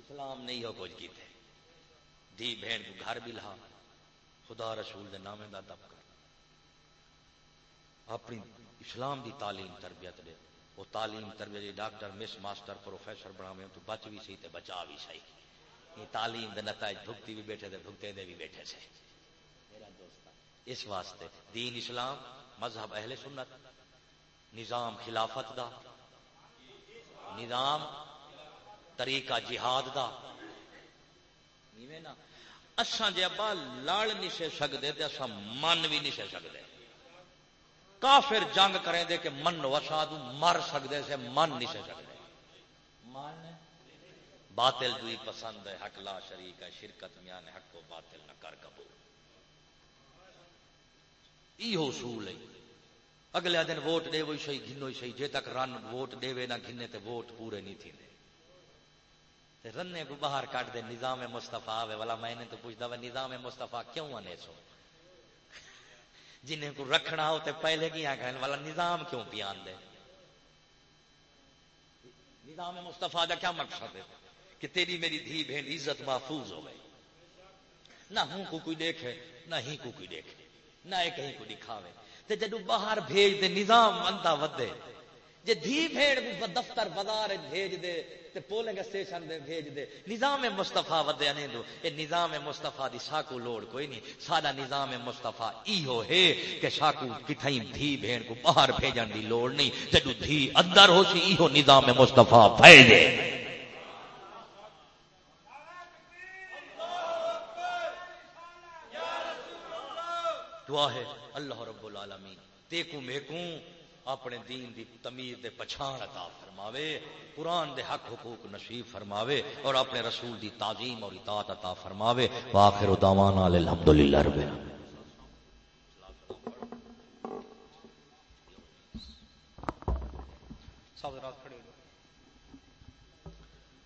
اسلام نہیں ہو کچھ کی تھے دھی بھیڑ کو گھر بھی لا خدا رسول دے نامے دا دب کر۔ اپنی اسلام دی تعلیم تربیت دے۔ وہ تعلیم تربیت ڈاکٹر، مس، ماسٹر، پروفیسر بنا تو بچ بھی سی تے بچا بھی صحیح تعلیم دے نتائج بھگتی بھی بیٹھے تھے بھگتے دے بھی بیٹھے سے میرا دوست اس واسطے دین اسلام، مذہب اہل سنت نظام خلافت دا نظام طریقہ جہاد دا۔ اساں جے ابا لڑ نہیں سے سکتے تے اساں من بھی نہیں سے سکتے کافر جنگ کریں دے کہ من وساد مر سکتے سے من نہیں سے سکتے من باطل دوئی پسند ہے حق لا شریک ہے شرکت میان حق کو باطل نہ کر قبول۔ یہ اصول ہے۔ اگلے دن ووٹ دے، وہی صحیح گھنو صحیح جے تک رن ووٹ دے وے نہ گھنے تے ووٹ پورے نہیں تھی دے رنے کو باہر کٹ دے، نظام مصطفیٰ آوے، والا میں نے تو پوچھتا وہ نظام مصطفیٰ کیوں آنے سو؟ جنہیں کو رکھنا ہو تے پہلے کی آنکھیں والا نظام کیوں پیان دے؟ نظام مصطفیٰ دا کیا مقصد ہے؟ کہ تیری میری دھی بہن عزت محفوظ ہو گئی نہ ہوں کو کوئی دیکھے، نہ ہی کو کوئی دیکھے، نہ ایک ہی کو دکھاوے۔ تے جدو باہر بھیج دے، نظام منتا ودے۔ جے دھی بھیڑ دفتر بازار بھیج دے، تے پولنگ اسٹیشن دے بھیج دے۔ نظام مصطفیٰ ودے نہیں دو۔ اے نظام مصطفیٰ دی ساکو لوڑ کوئی نہیں۔ ساڈا نظام مصطفیٰ ای ہو ہے کہ ساکو کتھائیں دھی بھیڑ کو باہر بھیجن دی لوڑ نہیں۔ جدو دھی اندر ہو سی ای ہو نظام مصطفیٰ بھیجے دعا ہے۔ اللہ رب العالمین، دیکھوں میکوں، اپنے دین دی تمیز دے پچھان عطا فرماوے، قرآن دے حق حقوق نصیب فرماوے، اور اپنے رسول دی تعظیم اور اطاعت عطا فرماوے۔ واخر دعوانا الحمدللہ رب العالمین۔